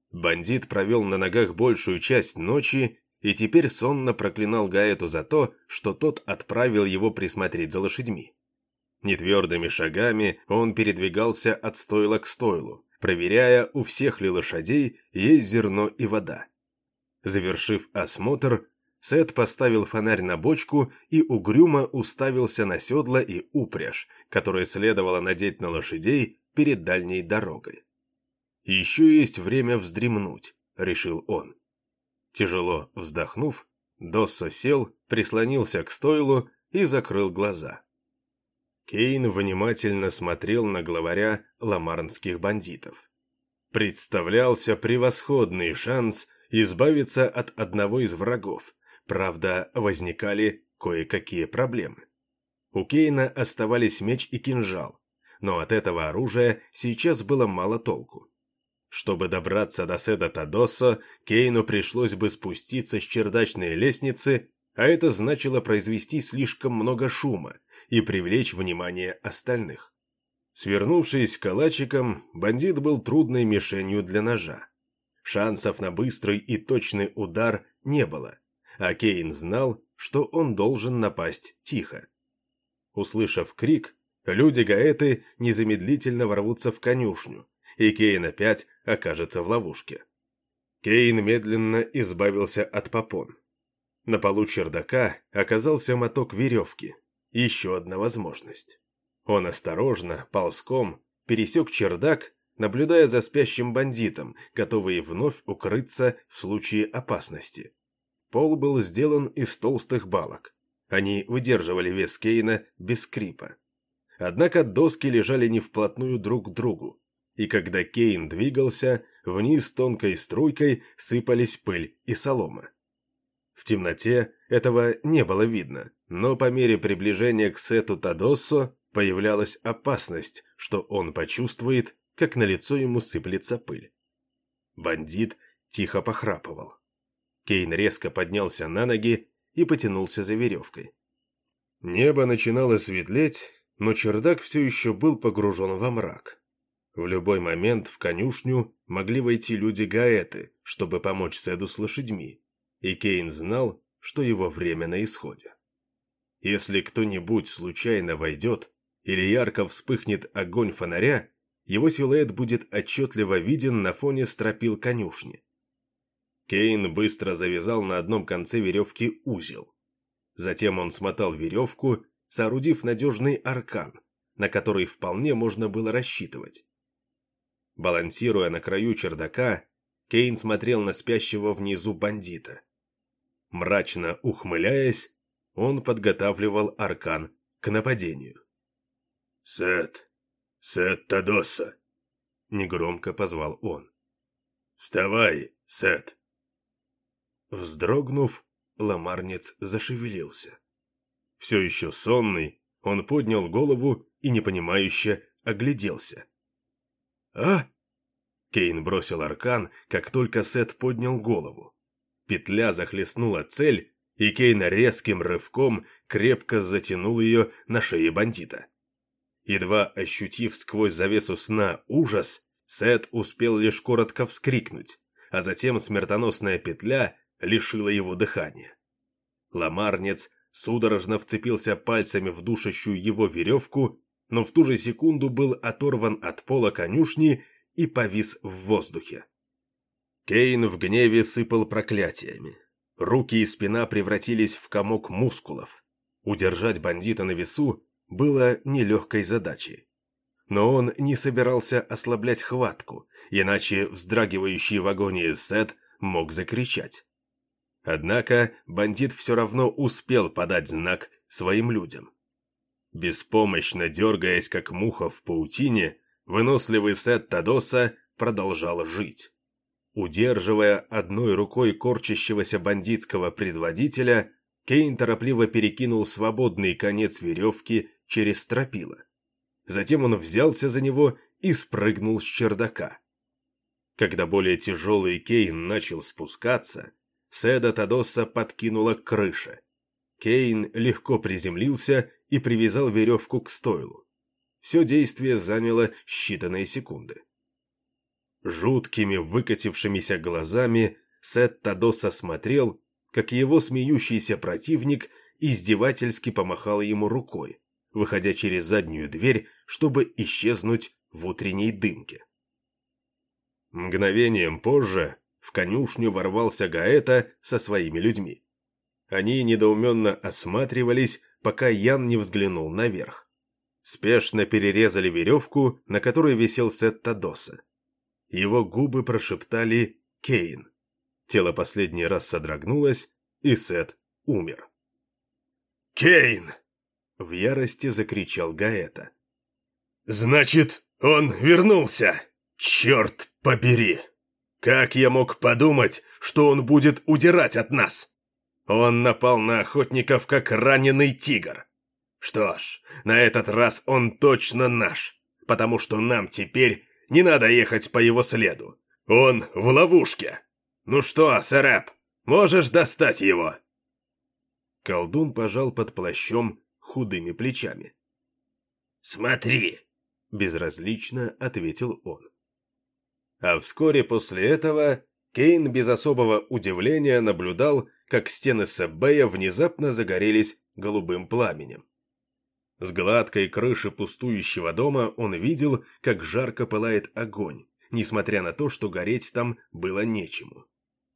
Бандит провел на ногах большую часть ночи и теперь сонно проклинал Гаэту за то, что тот отправил его присмотреть за лошадьми. Нетвердыми шагами он передвигался от стойла к стойлу, проверяя, у всех ли лошадей есть зерно и вода. Завершив осмотр, Сет поставил фонарь на бочку и угрюмо уставился на седла и упряжь, которые следовало надеть на лошадей перед дальней дорогой. «Еще есть время вздремнуть», — решил он. Тяжело вздохнув, Доссо сел, прислонился к стойлу и закрыл глаза. Кейн внимательно смотрел на главаря ламарнских бандитов. Представлялся превосходный шанс избавиться от одного из врагов, правда, возникали кое-какие проблемы. У Кейна оставались меч и кинжал, но от этого оружия сейчас было мало толку. Чтобы добраться до Седа Тадоса, Кейну пришлось бы спуститься с чердачной лестницы, а это значило произвести слишком много шума, и привлечь внимание остальных. Свернувшись калачиком, бандит был трудной мишенью для ножа. Шансов на быстрый и точный удар не было, а Кейн знал, что он должен напасть тихо. Услышав крик, люди Гаэты незамедлительно ворвутся в конюшню, и Кейн опять окажется в ловушке. Кейн медленно избавился от попон. На полу чердака оказался моток веревки, еще одна возможность. Он осторожно, ползком, пересек чердак, наблюдая за спящим бандитом, готовый вновь укрыться в случае опасности. Пол был сделан из толстых балок. Они выдерживали вес Кейна без скрипа. Однако доски лежали не вплотную друг к другу, и когда Кейн двигался, вниз тонкой струйкой сыпались пыль и солома. В темноте этого не было видно, но по мере приближения к Сету Тадоссо появлялась опасность, что он почувствует, как на лицо ему сыплется пыль. Бандит тихо похрапывал. Кейн резко поднялся на ноги и потянулся за веревкой. Небо начинало светлеть, но чердак все еще был погружен во мрак. В любой момент в конюшню могли войти люди Гаэты, чтобы помочь Седу с лошадьми, и Кейн знал, что его время на исходе. Если кто-нибудь случайно войдет, или ярко вспыхнет огонь фонаря, его силуэт будет отчетливо виден на фоне стропил конюшни. Кейн быстро завязал на одном конце веревки узел. Затем он смотал веревку, соорудив надежный аркан, на который вполне можно было рассчитывать. Балансируя на краю чердака, Кейн смотрел на спящего внизу бандита. Мрачно ухмыляясь, он подготавливал аркан к нападению. «Сет! Сет Тадоса!» — негромко позвал он. «Вставай, Сет!» Вздрогнув, ломарнец зашевелился. Все еще сонный, он поднял голову и непонимающе огляделся. «А?» Кейн бросил аркан, как только Сет поднял голову. Петля захлестнула цель, и Кейн резким рывком крепко затянул ее на шее бандита. Едва ощутив сквозь завесу сна ужас, Сет успел лишь коротко вскрикнуть, а затем смертоносная петля лишила его дыхания. Ламарнец судорожно вцепился пальцами в душащую его веревку, но в ту же секунду был оторван от пола конюшни и повис в воздухе. Кейн в гневе сыпал проклятиями. Руки и спина превратились в комок мускулов. Удержать бандита на весу было нелегкой задачей. Но он не собирался ослаблять хватку, иначе вздрагивающий в агонии Сет мог закричать. Однако бандит все равно успел подать знак своим людям. Беспомощно дергаясь, как муха в паутине, выносливый Сет Тадоса продолжал жить. Удерживая одной рукой корчащегося бандитского предводителя, Кейн торопливо перекинул свободный конец веревки через стропила. Затем он взялся за него и спрыгнул с чердака. Когда более тяжелый Кейн начал спускаться, Седа Тадоса подкинула к крыше. Кейн легко приземлился и привязал веревку к стойлу. Все действие заняло считанные секунды. Жуткими выкатившимися глазами Сет Тадоса смотрел, как его смеющийся противник издевательски помахал ему рукой, выходя через заднюю дверь, чтобы исчезнуть в утренней дымке. Мгновением позже в конюшню ворвался Гаэта со своими людьми. Они недоуменно осматривались, пока Ян не взглянул наверх. Спешно перерезали веревку, на которой висел Сет Тадоса. Его губы прошептали «Кейн». Тело последний раз содрогнулось, и Сет умер. «Кейн!» — в ярости закричал Гаэта. «Значит, он вернулся! Черт побери!» Как я мог подумать, что он будет удирать от нас? Он напал на охотников, как раненый тигр. Что ж, на этот раз он точно наш, потому что нам теперь не надо ехать по его следу. Он в ловушке. Ну что, Сэрэп, можешь достать его?» Колдун пожал под плащом худыми плечами. «Смотри!» — безразлично ответил он. А вскоре после этого Кейн без особого удивления наблюдал, как стены Сэббея внезапно загорелись голубым пламенем. С гладкой крыши пустующего дома он видел, как жарко пылает огонь, несмотря на то, что гореть там было нечему.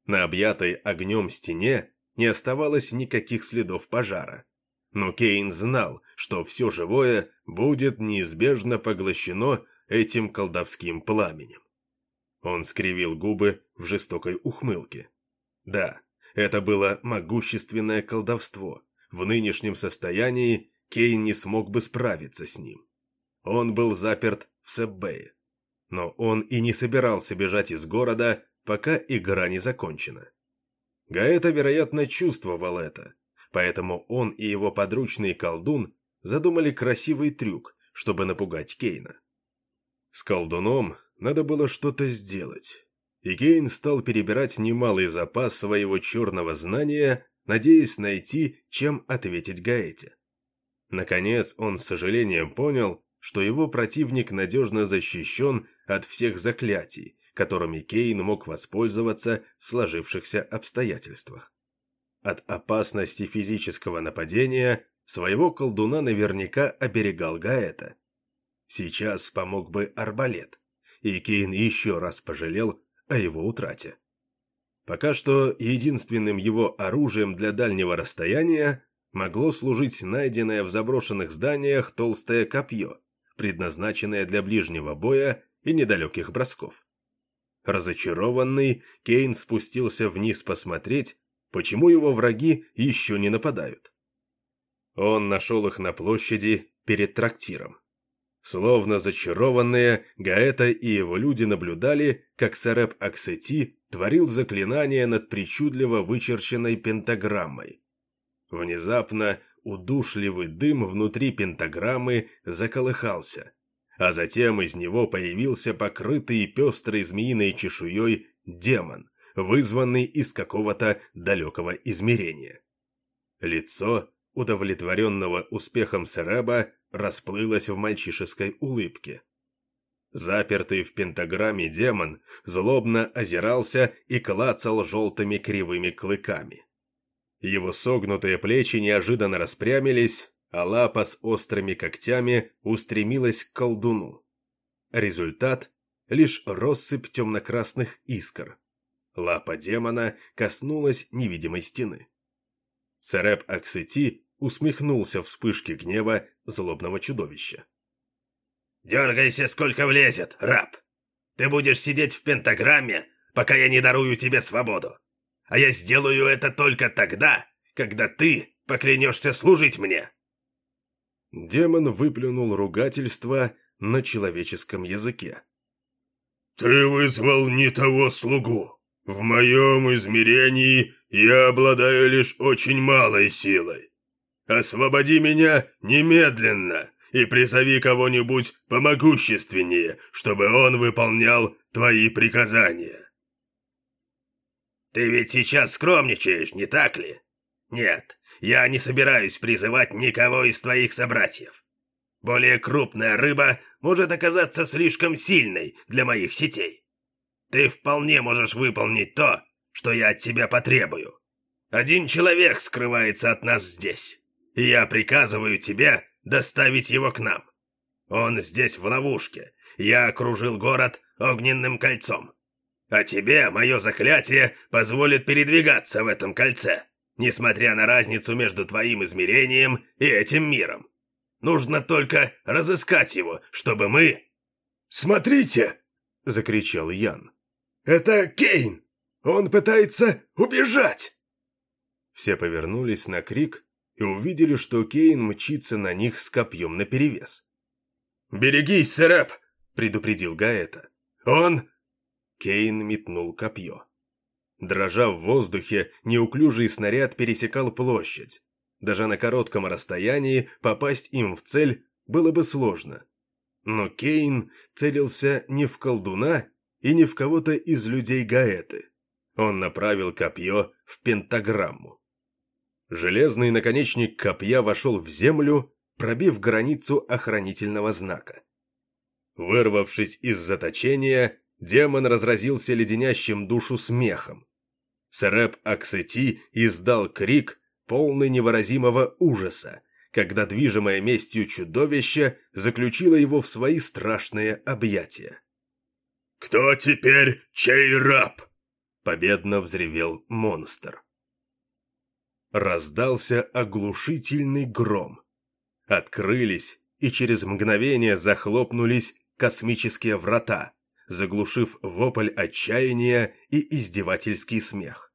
На объятой огнем стене не оставалось никаких следов пожара. Но Кейн знал, что все живое будет неизбежно поглощено этим колдовским пламенем. Он скривил губы в жестокой ухмылке. Да, это было могущественное колдовство. В нынешнем состоянии Кейн не смог бы справиться с ним. Он был заперт в Себбее. Но он и не собирался бежать из города, пока игра не закончена. Гаэта, вероятно, чувствовал это, поэтому он и его подручный колдун задумали красивый трюк, чтобы напугать Кейна. С колдуном надо было что-то сделать. И Кейн стал перебирать немалый запас своего черного знания, надеясь найти, чем ответить Гаэте. Наконец он с сожалением понял, что его противник надежно защищен от всех заклятий, которыми Кейн мог воспользоваться в сложившихся обстоятельствах. От опасности физического нападения Своего колдуна наверняка оберегал Гаэта. Сейчас помог бы арбалет, и Кейн еще раз пожалел о его утрате. Пока что единственным его оружием для дальнего расстояния могло служить найденное в заброшенных зданиях толстое копье, предназначенное для ближнего боя и недалеких бросков. Разочарованный, Кейн спустился вниз посмотреть, почему его враги еще не нападают. Он нашел их на площади перед трактиром. Словно зачарованные, Гаэта и его люди наблюдали, как Сареп Аксети творил заклинание над причудливо вычерченной пентаграммой. Внезапно удушливый дым внутри пентаграммы заколыхался, а затем из него появился покрытый пестрой змеиной чешуей демон, вызванный из какого-то далекого измерения. Лицо, удовлетворенного успехом Сереба, расплылось в мальчишеской улыбке. Запертый в пентаграмме демон злобно озирался и клацал желтыми кривыми клыками. Его согнутые плечи неожиданно распрямились, а лапа с острыми когтями устремилась к колдуну. Результат — лишь россыпь темно-красных искр. Лапа демона коснулась невидимой стены. Сареп Аксети усмехнулся вспышке гнева злобного чудовища. «Дергайся, сколько влезет, раб! Ты будешь сидеть в пентаграмме, пока я не дарую тебе свободу. А я сделаю это только тогда, когда ты поклянешься служить мне!» Демон выплюнул ругательство на человеческом языке. «Ты вызвал не того слугу. В моем измерении я обладаю лишь очень малой силой. Освободи меня немедленно и призови кого-нибудь помогущественнее, чтобы он выполнял твои приказания». «Ты ведь сейчас скромничаешь, не так ли? Нет, я не собираюсь призывать никого из твоих собратьев. Более крупная рыба может оказаться слишком сильной для моих сетей. Ты вполне можешь выполнить то, что я от тебя потребую. Один человек скрывается от нас здесь, и я приказываю тебе доставить его к нам. Он здесь в ловушке. Я окружил город огненным кольцом. А тебе мое заклятие позволит передвигаться в этом кольце, несмотря на разницу между твоим измерением и этим миром. Нужно только разыскать его, чтобы мы...» «Смотрите!» — закричал Ян. «Это Кейн! Он пытается убежать!» Все повернулись на крик и увидели, что Кейн мчится на них с копьем наперевес. «Берегись, Сэрэп!» — предупредил Гаэта. «Он...» Кейн метнул копье. Дрожа в воздухе, неуклюжий снаряд пересекал площадь. Даже на коротком расстоянии попасть им в цель было бы сложно. Но Кейн целился не в колдуна и не в кого-то из людей Гаэты. Он направил копье в пентаграмму. Железный наконечник копья вошел в землю, пробив границу охранительного знака. Вырвавшись из заточения, демон разразился леденящим душу смехом. Среп Аксети издал крик, полный невыразимого ужаса, когда движимое местью чудовище заключило его в свои страшные объятия. «Кто теперь чей раб?» — победно взревел монстр. Раздался оглушительный гром. Открылись и через мгновение захлопнулись космические врата, заглушив вопль отчаяния и издевательский смех.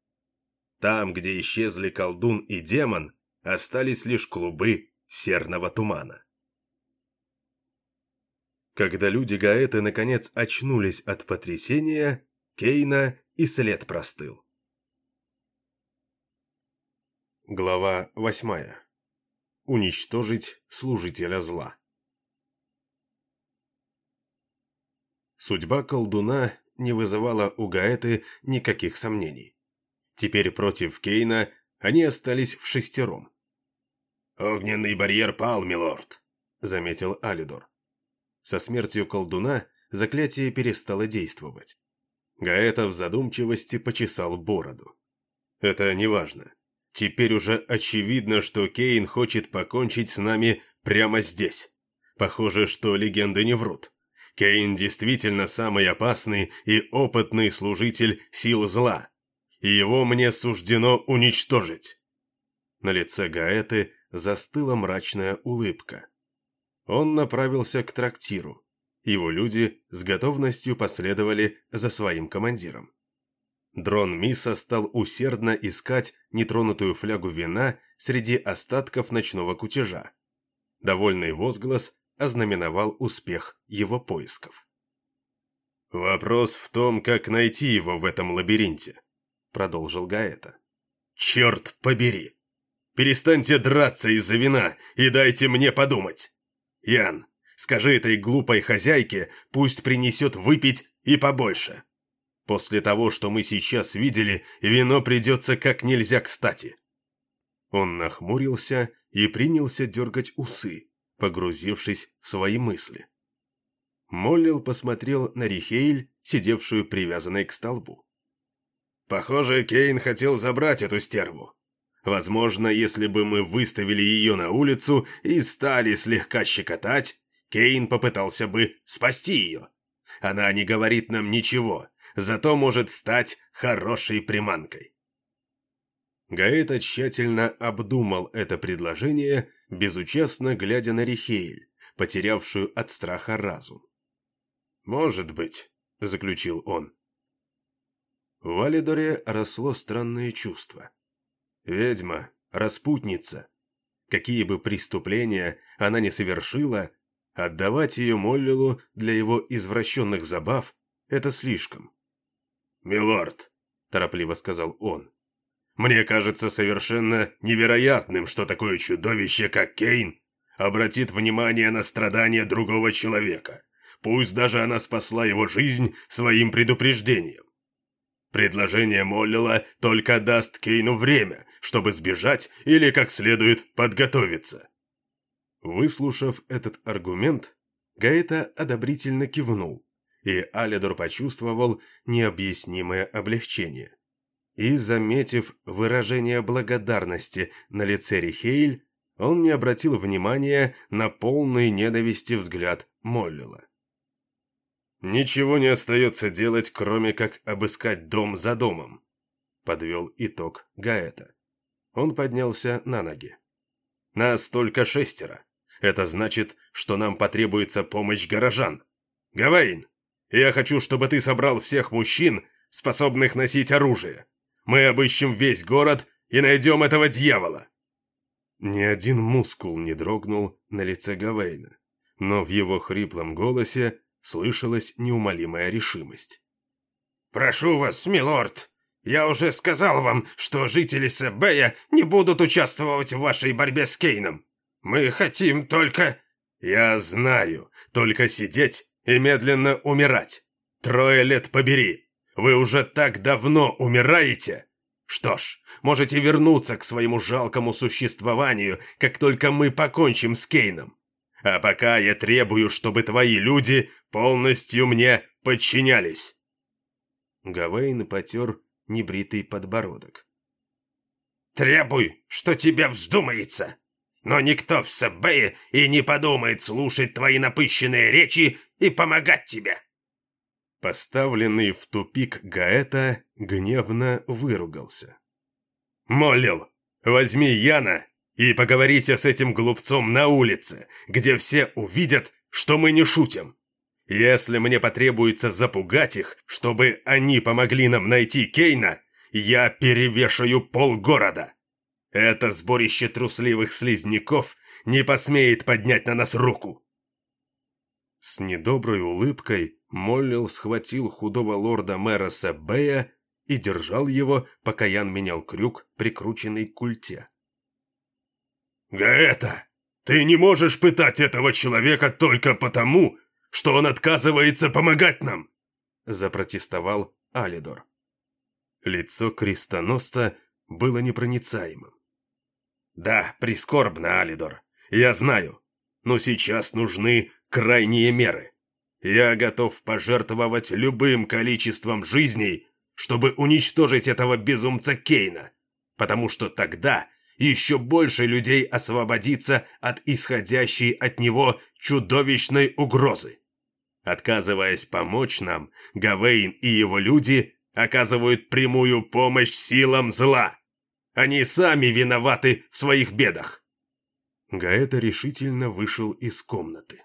Там, где исчезли колдун и демон, остались лишь клубы серного тумана. Когда люди Гаэты наконец очнулись от потрясения, Кейна и след простыл. Глава восьмая. Уничтожить служителя зла. Судьба колдуна не вызывала у Гаэты никаких сомнений. Теперь против Кейна они остались в шестером. «Огненный барьер пал, милорд», — заметил Алидор. Со смертью колдуна заклятие перестало действовать. Гаэта в задумчивости почесал бороду. Это неважно. Теперь уже очевидно, что Кейн хочет покончить с нами прямо здесь. Похоже, что легенды не врут. Кейн действительно самый опасный и опытный служитель сил зла, и его мне суждено уничтожить. На лице Гаэты застыла мрачная улыбка. Он направился к трактиру. Его люди с готовностью последовали за своим командиром. Дрон Миса стал усердно искать нетронутую флягу вина среди остатков ночного кутежа. Довольный возглас ознаменовал успех его поисков. «Вопрос в том, как найти его в этом лабиринте», — продолжил Гаэта. «Черт побери! Перестаньте драться из-за вина и дайте мне подумать! Ян, скажи этой глупой хозяйке, пусть принесет выпить и побольше. После того, что мы сейчас видели, вино придется как нельзя кстати». Он нахмурился и принялся дергать усы, погрузившись в свои мысли. Моллил посмотрел на Рихейль, сидевшую привязанной к столбу. «Похоже, Кейн хотел забрать эту стерву. Возможно, если бы мы выставили ее на улицу и стали слегка щекотать, Кейн попытался бы спасти ее. Она не говорит нам ничего, зато может стать хорошей приманкой». Гаэта тщательно обдумал это предложение безучастно глядя на Рихейль, потерявшую от страха разум. «Может быть», — заключил он. В Алидоре росло странное чувство. Ведьма, распутница. Какие бы преступления она ни совершила, отдавать ее Моллилу для его извращенных забав — это слишком. «Милорд», — торопливо сказал он, мне кажется совершенно невероятным, что такое чудовище, как Кейн, обратит внимание на страдания другого человека. Пусть даже она спасла его жизнь своим предупреждением. Предложение Моллила только даст Кейну время, чтобы сбежать или как следует подготовиться. Выслушав этот аргумент, Гаэта одобрительно кивнул, и Алидор почувствовал необъяснимое облегчение. И, заметив выражение благодарности на лице Рихейль, он не обратил внимания на полный ненависти взгляд Моллила. «Ничего не остается делать, кроме как обыскать дом за домом», — подвел итог Гаэта. Он поднялся на ноги. «Нас только шестеро. Это значит, что нам потребуется помощь горожан. Гавейн, я хочу, чтобы ты собрал всех мужчин, способных носить оружие. Мы обыщем весь город и найдем этого дьявола!» Ни один мускул не дрогнул на лице Гавейна, но в его хриплом голосе слышалась неумолимая решимость. «Прошу вас, милорд, я уже сказал вам, что жители Себея не будут участвовать в вашей борьбе с Кейном. Мы хотим только...» «Я знаю, только сидеть и медленно умирать. Трое лет побери, вы уже так давно умираете? Что ж, можете вернуться к своему жалкому существованию, как только мы покончим с Кейном. А пока я требую, чтобы твои люди полностью мне подчинялись. Гавейн потер небритый подбородок. «Требуй, что тебе вздумается! Но никто в Саббее и не подумает слушать твои напыщенные речи и помогать тебе!» Поставленный в тупик Гаэта гневно выругался. «Моллил, возьми Яна и поговорите с этим глупцом на улице, где все увидят, что мы не шутим. Если мне потребуется запугать их, чтобы они помогли нам найти Кейна, я перевешаю полгорода. Это сборище трусливых слизняков не посмеет поднять на нас руку». С недоброй улыбкой Моллил схватил худого лорда-мэра Себея и держал его, пока Ян менял крюк, прикрученный к культе. «Гаэта, ты не можешь пытать этого человека только потому, что он отказывается помогать нам!» запротестовал Алидор. Лицо крестоносца было непроницаемым. «Да, прискорбно, Алидор, я знаю, но сейчас нужны крайние меры. Я готов пожертвовать любым количеством жизней, чтобы уничтожить этого безумца Кейна. потому что тогда еще больше людей освободится от исходящей от него чудовищной угрозы. Отказываясь помочь нам, Гавейн и его люди оказывают прямую помощь силам зла. Они сами виноваты в своих бедах. Гаэта решительно вышел из комнаты.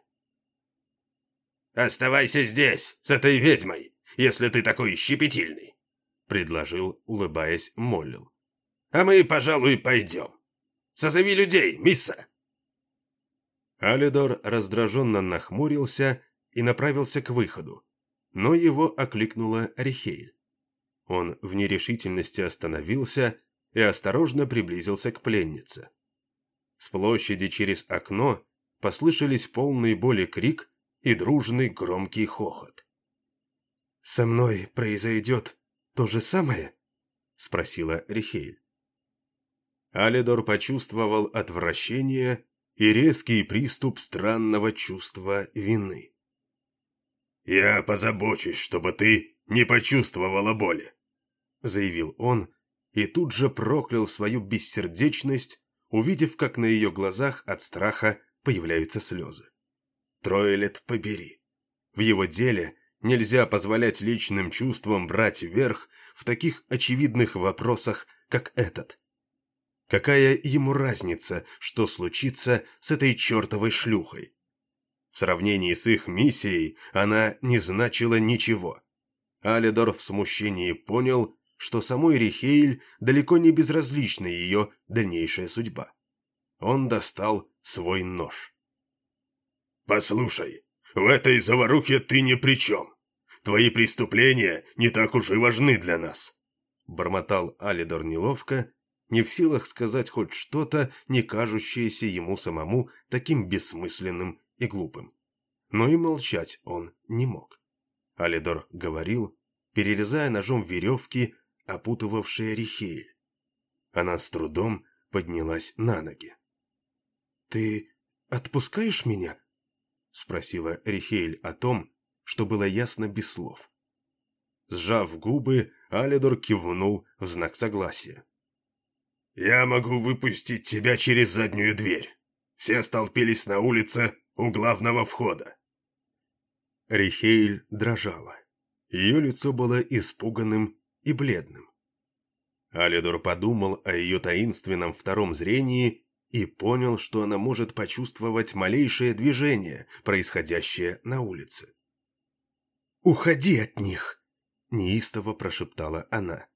«Оставайся здесь, с этой ведьмой, если ты такой щепетильный», — предложил, улыбаясь, Моллил. «А мы, пожалуй, пойдем. Созови людей, мисса!» Алидор раздраженно нахмурился и направился к выходу, но его окликнула Рихейль. Он в нерешительности остановился и осторожно приблизился к пленнице. С площади через окно послышались полный боли крик и дружный громкий хохот. «Со мной произойдет то же самое?» — спросила Рихейль. Алидор почувствовал отвращение и резкий приступ странного чувства вины. «Я позабочусь, чтобы ты не почувствовала боли», — заявил он, и тут же проклял свою бессердечность, увидев, как на ее глазах от страха появляются слезы. Тройлет побери. В его деле нельзя позволять личным чувствам брать верх в таких очевидных вопросах, как этот. Какая ему разница, что случится с этой чертовой шлюхой? В сравнении с их миссией она не значила ничего. Алидор в смущении понял, что самой Рихейль далеко не безразлична ее дальнейшая судьба. Он достал свой нож. «Послушай, в этой заварухе ты ни при чем. Твои преступления не так уж и важны для нас», — бормотал Алидор неловко, не в силах сказать хоть что-то, не кажущееся ему самому таким бессмысленным и глупым. Но и молчать он не мог. Алидор говорил, перерезая ножом веревки, опутывавшие Рихейль. Она с трудом поднялась на ноги. «Ты отпускаешь меня?» — спросила Рихейль о том, что было ясно без слов. Сжав губы, Алидор кивнул в знак согласия. «Я могу выпустить тебя через заднюю дверь. Все столпились на улице у главного входа». Рихейль дрожала. Ее лицо было испуганным и бледным. Алидор подумал о ее таинственном втором зрении и понял, что она может почувствовать малейшее движение, происходящее на улице. «Уходи от них!» – неистово прошептала она.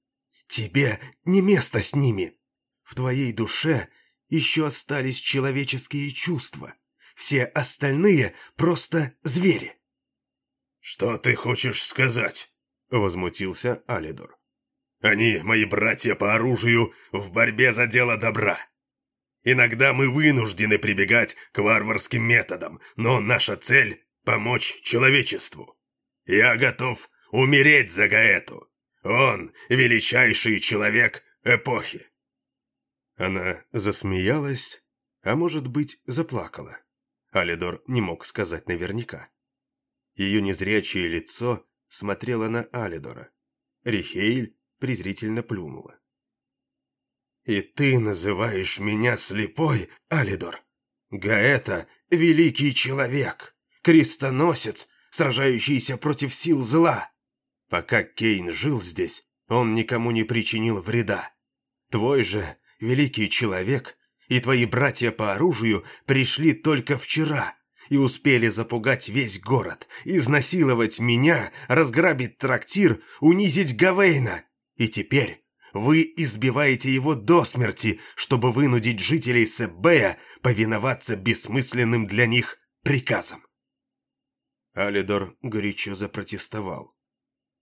«Тебе не место с ними! В твоей душе еще остались человеческие чувства. Все остальные просто звери!» «Что ты хочешь сказать?» – возмутился Алидор. «Они мои братья по оружию в борьбе за дело добра. Иногда мы вынуждены прибегать к варварским методам, но наша цель — помочь человечеству. Я готов умереть за Гаэту. Он — величайший человек эпохи. Она засмеялась, а может быть, заплакала. Алидор не мог сказать наверняка. Ее незрячее лицо смотрело на Алидора. Рихейль презрительно плюнула. «И ты называешь меня слепой, Алидор? Гаэта — великий человек, крестоносец, сражающийся против сил зла. Пока Кейн жил здесь, он никому не причинил вреда. Твой же великий человек и твои братья по оружию пришли только вчера и успели запугать весь город, изнасиловать меня, разграбить трактир, унизить Гавейна. И теперь вы избиваете его до смерти, чтобы вынудить жителей Себея повиноваться бессмысленным для них приказам. Алидор горячо запротестовал.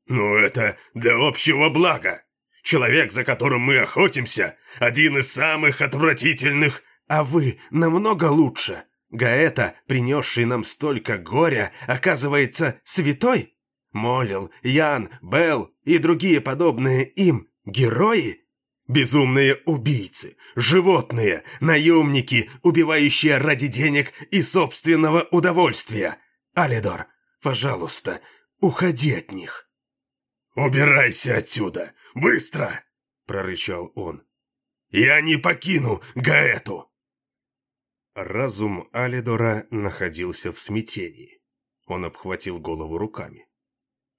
«Ну это для общего блага! Человек, за которым мы охотимся, один из самых отвратительных...» «А вы намного лучше. Гаэта, принесший нам столько горя, оказывается святой?» Молил, Ян, Бел и другие подобные им Герои? Безумные убийцы, животные, наемники, убивающие ради денег и собственного удовольствия. Алидор, пожалуйста, уходи от них. «Убирайся отсюда! Быстро!» – прорычал он. Я не покину Гаэту!» Разум Алидора находился в смятении. Он обхватил голову руками.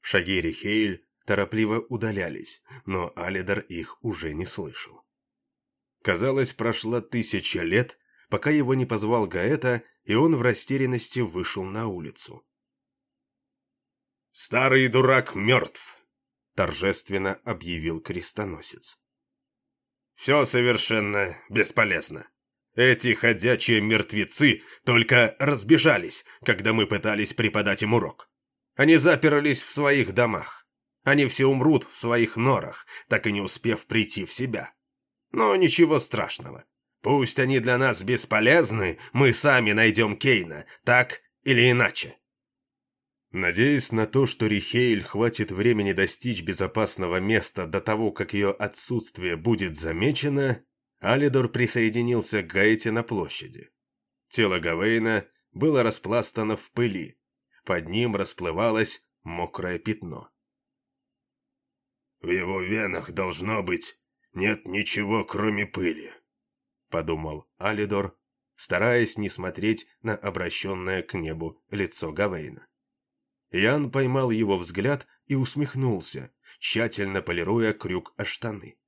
Шаги Рихейль торопливо удалялись, но Алидор их уже не слышал. Казалось, прошла тысяча лет, пока его не позвал Гаэта, и он в растерянности вышел на улицу. «Старый дурак мертв!» — торжественно объявил крестоносец. «Все совершенно бесполезно. Эти ходячие мертвецы только разбежались, когда мы пытались преподать им урок. Они заперлись в своих домах. Они все умрут в своих норах, так и не успев прийти в себя. Но ничего страшного. Пусть они для нас бесполезны, мы сами найдем Кейна, так или иначе. Надеясь на то, что Рихейль хватит времени достичь безопасного места до того, как ее отсутствие будет замечено, Алидор присоединился к Гаэте на площади. Тело Гавейна было распластано в пыли. Под ним расплывалось мокрое пятно. «В его венах, должно быть, нет ничего, кроме пыли», — подумал Алидор, стараясь не смотреть на обращенное к небу лицо Гавейна. Ян поймал его взгляд и усмехнулся, тщательно полируя крюк о штаны.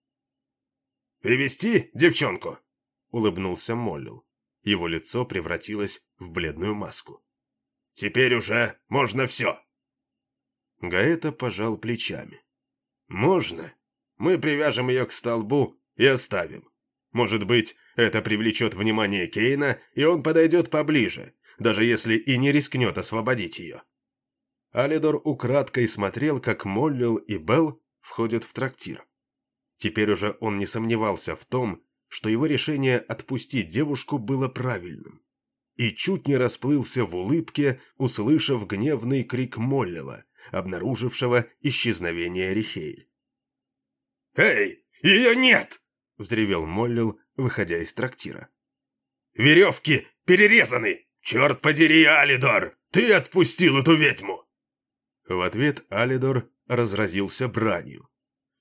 «Привести девчонку?» — улыбнулся Моллил. Его лицо превратилось в бледную маску. «Теперь уже можно все!» Гаэта пожал плечами. «Можно. Мы привяжем ее к столбу и оставим. Может быть, это привлечет внимание Кейна, и он подойдет поближе, даже если и не рискнет освободить ее». Алидор украдкой смотрел, как Моллил и Белл входят в трактир. Теперь уже он не сомневался в том, что его решение отпустить девушку было правильным. И чуть не расплылся в улыбке, услышав гневный крик Моллила, обнаружившего исчезновение Рихейль. «Эй, ее нет!» — взревел Моллил, выходя из трактира. «Веревки перерезаны! Черт подери, Алидор! Ты отпустил эту ведьму!» В ответ Алидор разразился бранью.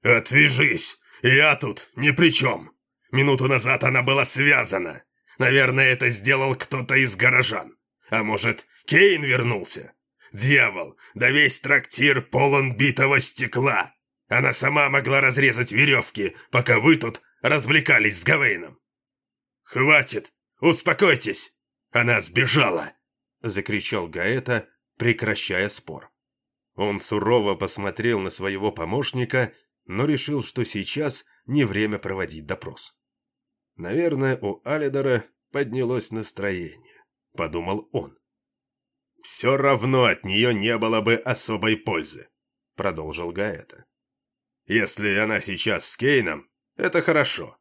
«Отвяжись! «Я тут ни при чем. Минуту назад она была связана. Наверное, это сделал кто-то из горожан. А может, Кейн вернулся? Дьявол, да весь трактир полон битого стекла. Она сама могла разрезать веревки, пока вы тут развлекались с Гавейном. Хватит, успокойтесь. Она сбежала!» Закричал Гаэта, прекращая спор. Он сурово посмотрел на своего помощника но решил, что сейчас не время проводить допрос. Наверное, у Алидора поднялось настроение, подумал он. «Все равно от нее не было бы особой пользы», — продолжил Гаэта. «Если она сейчас с Кейном, это хорошо.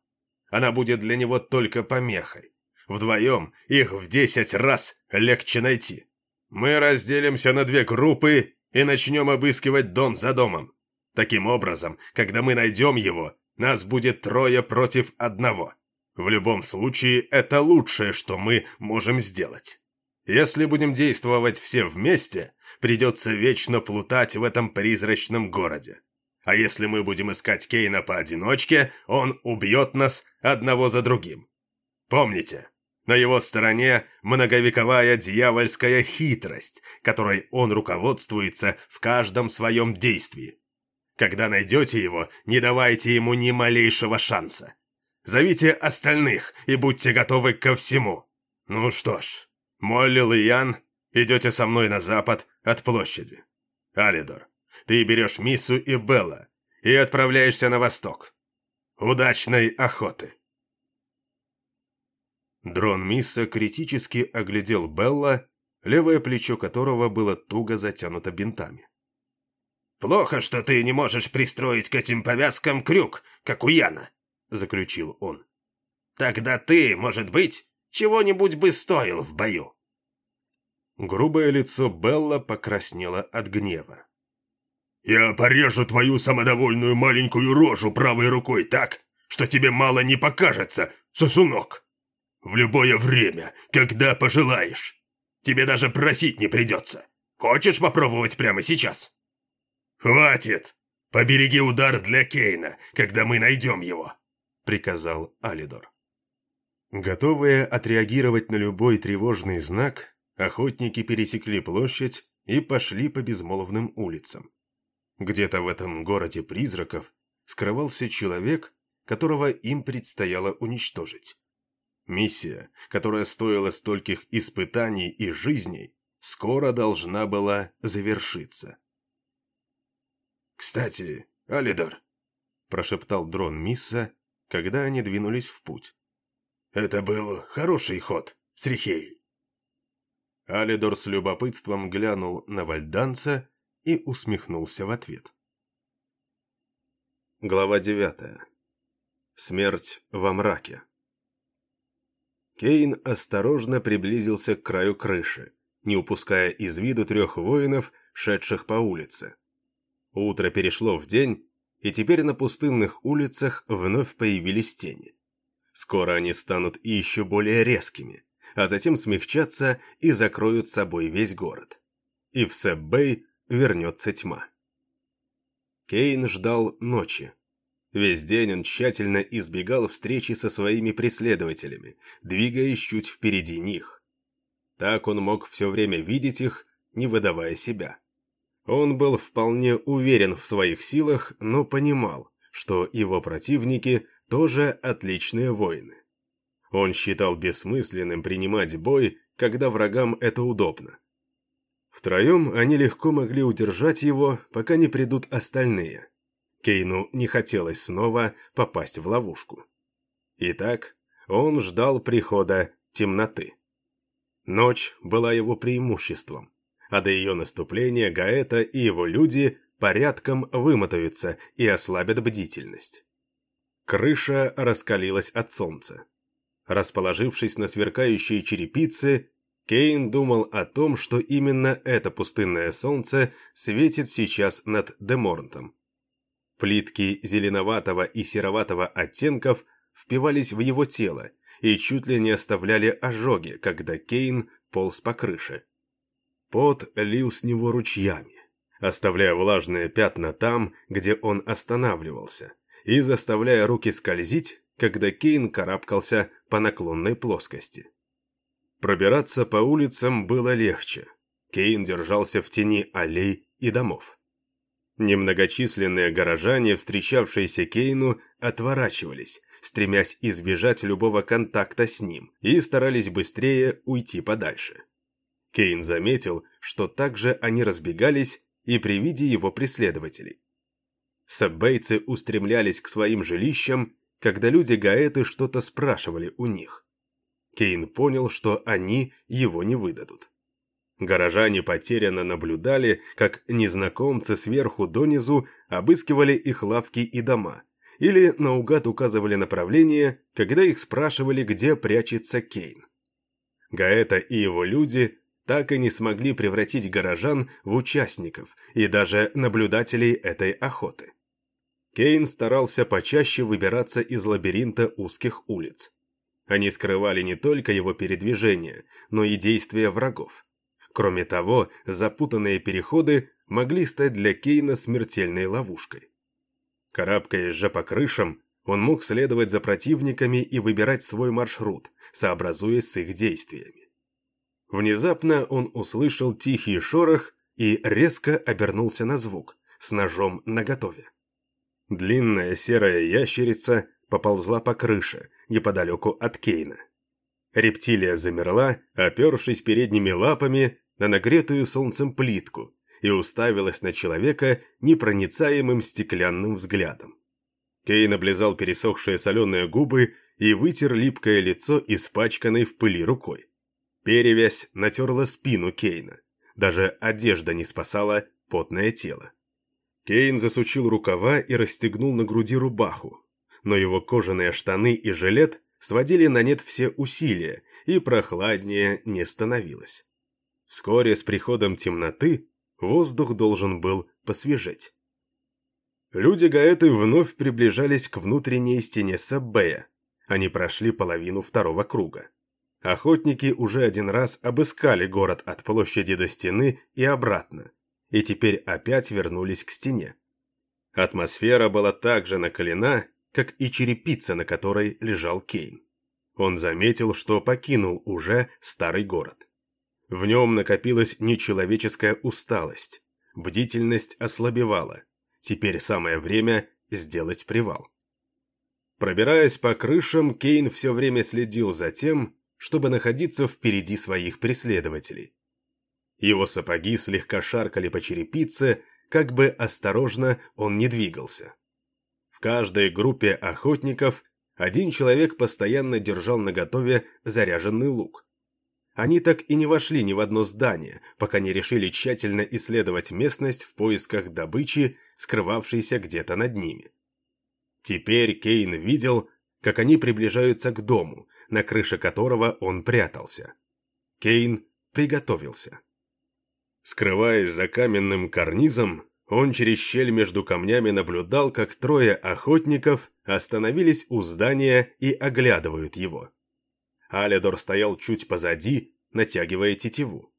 Она будет для него только помехой. Вдвоем их в десять раз легче найти. Мы разделимся на две группы и начнем обыскивать дом за домом. Таким образом, когда мы найдем его, нас будет трое против одного. В любом случае, это лучшее, что мы можем сделать. Если будем действовать все вместе, придется вечно плутать в этом призрачном городе. А если мы будем искать Кейна поодиночке, он убьет нас одного за другим. Помните, на его стороне многовековая дьявольская хитрость, которой он руководствуется в каждом своем действии. Когда найдете его, не давайте ему ни малейшего шанса. Зовите остальных и будьте готовы ко всему. Ну что ж, Моллил и идете со мной на запад от площади. Алидор, ты берешь Миссу и Белла и отправляешься на восток. Удачной охоты!» Дрон Мисса критически оглядел Белла, левое плечо которого было туго затянуто бинтами. «Плохо, что ты не можешь пристроить к этим повязкам крюк, как у Яна», — заключил он. «Тогда ты, может быть, чего-нибудь бы стоил в бою». Грубое лицо Белла покраснело от гнева. «Я порежу твою самодовольную маленькую рожу правой рукой так, что тебе мало не покажется, сосунок. В любое время, когда пожелаешь. Тебе даже просить не придется. Хочешь попробовать прямо сейчас?» «Хватит! Побереги удар для Кейна, когда мы найдем его!» — приказал Алидор. Готовые отреагировать на любой тревожный знак, охотники пересекли площадь и пошли по безмолвным улицам. Где-то в этом городе призраков скрывался человек, которого им предстояло уничтожить. Миссия, которая стоила стольких испытаний и жизней, скоро должна была завершиться. «Кстати, Алидор», – прошептал дрон Мисса, когда они двинулись в путь. «Это был хороший ход, Срихей». Алидор с любопытством глянул на вальданца и усмехнулся в ответ. Глава девятая. Смерть во мраке. Кейн осторожно приблизился к краю крыши, не упуская из виду трех воинов, шедших по улице. Утро перешло в день, и теперь на пустынных улицах вновь появились тени. Скоро они станут еще более резкими, а затем смягчатся и закроют собой весь город. И в Сэббэй вернется тьма. Кейн ждал ночи. Весь день он тщательно избегал встречи со своими преследователями, двигаясь чуть впереди них. Так он мог все время видеть их, не выдавая себя. Он был вполне уверен в своих силах, но понимал, что его противники тоже отличные воины. Он считал бессмысленным принимать бой, когда врагам это удобно. Втроем они легко могли удержать его, пока не придут остальные. Кейну не хотелось снова попасть в ловушку. Итак, он ждал прихода темноты. Ночь была его преимуществом, а до ее наступления Гаэта и его люди порядком вымотаются и ослабят бдительность. Крыша раскалилась от солнца. Расположившись на сверкающей черепице, Кейн думал о том, что именно это пустынное солнце светит сейчас над Деморнтом. Плитки зеленоватого и сероватого оттенков впивались в его тело и чуть ли не оставляли ожоги, когда Кейн полз по крыше. Пот лил с него ручьями, оставляя влажные пятна там, где он останавливался, и заставляя руки скользить, когда Кейн карабкался по наклонной плоскости. Пробираться по улицам было легче. Кейн держался в тени аллей и домов. Немногочисленные горожане, встречавшиеся Кейну, отворачивались, стремясь избежать любого контакта с ним, и старались быстрее уйти подальше. Кейн заметил, что также они разбегались и при виде его преследователей. Саббейцы устремлялись к своим жилищам, когда люди Гаэты что-то спрашивали у них. Кейн понял, что они его не выдадут. Горожане потерянно наблюдали, как незнакомцы сверху донизу обыскивали их лавки и дома, или наугад указывали направление, когда их спрашивали, где прячется Кейн. Гаэта и его люди так и не смогли превратить горожан в участников и даже наблюдателей этой охоты. Кейн старался почаще выбираться из лабиринта узких улиц. Они скрывали не только его передвижения, но и действия врагов. Кроме того, запутанные переходы могли стать для Кейна смертельной ловушкой. Карабкаясь же по крышам, он мог следовать за противниками и выбирать свой маршрут, сообразуясь с их действиями. Внезапно он услышал тихий шорох и резко обернулся на звук, с ножом наготове. Длинная серая ящерица поползла по крыше, неподалеку от Кейна. Рептилия замерла, опершись передними лапами на нагретую солнцем плитку, и уставилась на человека непроницаемым стеклянным взглядом. Кейн облизал пересохшие соленые губы и вытер липкое лицо, испачканной в пыли рукой. Перевязь натерла спину Кейна. Даже одежда не спасала потное тело. Кейн засучил рукава и расстегнул на груди рубаху, но его кожаные штаны и жилет сводили на нет все усилия, и прохладнее не становилось. Вскоре с приходом темноты воздух должен был посвежеть. Люди Гаэты вновь приближались к внутренней стене Саббея. Они прошли половину второго круга. Охотники уже один раз обыскали город от площади до стены и обратно, и теперь опять вернулись к стене. Атмосфера была так же накалена, как и черепица, на которой лежал Кейн. Он заметил, что покинул уже старый город. В нем накопилась нечеловеческая усталость, бдительность ослабевала. Теперь самое время сделать привал. Пробираясь по крышам, Кейн все время следил за тем, чтобы находиться впереди своих преследователей. Его сапоги слегка шаркали по черепице, как бы осторожно он не двигался. В каждой группе охотников один человек постоянно держал наготове заряженный лук. Они так и не вошли ни в одно здание, пока не решили тщательно исследовать местность в поисках добычи, скрывавшейся где-то над ними. Теперь Кейн видел, как они приближаются к дому, на крыше которого он прятался. Кейн приготовился. Скрываясь за каменным карнизом, он через щель между камнями наблюдал, как трое охотников остановились у здания и оглядывают его. Алидор стоял чуть позади, натягивая тетиву.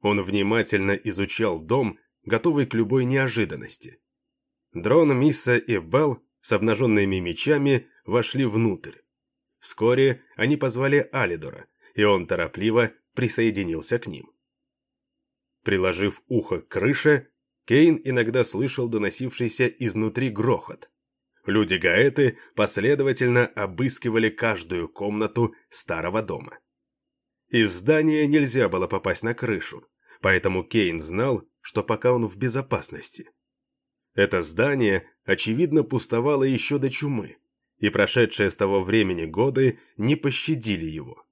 Он внимательно изучал дом, готовый к любой неожиданности. Дрон, Мисса и Белл с обнаженными мечами вошли внутрь. Вскоре они позвали Алидора, и он торопливо присоединился к ним. Приложив ухо к крыше, Кейн иногда слышал доносившийся изнутри грохот. Люди Гаэты последовательно обыскивали каждую комнату старого дома. Из здания нельзя было попасть на крышу, поэтому Кейн знал, что пока он в безопасности. Это здание, очевидно, пустовало еще до чумы, и прошедшие с того времени годы не пощадили его.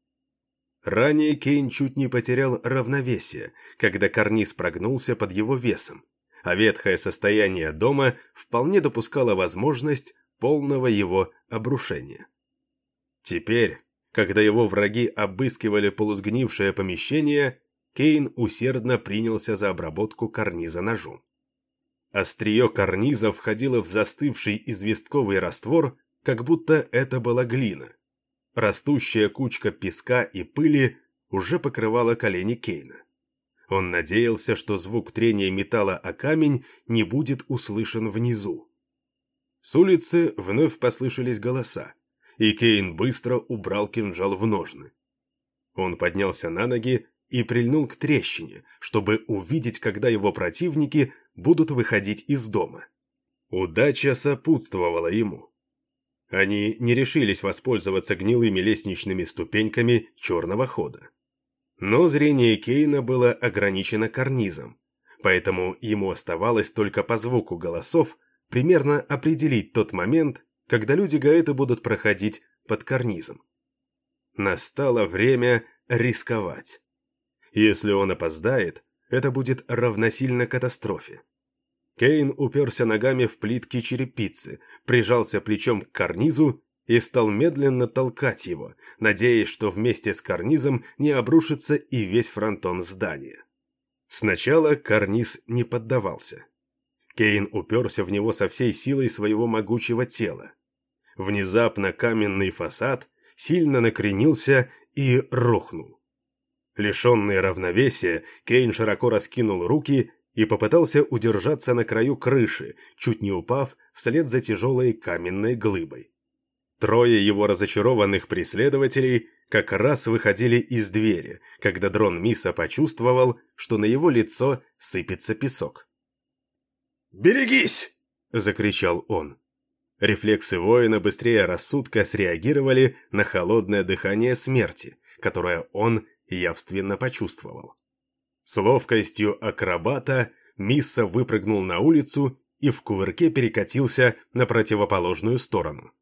Ранее Кейн чуть не потерял равновесие, когда карниз прогнулся под его весом, а ветхое состояние дома вполне допускало возможность полного его обрушения. Теперь, когда его враги обыскивали полусгнившее помещение, Кейн усердно принялся за обработку карниза ножом. Острие карниза входило в застывший известковый раствор, как будто это была глина. Растущая кучка песка и пыли уже покрывала колени Кейна. Он надеялся, что звук трения металла о камень не будет услышан внизу. С улицы вновь послышались голоса, и Кейн быстро убрал кинжал в ножны. Он поднялся на ноги и прильнул к трещине, чтобы увидеть, когда его противники будут выходить из дома. Удача сопутствовала ему. Они не решились воспользоваться гнилыми лестничными ступеньками черного хода. Но зрение Кейна было ограничено карнизом, поэтому ему оставалось только по звуку голосов примерно определить тот момент, когда люди Гаэта будут проходить под карнизом. Настало время рисковать. Если он опоздает, это будет равносильно катастрофе. Кейн уперся ногами в плитки черепицы, прижался плечом к карнизу и стал медленно толкать его, надеясь, что вместе с карнизом не обрушится и весь фронтон здания. Сначала карниз не поддавался. Кейн уперся в него со всей силой своего могучего тела. Внезапно каменный фасад сильно накренился и рухнул. Лишенный равновесия, Кейн широко раскинул руки и попытался удержаться на краю крыши, чуть не упав вслед за тяжелой каменной глыбой. Трое его разочарованных преследователей как раз выходили из двери, когда дрон Миса почувствовал, что на его лицо сыпется песок. «Берегись!» – закричал он. Рефлексы воина быстрее рассудка среагировали на холодное дыхание смерти, которое он явственно почувствовал. С ловкостью акробата Мисса выпрыгнул на улицу и в кувырке перекатился на противоположную сторону.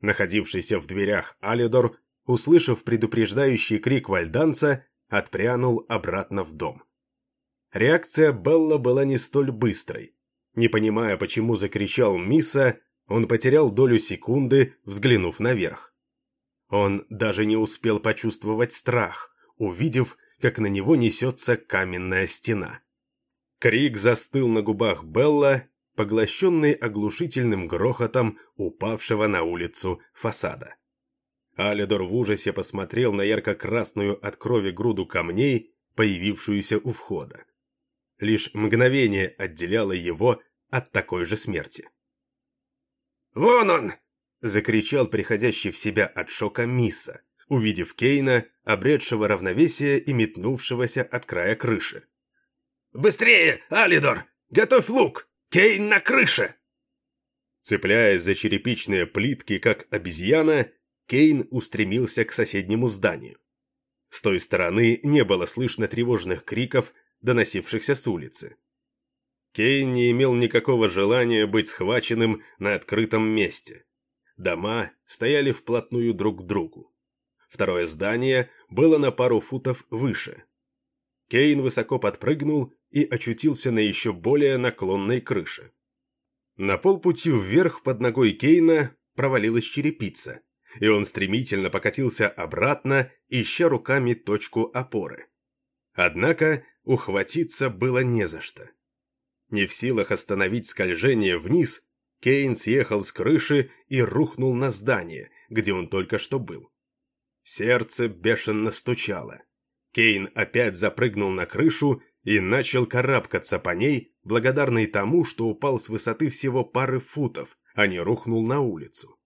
Находившийся в дверях Алидор, услышав предупреждающий крик вальданца, отпрянул обратно в дом. Реакция Белла была не столь быстрой. Не понимая, почему закричал Мисса, он потерял долю секунды, взглянув наверх. Он даже не успел почувствовать страх, увидев, как на него несется каменная стена. Крик застыл на губах Белла, поглощенный оглушительным грохотом упавшего на улицу фасада. Алидор в ужасе посмотрел на ярко-красную от крови груду камней, появившуюся у входа. Лишь мгновение отделяло его от такой же смерти. «Вон он!» — закричал приходящий в себя от шока Мисса, увидев Кейна, обретшего равновесие и метнувшегося от края крыши. «Быстрее, Алидор! Готовь лук! Кейн на крыше!» Цепляясь за черепичные плитки, как обезьяна, Кейн устремился к соседнему зданию. С той стороны не было слышно тревожных криков, доносившихся с улицы. Кейн не имел никакого желания быть схваченным на открытом месте. Дома стояли вплотную друг к другу. Второе здание было на пару футов выше. Кейн высоко подпрыгнул и очутился на еще более наклонной крыше. На полпути вверх под ногой Кейна провалилась черепица, и он стремительно покатился обратно, ища руками точку опоры. Однако ухватиться было не за что. Не в силах остановить скольжение вниз, Кейн съехал с крыши и рухнул на здание, где он только что был. Сердце бешено стучало. Кейн опять запрыгнул на крышу и начал карабкаться по ней, благодарный тому, что упал с высоты всего пары футов, а не рухнул на улицу.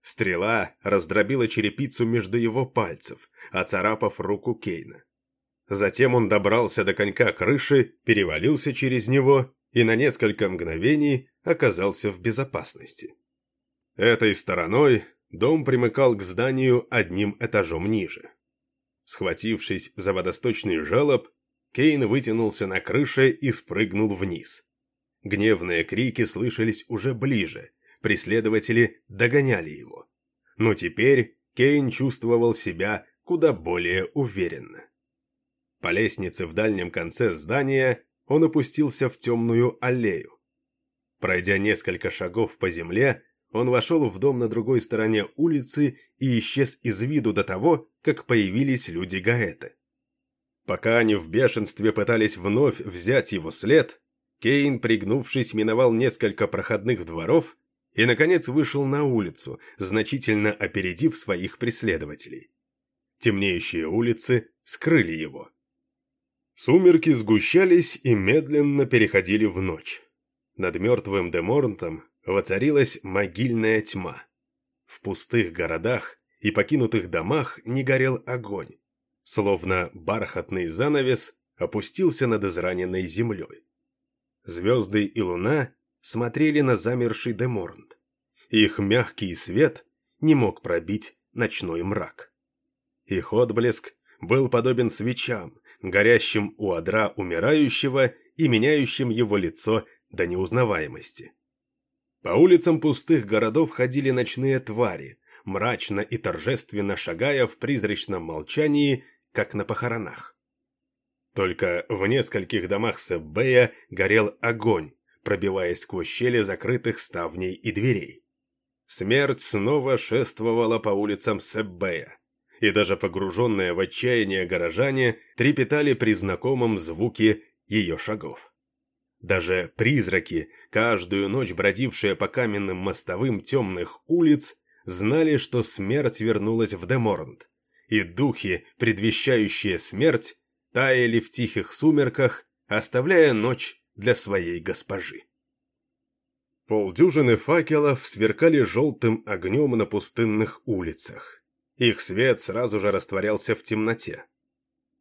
Стрела раздробила черепицу между его пальцев, оцарапав руку Кейна. Затем он добрался до конька крыши, перевалился через него и на несколько мгновений оказался в безопасности. Этой стороной дом примыкал к зданию одним этажом ниже. Схватившись за водосточный желоб, Кейн вытянулся на крыше и спрыгнул вниз. Гневные крики слышались уже ближе, преследователи догоняли его. Но теперь Кейн чувствовал себя куда более уверенно. По лестнице в дальнем конце здания он опустился в темную аллею. Пройдя несколько шагов по земле, он вошел в дом на другой стороне улицы и исчез из виду до того, как появились люди Гаэты. Пока они в бешенстве пытались вновь взять его след, Кейн, пригнувшись, миновал несколько проходных дворов и, наконец, вышел на улицу, значительно опередив своих преследователей. Темнеющие улицы скрыли его. Сумерки сгущались и медленно переходили в ночь. Над мертвым Деморнтом воцарилась могильная тьма. В пустых городах и покинутых домах не горел огонь, словно бархатный занавес опустился над израненной землей. Звезды и луна смотрели на замерший Деморнт. Их мягкий свет не мог пробить ночной мрак. Их отблеск был подобен свечам, горящим у одра умирающего и меняющим его лицо до неузнаваемости. По улицам пустых городов ходили ночные твари, мрачно и торжественно шагая в призрачном молчании, как на похоронах. Только в нескольких домах Себбея горел огонь, пробиваясь сквозь щели закрытых ставней и дверей. Смерть снова шествовала по улицам Себбея, и даже погруженные в отчаяние горожане трепетали при знакомом звуке ее шагов. Даже призраки, каждую ночь бродившие по каменным мостовым темных улиц, знали, что смерть вернулась в Деморнт, и духи, предвещающие смерть, таяли в тихих сумерках, оставляя ночь для своей госпожи. Полдюжины факелов сверкали желтым огнем на пустынных улицах. Их свет сразу же растворялся в темноте.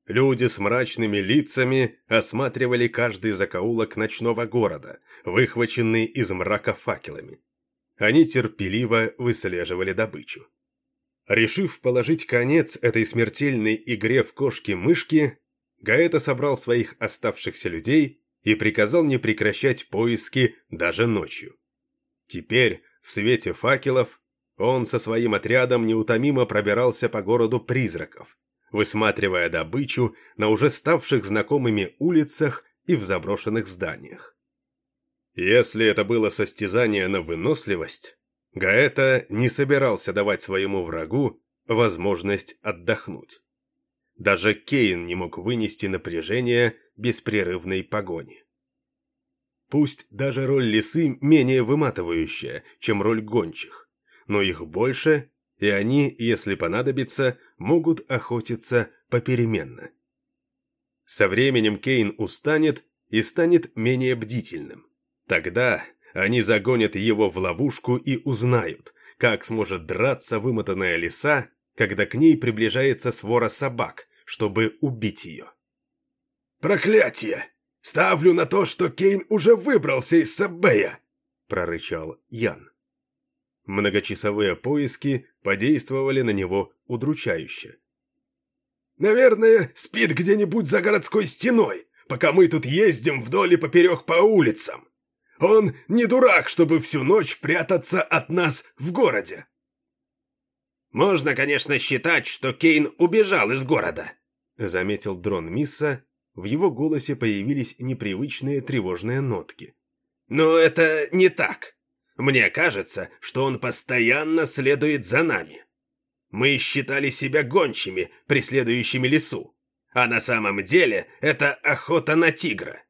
Люди с мрачными лицами осматривали каждый закоулок ночного города, выхваченный из мрака факелами. Они терпеливо выслеживали добычу. Решив положить конец этой смертельной игре в кошки-мышки, Гаэта собрал своих оставшихся людей и приказал не прекращать поиски даже ночью. Теперь, в свете факелов, он со своим отрядом неутомимо пробирался по городу призраков, высматривая добычу на уже ставших знакомыми улицах и в заброшенных зданиях. Если это было состязание на выносливость, Гаэта не собирался давать своему врагу возможность отдохнуть. Даже Кейн не мог вынести напряжение беспрерывной погони. Пусть даже роль лисы менее выматывающая, чем роль гончих, но их больше, и они, если понадобится, могут охотиться попеременно. Со временем Кейн устанет и станет менее бдительным. Тогда они загонят его в ловушку и узнают, как сможет драться вымотанная лиса, когда к ней приближается свора собак, чтобы убить ее. «Проклятие! Ставлю на то, что Кейн уже выбрался из Саббея!» – прорычал Ян. Многочасовые поиски подействовали на него удручающе. «Наверное, спит где-нибудь за городской стеной, пока мы тут ездим вдоль и поперек по улицам. Он не дурак, чтобы всю ночь прятаться от нас в городе». «Можно, конечно, считать, что Кейн убежал из города», — заметил дрон Мисса. В его голосе появились непривычные тревожные нотки. «Но это не так. Мне кажется, что он постоянно следует за нами. Мы считали себя гончими, преследующими лесу. А на самом деле это охота на тигра.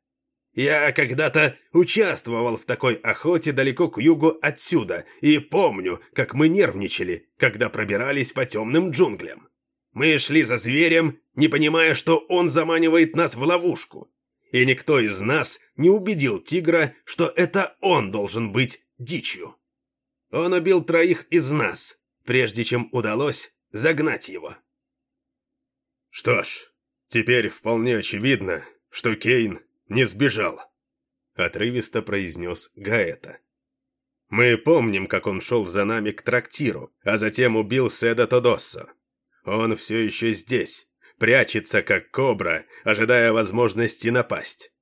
Я когда-то участвовал в такой охоте далеко к югу отсюда и помню, как мы нервничали, когда пробирались по темным джунглям. Мы шли за зверем, не понимая, что он заманивает нас в ловушку. И никто из нас не убедил тигра, что это он должен быть дичью. Он убил троих из нас, прежде чем удалось загнать его. Что ж, теперь вполне очевидно, что Кейн не сбежал», — отрывисто произнес Гаэта. «Мы помним, как он шел за нами к трактиру, а затем убил Седа Тодоссо. Он все еще здесь, прячется, как кобра, ожидая возможности напасть.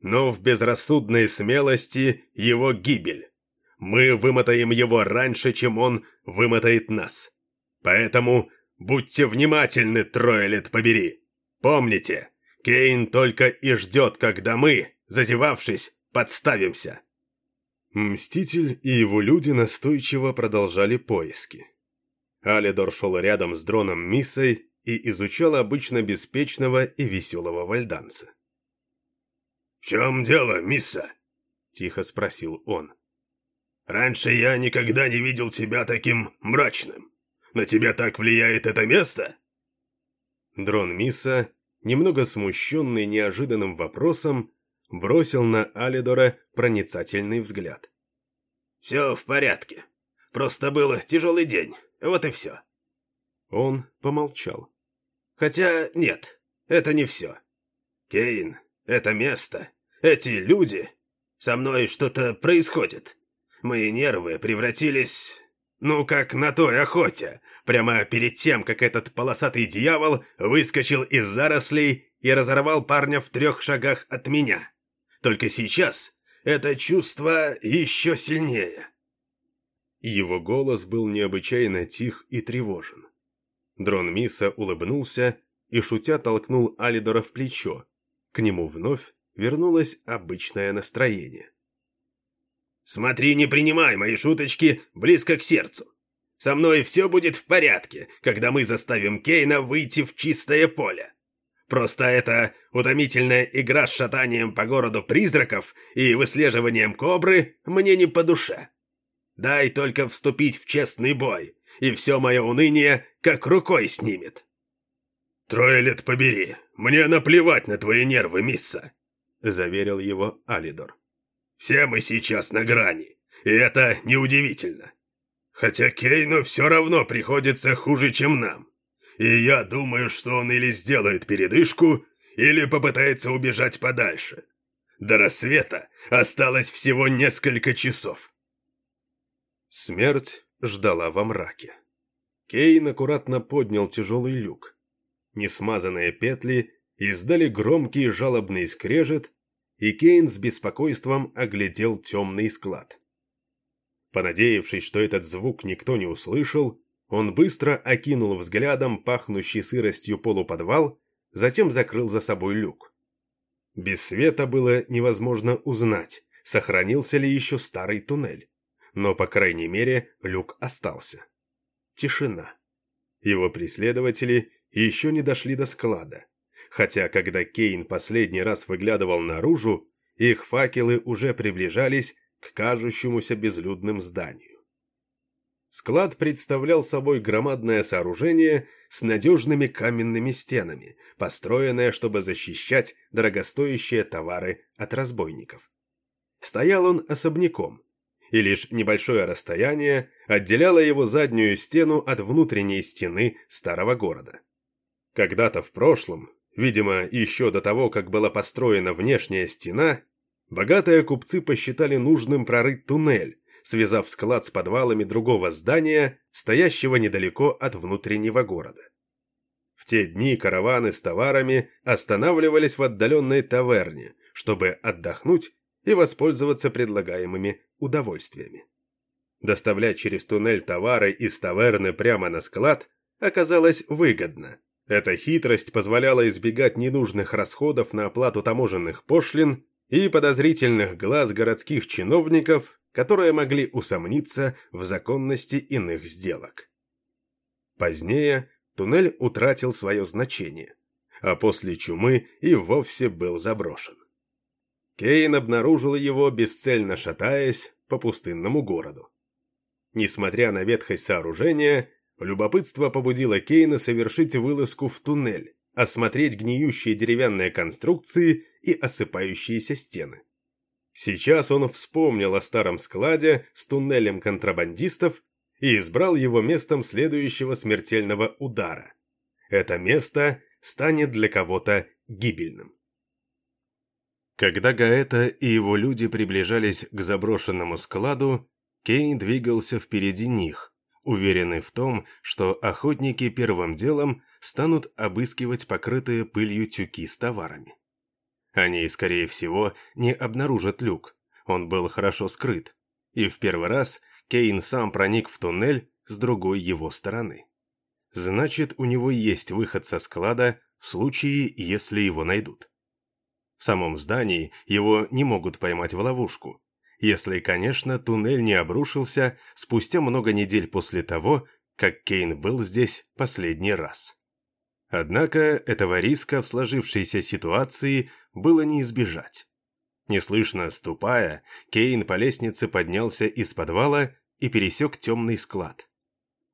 Но в безрассудной смелости его гибель. Мы вымотаем его раньше, чем он вымотает нас. Поэтому будьте внимательны, Тройлет побери. Помните, Кейн только и ждет, когда мы, зазевавшись, подставимся. Мститель и его люди настойчиво продолжали поиски. Алидор шел рядом с дроном Миссой и изучал обычно беспечного и веселого вальданца. «В чем дело, Мисса?» – тихо спросил он. «Раньше я никогда не видел тебя таким мрачным. На тебя так влияет это место?» Дрон Мисса немного смущенный неожиданным вопросом, бросил на Алидора проницательный взгляд. «Все в порядке. Просто был тяжелый день. Вот и все». Он помолчал. «Хотя нет, это не все. Кейн, это место, эти люди. Со мной что-то происходит. Мои нервы превратились ну, как на той охоте, прямо перед тем, как этот полосатый дьявол выскочил из зарослей и разорвал парня в трех шагах от меня. Только сейчас это чувство еще сильнее. Его голос был необычайно тих и тревожен. Дрон Миса улыбнулся и, шутя, толкнул Алидора в плечо. К нему вновь вернулось обычное настроение. Смотри, не принимай мои шуточки близко к сердцу. Со мной все будет в порядке, когда мы заставим Кейна выйти в чистое поле. Просто эта утомительная игра с шатанием по городу призраков и выслеживанием кобры мне не по душе. Дай только вступить в честный бой, и все мое уныние как рукой снимет. «Тройлет побери, мне наплевать на твои нервы, мисса», — заверил его Алидор. Все мы сейчас на грани, и это неудивительно. Хотя Кейну все равно приходится хуже, чем нам. И я думаю, что он или сделает передышку, или попытается убежать подальше. До рассвета осталось всего несколько часов. Смерть ждала во мраке. Кейн аккуратно поднял тяжелый люк. Несмазанные петли издали громкий жалобный скрежет, и Кейн с беспокойством оглядел темный склад. Понадеявшись, что этот звук никто не услышал, он быстро окинул взглядом пахнущий сыростью полуподвал, затем закрыл за собой люк. Без света было невозможно узнать, сохранился ли еще старый туннель, но, по крайней мере, люк остался. Тишина. Его преследователи еще не дошли до склада хотя когда Кейн последний раз выглядывал наружу, их факелы уже приближались к кажущемуся безлюдным зданию. Склад представлял собой громадное сооружение с надежными каменными стенами, построенное, чтобы защищать дорогостоящие товары от разбойников. Стоял он особняком, и лишь небольшое расстояние отделяло его заднюю стену от внутренней стены старого города. Когда-то в прошлом, видимо, еще до того, как была построена внешняя стена, богатые купцы посчитали нужным прорыть туннель, связав склад с подвалами другого здания, стоящего недалеко от внутреннего города. В те дни караваны с товарами останавливались в отдаленной таверне, чтобы отдохнуть и воспользоваться предлагаемыми удовольствиями. Доставлять через туннель товары из таверны прямо на склад оказалось выгодно. Эта хитрость позволяла избегать ненужных расходов на оплату таможенных пошлин и подозрительных глаз городских чиновников, которые могли усомниться в законности иных сделок. Позднее туннель утратил свое значение, а после чумы и вовсе был заброшен. Кейн обнаружил его, бесцельно шатаясь по пустынному городу. Несмотря на ветхость сооружения, любопытство побудило Кейна совершить вылазку в туннель, осмотреть гниющие деревянные конструкции и осыпающиеся стены. Сейчас он вспомнил о старом складе с туннелем контрабандистов и избрал его местом следующего смертельного удара. Это место станет для кого-то гибельным. Когда Гаэта и его люди приближались к заброшенному складу, Кейн двигался впереди них, уверенный в том, что охотники первым делом станут обыскивать покрытые пылью тюки с товарами. Они, скорее всего, не обнаружат люк, он был хорошо скрыт, и в первый раз Кейн сам проник в туннель с другой его стороны. Значит, у него есть выход со склада в случае, если его найдут. В самом здании его не могут поймать в ловушку, если, конечно, туннель не обрушился спустя много недель после того, как Кейн был здесь последний раз. Однако этого риска в сложившейся ситуации было не избежать. Неслышно ступая, Кейн по лестнице поднялся из подвала и пересек темный склад.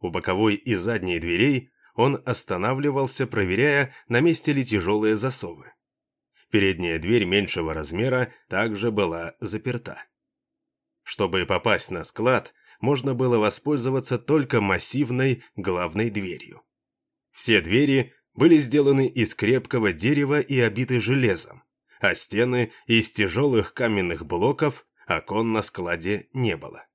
У боковой и задней дверей он останавливался, проверяя, на месте ли тяжелые засовы. Передняя дверь меньшего размера также была заперта. Чтобы попасть на склад, можно было воспользоваться только массивной главной дверью. Все двери были сделаны из крепкого дерева и обиты железом, а стены из тяжелых каменных блоков, окон на складе не было.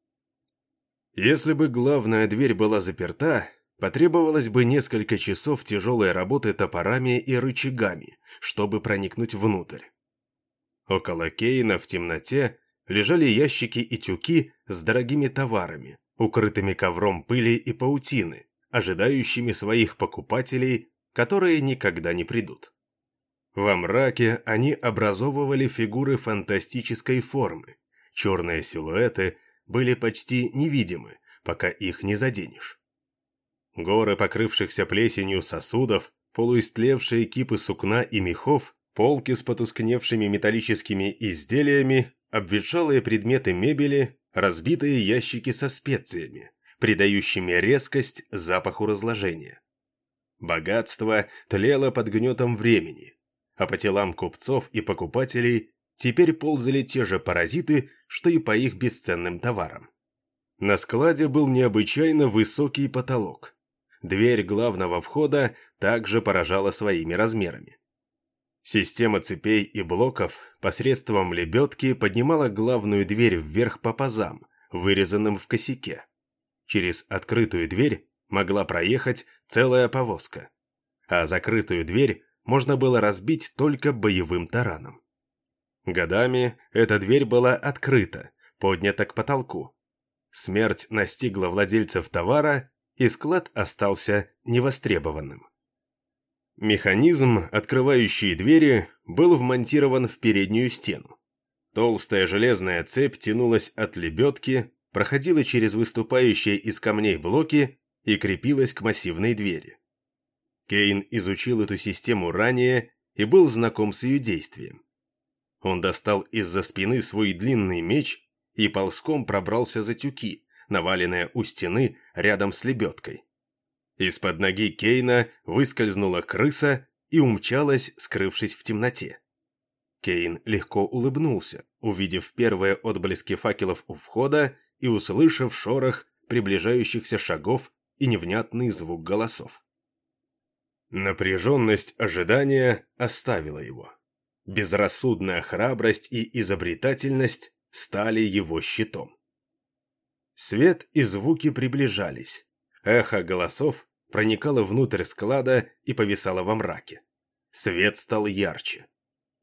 Если бы главная дверь была заперта, Потребовалось бы несколько часов тяжелой работы топорами и рычагами, чтобы проникнуть внутрь. Около Кейна в темноте лежали ящики и тюки с дорогими товарами, укрытыми ковром пыли и паутины, ожидающими своих покупателей, которые никогда не придут. Во мраке они образовывали фигуры фантастической формы. Черные силуэты были почти невидимы, пока их не заденешь. Горы покрывшихся плесенью сосудов, полуистлевшие кипы сукна и мехов, полки с потускневшими металлическими изделиями, обветшалые предметы мебели, разбитые ящики со специями, придающими резкость запаху разложения. Богатство тлело под гнетом времени, а по телам купцов и покупателей теперь ползали те же паразиты, что и по их бесценным товарам. На складе был необычайно высокий потолок – Дверь главного входа также поражала своими размерами. Система цепей и блоков посредством лебедки поднимала главную дверь вверх по пазам, вырезанным в косяке. Через открытую дверь могла проехать целая повозка, а закрытую дверь можно было разбить только боевым тараном. Годами эта дверь была открыта, поднята к потолку. Смерть настигла владельцев товара и склад остался невостребованным. Механизм, открывающий двери, был вмонтирован в переднюю стену. Толстая железная цепь тянулась от лебедки, проходила через выступающие из камней блоки и крепилась к массивной двери. Кейн изучил эту систему ранее и был знаком с ее действием. Он достал из-за спины свой длинный меч и ползком пробрался за тюки, наваленная у стены рядом с лебедкой. Из-под ноги Кейна выскользнула крыса и умчалась, скрывшись в темноте. Кейн легко улыбнулся, увидев первые отблески факелов у входа и услышав шорох приближающихся шагов и невнятный звук голосов. Напряженность ожидания оставила его. Безрассудная храбрость и изобретательность стали его щитом. Свет и звуки приближались. Эхо голосов проникало внутрь склада и повисало во мраке. Свет стал ярче.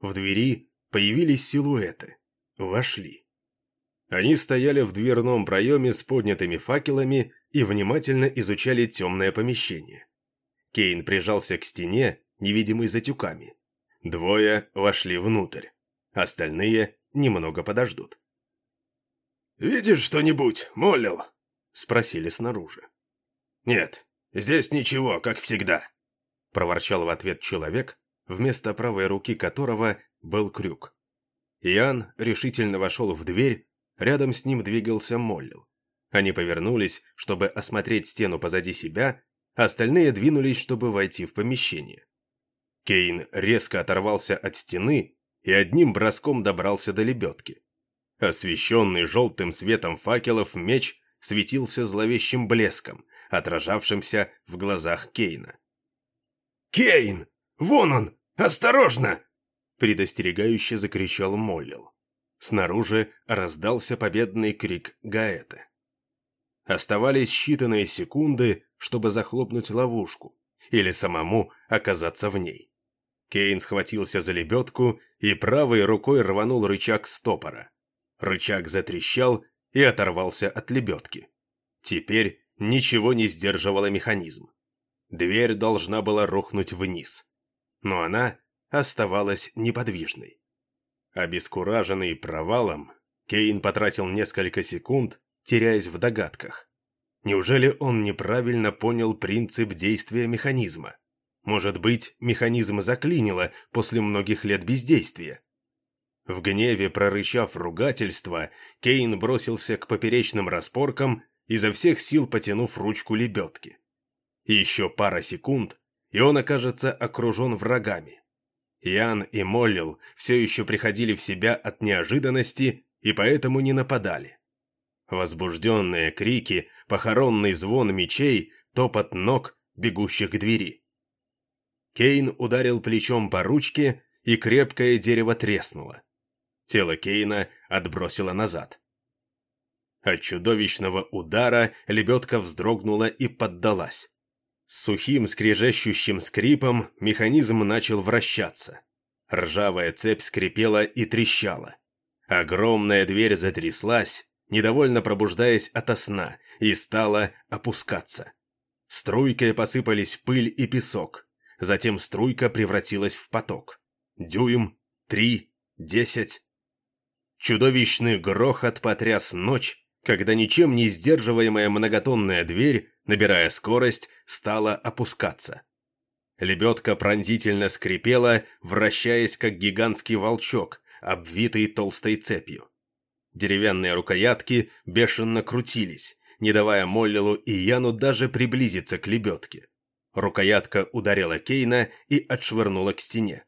В двери появились силуэты. Вошли. Они стояли в дверном проеме с поднятыми факелами и внимательно изучали темное помещение. Кейн прижался к стене, невидимый за тюками. Двое вошли внутрь. Остальные немного подождут. «Видишь что-нибудь, Моллил?» — спросили снаружи. «Нет, здесь ничего, как всегда», — проворчал в ответ человек, вместо правой руки которого был крюк. Иоанн решительно вошел в дверь, рядом с ним двигался Моллил. Они повернулись, чтобы осмотреть стену позади себя, остальные двинулись, чтобы войти в помещение. Кейн резко оторвался от стены и одним броском добрался до лебедки. Освещенный желтым светом факелов меч светился зловещим блеском, отражавшимся в глазах Кейна. «Кейн! Вон он! Осторожно!» предостерегающе закричал Моллил. Снаружи раздался победный крик Гаэта. Оставались считанные секунды, чтобы захлопнуть ловушку или самому оказаться в ней. Кейн схватился за лебедку и правой рукой рванул рычаг стопора. Рычаг затрещал и оторвался от лебедки. Теперь ничего не сдерживало механизм. Дверь должна была рухнуть вниз. Но она оставалась неподвижной. Обескураженный провалом, Кейн потратил несколько секунд, теряясь в догадках. Неужели он неправильно понял принцип действия механизма? Может быть, механизм заклинило после многих лет бездействия? В гневе прорычав ругательство, Кейн бросился к поперечным распоркам, изо всех сил потянув ручку лебедки. Еще пара секунд, и он окажется окружен врагами. Ян и Моллил все еще приходили в себя от неожиданности и поэтому не нападали. Возбужденные крики, похоронный звон мечей, топот ног, бегущих к двери. Кейн ударил плечом по ручке, и крепкое дерево треснуло. Тело Кейна отбросило назад. От чудовищного удара лебедка вздрогнула и поддалась. С сухим скрежещущим скрипом механизм начал вращаться. Ржавая цепь скрипела и трещала. Огромная дверь затряслась, недовольно пробуждаясь ото сна, и стала опускаться. Струйкой посыпались пыль и песок. Затем струйка превратилась в поток. Дюйм, три, десять. Чудовищный грохот потряс ночь, когда ничем не сдерживаемая многотонная дверь, набирая скорость, стала опускаться. Лебедка пронзительно скрипела, вращаясь как гигантский волчок, обвитый толстой цепью. Деревянные рукоятки бешено крутились, не давая Моллилу и Яну даже приблизиться к лебедке. Рукоятка ударила Кейна и отшвырнула к стене.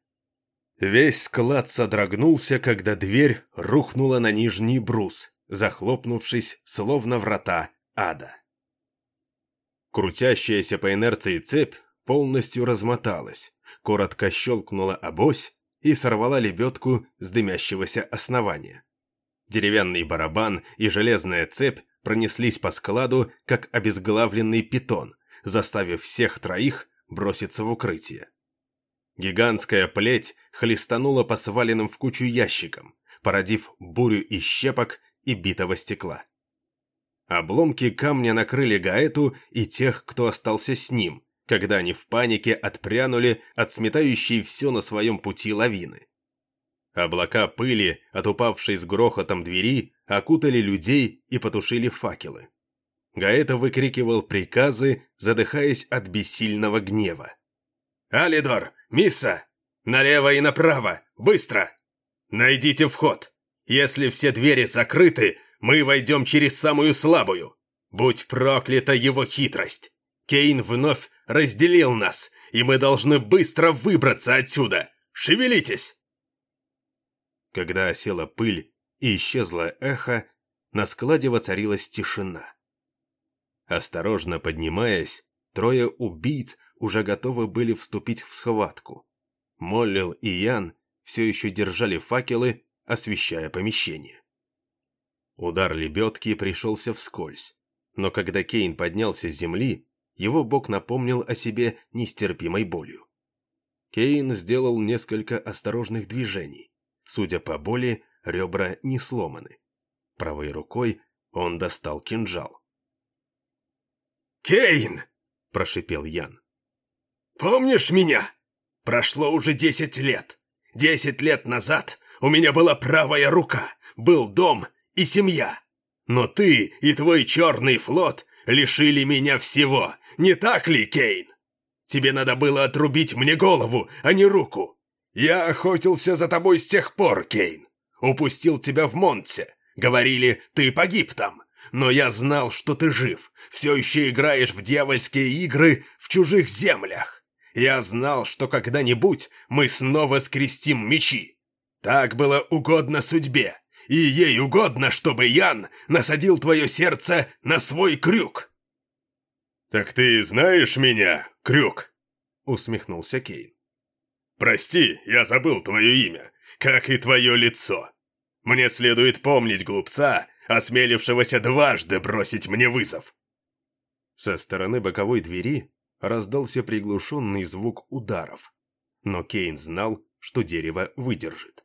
Весь склад содрогнулся, когда дверь рухнула на нижний брус, захлопнувшись, словно врата ада. Крутящаяся по инерции цепь полностью размоталась, коротко щелкнула обось и сорвала лебедку с дымящегося основания. Деревянный барабан и железная цепь пронеслись по складу, как обезглавленный питон, заставив всех троих броситься в укрытие. Гигантская плеть хлестанула по сваленным в кучу ящикам, породив бурю из щепок и битого стекла. Обломки камня накрыли Гаэту и тех, кто остался с ним, когда они в панике отпрянули от сметающей все на своем пути лавины. Облака пыли, от упавшей с грохотом двери, окутали людей и потушили факелы. Гаэта выкрикивал приказы, задыхаясь от бессильного гнева. «Алидор! Мисса! Налево и направо! Быстро! Найдите вход! Если все двери закрыты, мы войдем через самую слабую! Будь проклята его хитрость! Кейн вновь разделил нас, и мы должны быстро выбраться отсюда! Шевелитесь!» Когда осела пыль и исчезло эхо, на складе воцарилась тишина. Осторожно поднимаясь, трое убийц уже готовы были вступить в схватку. Моллил и Ян все еще держали факелы, освещая помещение. Удар лебедки пришелся вскользь, но когда Кейн поднялся с земли, его бок напомнил о себе нестерпимой болью. Кейн сделал несколько осторожных движений. Судя по боли, ребра не сломаны. Правой рукой он достал кинжал. «Кейн!» – прошипел Ян. «Помнишь меня? Прошло уже десять лет. Десять лет назад у меня была правая рука, был дом и семья. Но ты и твой черный флот лишили меня всего, не так ли, Кейн? Тебе надо было отрубить мне голову, а не руку. Я охотился за тобой с тех пор, Кейн. Упустил тебя в Монте. Говорили, ты погиб там. Но я знал, что ты жив. Все еще играешь в дьявольские игры в чужих землях. Я знал, что когда-нибудь мы снова скрестим мечи. Так было угодно судьбе и ей угодно, чтобы Ян насадил твое сердце на свой крюк». «Так ты знаешь меня, крюк?» — усмехнулся Кейн. «Прости, я забыл твое имя, как и твое лицо. Мне следует помнить глупца, осмелившегося дважды бросить мне вызов». Со стороны боковой двери раздался приглушенный звук ударов, но Кейн знал, что дерево выдержит.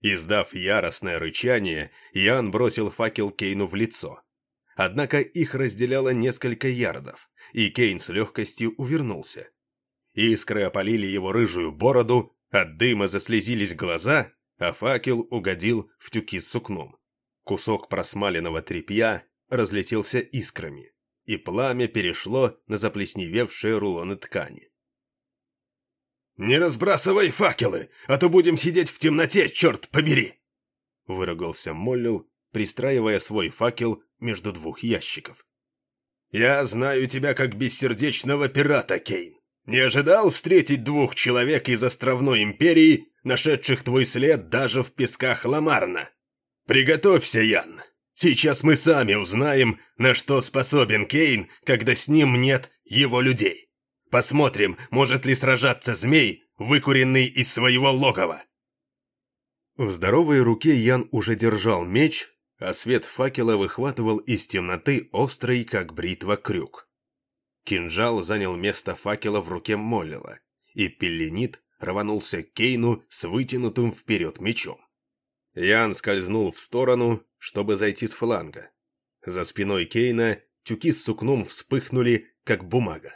Издав яростное рычание, Ян бросил факел Кейну в лицо. Однако их разделяло несколько ярдов, и Кейн с легкостью увернулся. Искры опалили его рыжую бороду, от дыма заслезились глаза, а факел угодил в тюки с сукном. Кусок просмаленного тряпья разлетелся искрами, и пламя перешло на заплесневевшие рулоны ткани. «Не разбрасывай факелы, а то будем сидеть в темноте, черт побери!» Выругался Моллил, пристраивая свой факел между двух ящиков. «Я знаю тебя как бессердечного пирата, Кейн. Не ожидал встретить двух человек из островной империи, нашедших твой след даже в песках Ламарна. Приготовься, Ян. Сейчас мы сами узнаем, на что способен Кейн, когда с ним нет его людей. Посмотрим, может ли сражаться змей, выкуренный из своего логова. В здоровой руке Ян уже держал меч, а свет факела выхватывал из темноты острый, как бритва, крюк. Кинжал занял место факела в руке Моллила, и пеленит рванулся к Кейну с вытянутым вперед мечом. Ян скользнул в сторону, чтобы зайти с фланга. За спиной Кейна тюки с сукном вспыхнули, как бумага.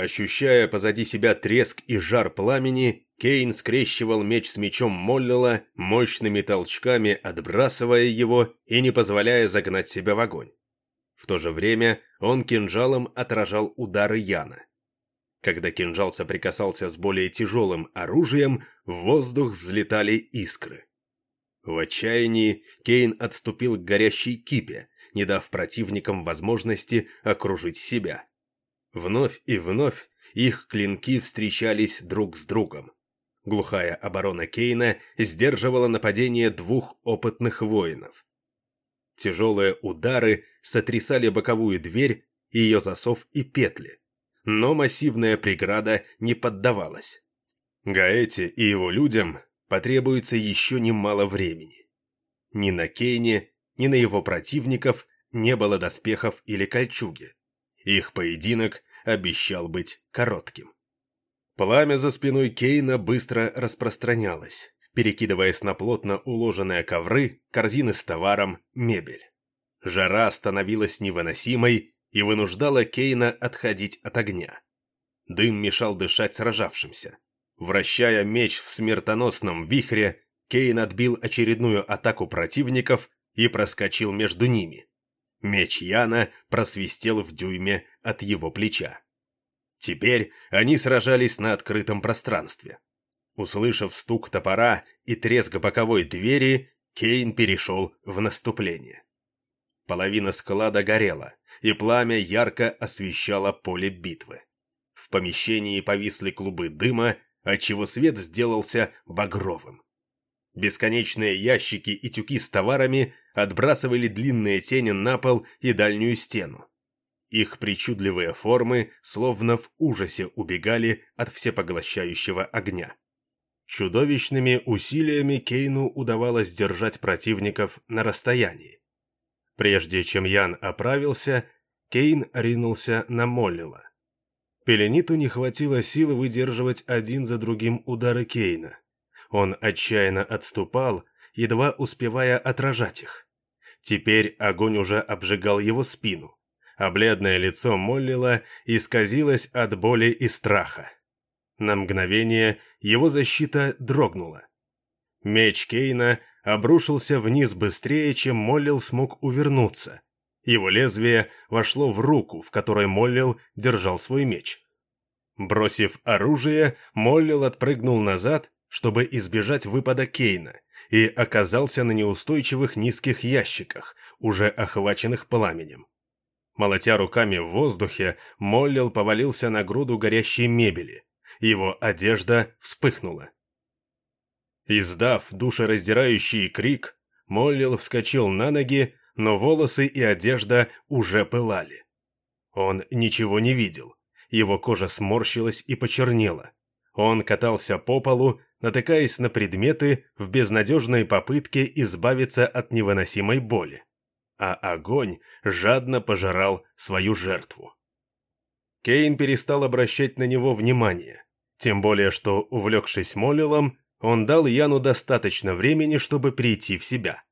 Ощущая позади себя треск и жар пламени, Кейн скрещивал меч с мечом Моллила, мощными толчками отбрасывая его и не позволяя загнать себя в огонь. В то же время он кинжалом отражал удары Яна. Когда кинжал соприкасался с более тяжелым оружием, в воздух взлетали искры. В отчаянии Кейн отступил к горящей кипе, не дав противникам возможности окружить себя. Вновь и вновь их клинки встречались друг с другом. Глухая оборона Кейна сдерживала нападение двух опытных воинов. Тяжелые удары сотрясали боковую дверь, ее засов и петли. Но массивная преграда не поддавалась. Гаэте и его людям потребуется еще немало времени. Ни на Кейне, ни на его противников не было доспехов или кольчуги. Их поединок обещал быть коротким. Пламя за спиной Кейна быстро распространялось, перекидываясь на плотно уложенные ковры, корзины с товаром, мебель. Жара становилась невыносимой и вынуждала Кейна отходить от огня. Дым мешал дышать сражавшимся. Вращая меч в смертоносном вихре, Кейн отбил очередную атаку противников и проскочил между ними. Меч Яна просвистел в дюйме от его плеча. Теперь они сражались на открытом пространстве. Услышав стук топора и треск боковой двери, Кейн перешел в наступление. Половина склада горела, и пламя ярко освещало поле битвы. В помещении повисли клубы дыма, отчего свет сделался багровым. Бесконечные ящики и тюки с товарами отбрасывали длинные тени на пол и дальнюю стену. Их причудливые формы словно в ужасе убегали от всепоглощающего огня. Чудовищными усилиями Кейну удавалось держать противников на расстоянии. Прежде чем Ян оправился, Кейн ринулся на Моллила. Пелениту не хватило сил выдерживать один за другим удары Кейна. Он отчаянно отступал, едва успевая отражать их. Теперь огонь уже обжигал его спину, а бледное лицо Моллила исказилось от боли и страха. На мгновение его защита дрогнула. Меч Кейна обрушился вниз быстрее, чем Моллил смог увернуться. Его лезвие вошло в руку, в которой Моллил держал свой меч. Бросив оружие, Моллил отпрыгнул назад чтобы избежать выпада Кейна, и оказался на неустойчивых низких ящиках, уже охваченных пламенем. Молотя руками в воздухе, Моллил повалился на груду горящей мебели. Его одежда вспыхнула. Издав душераздирающий крик, Моллил вскочил на ноги, но волосы и одежда уже пылали. Он ничего не видел. Его кожа сморщилась и почернела. Он катался по полу, натыкаясь на предметы в безнадежной попытке избавиться от невыносимой боли. А огонь жадно пожирал свою жертву. Кейн перестал обращать на него внимание, тем более что, увлекшись Моллилом, он дал Яну достаточно времени, чтобы прийти в себя.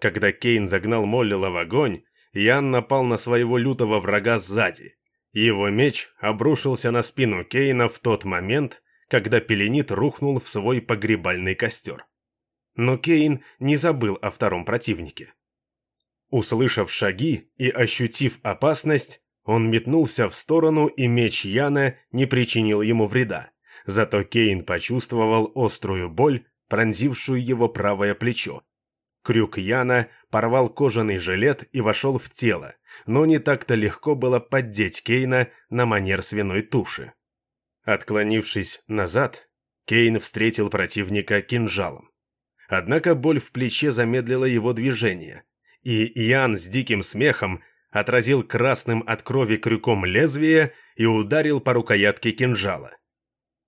Когда Кейн загнал Моллила в огонь, Ян напал на своего лютого врага сзади. Его меч обрушился на спину Кейна в тот момент, когда Пеленит рухнул в свой погребальный костер. Но Кейн не забыл о втором противнике. Услышав шаги и ощутив опасность, он метнулся в сторону, и меч Яна не причинил ему вреда. Зато Кейн почувствовал острую боль, пронзившую его правое плечо. Крюк Яна порвал кожаный жилет и вошел в тело, но не так-то легко было поддеть Кейна на манер свиной туши. Отклонившись назад, Кейн встретил противника кинжалом. Однако боль в плече замедлила его движение, и Ян с диким смехом отразил красным от крови крюком лезвие и ударил по рукоятке кинжала.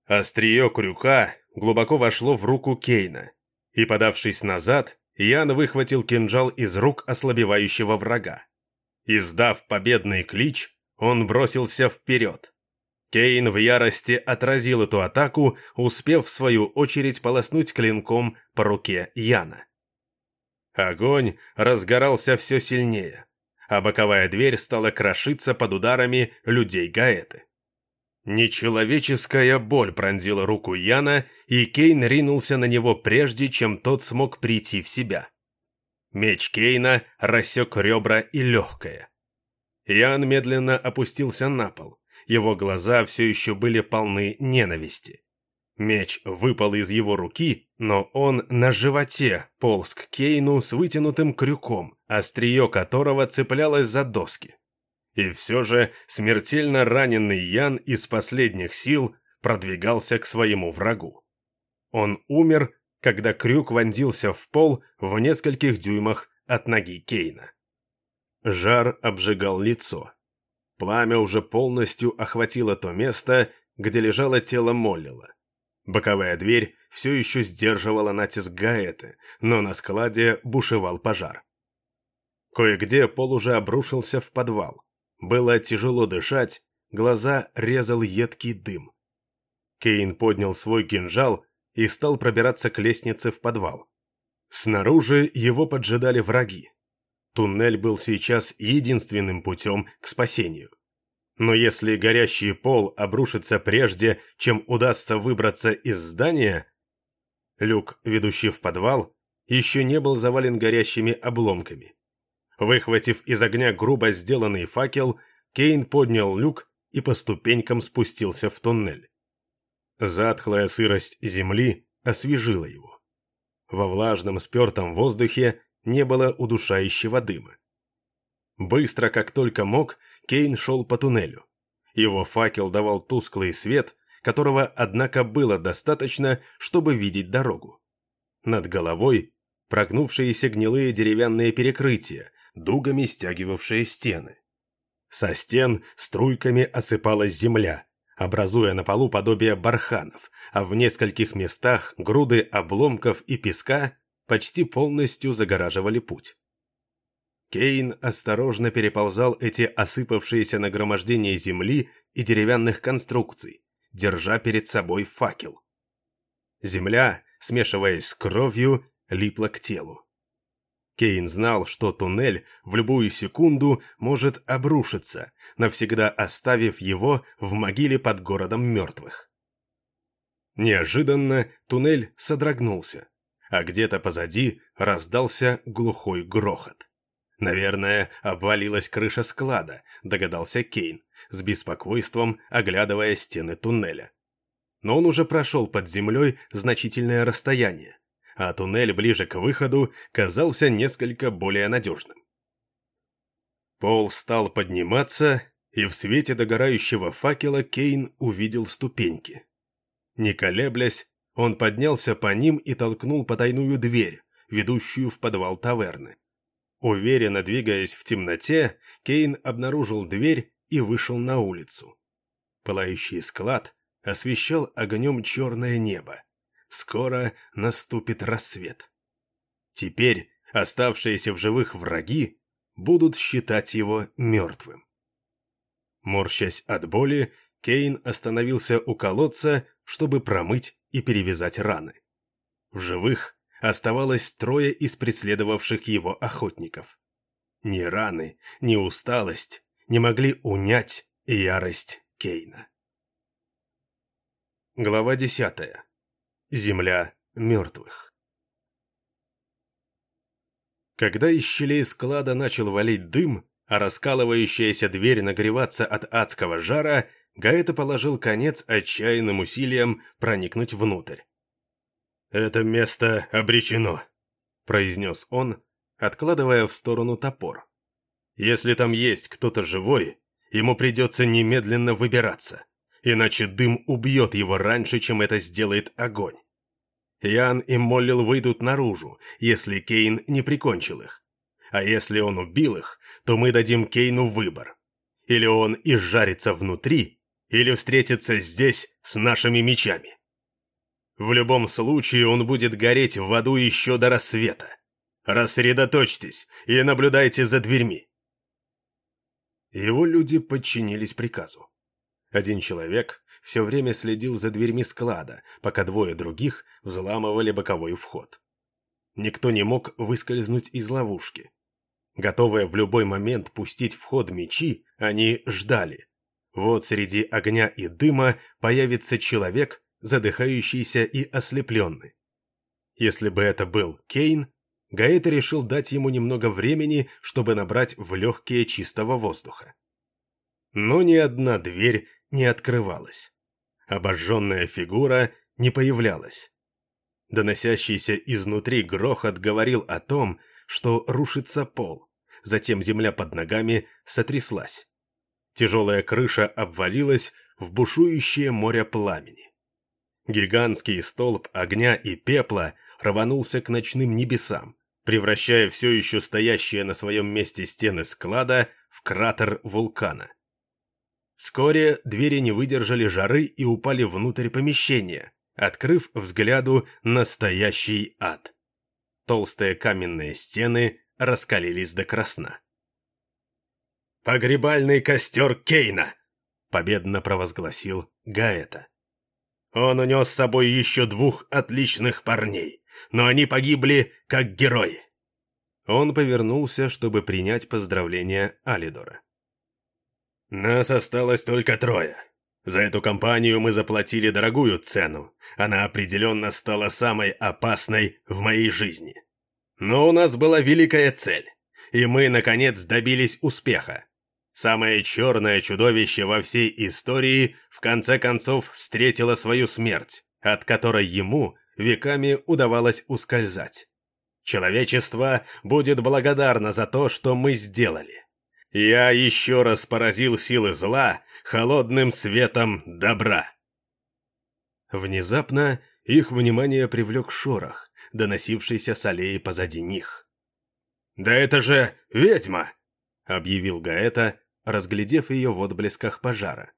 Острие крюка глубоко вошло в руку Кейна, и, подавшись назад, Ян выхватил кинжал из рук ослабевающего врага. Издав победный клич, он бросился вперед. Кейн в ярости отразил эту атаку, успев в свою очередь полоснуть клинком по руке Яна. Огонь разгорался все сильнее, а боковая дверь стала крошиться под ударами людей Гаэты. Нечеловеческая боль пронзила руку Яна, и Кейн ринулся на него прежде, чем тот смог прийти в себя. Меч Кейна рассек ребра и легкое. Ян медленно опустился на пол. Его глаза все еще были полны ненависти. Меч выпал из его руки, но он на животе полз к Кейну с вытянутым крюком, острие которого цеплялось за доски. И все же смертельно раненый Ян из последних сил продвигался к своему врагу. Он умер, когда крюк вонзился в пол в нескольких дюймах от ноги Кейна. Жар обжигал лицо. Пламя уже полностью охватило то место, где лежало тело Моллила. Боковая дверь все еще сдерживала натиск Гаэты, но на складе бушевал пожар. Кое-где пол уже обрушился в подвал. Было тяжело дышать, глаза резал едкий дым. Кейн поднял свой кинжал и стал пробираться к лестнице в подвал. Снаружи его поджидали враги. Туннель был сейчас единственным путем к спасению. Но если горящий пол обрушится прежде, чем удастся выбраться из здания, люк, ведущий в подвал, еще не был завален горящими обломками. Выхватив из огня грубо сделанный факел, Кейн поднял люк и по ступенькам спустился в туннель. Затхлая сырость земли освежила его. Во влажном спертом воздухе не было удушающего дыма. Быстро, как только мог, Кейн шел по туннелю. Его факел давал тусклый свет, которого, однако, было достаточно, чтобы видеть дорогу. Над головой прогнувшиеся гнилые деревянные перекрытия, дугами стягивавшие стены. Со стен струйками осыпалась земля, образуя на полу подобие барханов, а в нескольких местах груды обломков и песка почти полностью загораживали путь. Кейн осторожно переползал эти осыпавшиеся нагромождения земли и деревянных конструкций, держа перед собой факел. Земля, смешиваясь с кровью, липла к телу. Кейн знал, что туннель в любую секунду может обрушиться, навсегда оставив его в могиле под городом мертвых. Неожиданно туннель содрогнулся, а где-то позади раздался глухой грохот. Наверное, обвалилась крыша склада, догадался Кейн, с беспокойством оглядывая стены туннеля. Но он уже прошел под землей значительное расстояние а туннель ближе к выходу казался несколько более надежным. Пол стал подниматься, и в свете догорающего факела Кейн увидел ступеньки. Не колеблясь, он поднялся по ним и толкнул потайную дверь, ведущую в подвал таверны. Уверенно двигаясь в темноте, Кейн обнаружил дверь и вышел на улицу. Пылающий склад освещал огнем черное небо. Скоро наступит рассвет. Теперь оставшиеся в живых враги будут считать его мертвым. Морщась от боли, Кейн остановился у колодца, чтобы промыть и перевязать раны. В живых оставалось трое из преследовавших его охотников. Ни раны, ни усталость не могли унять ярость Кейна. Глава десятая. Земля мертвых. Когда из щелей склада начал валить дым, а раскалывающаяся дверь нагреваться от адского жара, Гаэта положил конец отчаянным усилиям проникнуть внутрь. «Это место обречено», — произнес он, откладывая в сторону топор. «Если там есть кто-то живой, ему придется немедленно выбираться, иначе дым убьет его раньше, чем это сделает огонь. Ян и Моллил выйдут наружу, если Кейн не прикончил их. А если он убил их, то мы дадим Кейну выбор. Или он изжарится внутри, или встретится здесь с нашими мечами. В любом случае он будет гореть в аду еще до рассвета. Рассредоточьтесь и наблюдайте за дверьми. Его люди подчинились приказу. Один человек все время следил за дверьми склада, пока двое других взламывали боковой вход. Никто не мог выскользнуть из ловушки. Готовые в любой момент пустить в ход мечи, они ждали. Вот среди огня и дыма появится человек, задыхающийся и ослепленный. Если бы это был Кейн, Гаэта решил дать ему немного времени, чтобы набрать в легкие чистого воздуха. Но ни одна дверь не открывалась. Обожженная фигура не появлялась. Доносящийся изнутри грохот говорил о том, что рушится пол. Затем земля под ногами сотряслась. Тяжелая крыша обвалилась в бушующее море пламени. Гигантский столб огня и пепла рванулся к ночным небесам, превращая все еще стоящие на своем месте стены склада в кратер вулкана. Вскоре двери не выдержали жары и упали внутрь помещения, открыв взгляду настоящий ад. Толстые каменные стены раскалились до красна. «Погребальный костер Кейна!» — победно провозгласил Гаэта. «Он унес с собой еще двух отличных парней, но они погибли как герои!» Он повернулся, чтобы принять поздравления Алидора. Нас осталось только трое. За эту компанию мы заплатили дорогую цену. Она определенно стала самой опасной в моей жизни. Но у нас была великая цель, и мы, наконец, добились успеха. Самое черное чудовище во всей истории в конце концов встретило свою смерть, от которой ему веками удавалось ускользать. Человечество будет благодарно за то, что мы сделали. Я еще раз поразил силы зла холодным светом добра. Внезапно их внимание привлек шорох, доносившийся с аллеи позади них. «Да это же ведьма!» — объявил Гаэта, разглядев ее в отблесках пожара.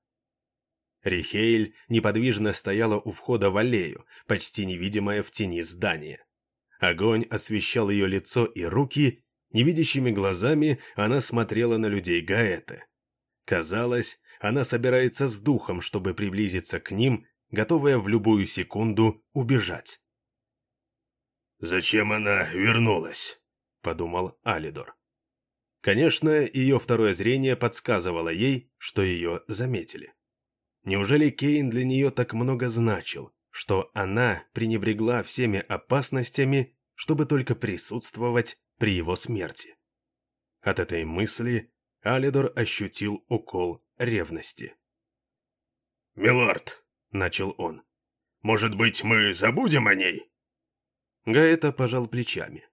Рихейль неподвижно стояла у входа в аллею, почти невидимая в тени здания. Огонь освещал ее лицо и руки, невидящими глазами она смотрела на людей Гаэты. Казалось, она собирается с духом, чтобы приблизиться к ним, готовая в любую секунду убежать. «Зачем она вернулась?» — подумал Алидор. Конечно, ее второе зрение подсказывало ей, что ее заметили. Неужели Кейн для нее так много значил, что она пренебрегла всеми опасностями, чтобы только присутствовать при его смерти? От этой мысли Алидор ощутил укол ревности. «Милорд», — начал он, — «может быть, мы забудем о ней?» Гаэта пожал плечами.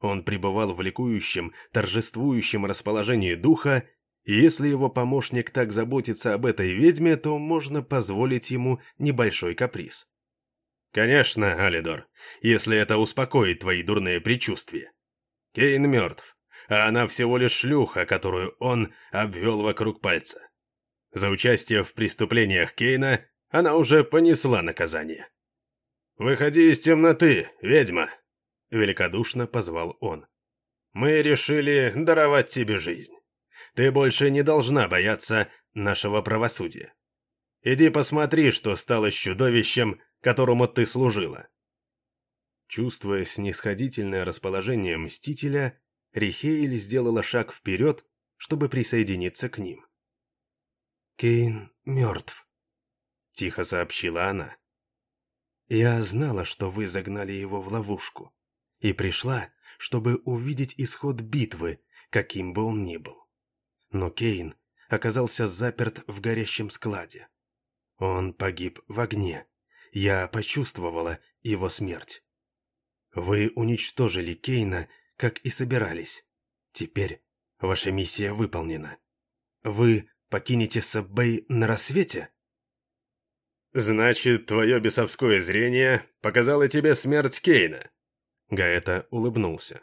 Он пребывал в ликующем, торжествующем расположении духа и если его помощник так заботится об этой ведьме, то можно позволить ему небольшой каприз. Конечно, Алидор, если это успокоит твои дурные предчувствия. Кейн мертв, а она всего лишь шлюха, которую он обвел вокруг пальца. За участие в преступлениях Кейна она уже понесла наказание. «Выходи из темноты, ведьма!» — великодушно позвал он. «Мы решили даровать тебе жизнь». Ты больше не должна бояться нашего правосудия. Иди посмотри, что стало с чудовищем, которому ты служила». Чувствуя снисходительное расположение Мстителя, Рихейль сделала шаг вперед, чтобы присоединиться к ним. «Кейн мертв», — тихо сообщила она. «Я знала, что вы загнали его в ловушку, и пришла, чтобы увидеть исход битвы, каким бы он ни был. Но Кейн оказался заперт в горящем складе. Он погиб в огне. Я почувствовала его смерть. Вы уничтожили Кейна, как и собирались. Теперь ваша миссия выполнена. Вы покинете Саббей на рассвете? Значит, твое бесовское зрение показало тебе смерть Кейна. Гаэта улыбнулся.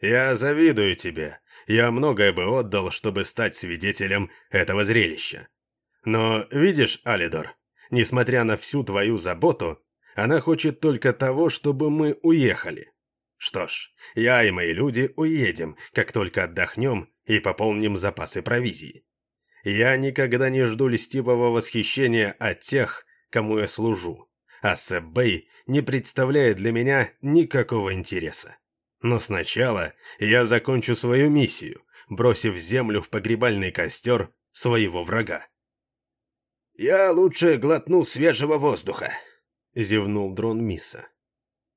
Я завидую тебе, я многое бы отдал, чтобы стать свидетелем этого зрелища. Но, видишь, Алидор, несмотря на всю твою заботу, она хочет только того, чтобы мы уехали. Что ж, я и мои люди уедем, как только отдохнем и пополним запасы провизии. Я никогда не жду льстивого восхищения от тех, кому я служу, а Сэббэй не представляет для меня никакого интереса. Но сначала я закончу свою миссию, бросив землю в погребальный костер своего врага. «Я лучше глотну свежего воздуха», — зевнул дрон Мисса.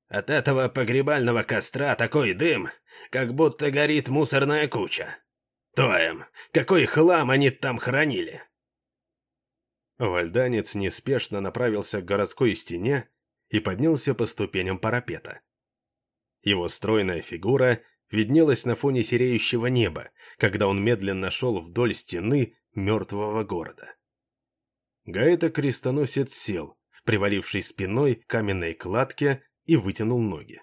«От этого погребального костра такой дым, как будто горит мусорная куча. Тоем, какой хлам они там хранили!» Вальданец неспешно направился к городской стене и поднялся по ступеням парапета. Его стройная фигура виднелась на фоне сереющего неба, когда он медленно шел вдоль стены мертвого города. Гаэта-крестоносец сел, приваливший спиной к каменной кладке и вытянул ноги.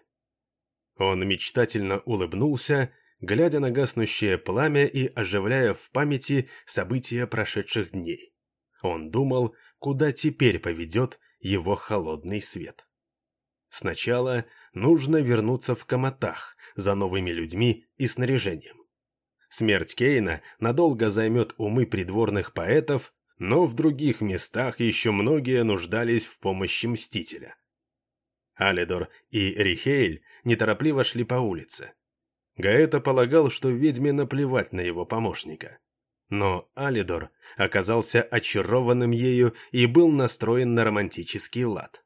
Он мечтательно улыбнулся, глядя на гаснущее пламя и оживляя в памяти события прошедших дней. Он думал, куда теперь поведет его холодный свет. Сначала нужно вернуться в Каматах за новыми людьми и снаряжением. Смерть Кейна надолго займет умы придворных поэтов, но в других местах еще многие нуждались в помощи Мстителя. Алидор и Рихейль неторопливо шли по улице. Гаэта полагал, что ведьме наплевать на его помощника. Но Алидор оказался очарованным ею и был настроен на романтический лад.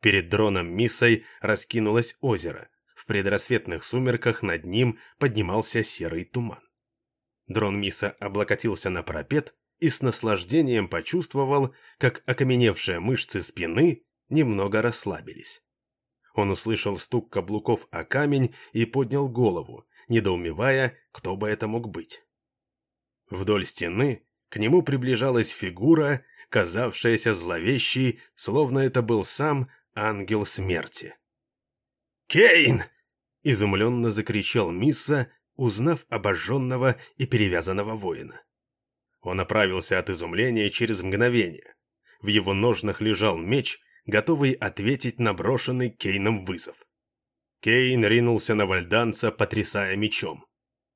Перед дроном Миссой раскинулось озеро. В предрассветных сумерках над ним поднимался серый туман. Дрон Миса облокотился на парапет и с наслаждением почувствовал, как окаменевшие мышцы спины немного расслабились. Он услышал стук каблуков о камень и поднял голову, недоумевая, кто бы это мог быть. Вдоль стены к нему приближалась фигура, казавшаяся зловещей, словно это был сам ангел смерти. Кейн!» — изумленно закричал Мисса, узнав обожженного и перевязанного воина. Он оправился от изумления через мгновение. В его ножнах лежал меч, готовый ответить на брошенный Кейном вызов. Кейн ринулся на вальданца, потрясая мечом.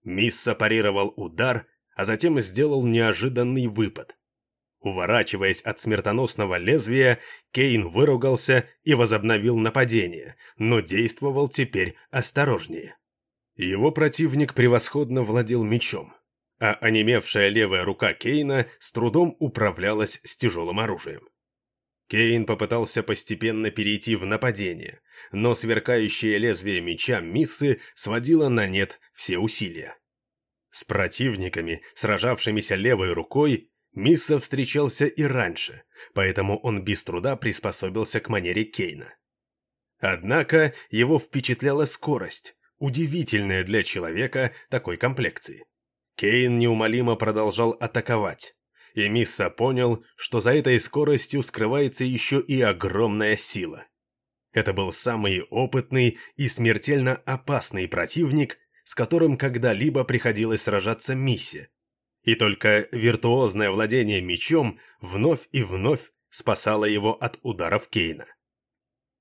Мисса парировал удар, а затем сделал неожиданный выпад. Уворачиваясь от смертоносного лезвия, Кейн выругался и возобновил нападение, но действовал теперь осторожнее. Его противник превосходно владел мечом, а онемевшая левая рука Кейна с трудом управлялась с тяжелым оружием. Кейн попытался постепенно перейти в нападение, но сверкающее лезвие меча Миссы сводило на нет все усилия. С противниками, сражавшимися левой рукой, Мисса встречался и раньше, поэтому он без труда приспособился к манере Кейна. Однако его впечатляла скорость, удивительная для человека такой комплекции. Кейн неумолимо продолжал атаковать, и Мисса понял, что за этой скоростью скрывается еще и огромная сила. Это был самый опытный и смертельно опасный противник, с которым когда-либо приходилось сражаться Миссе, и только виртуозное владение мечом вновь и вновь спасало его от ударов Кейна.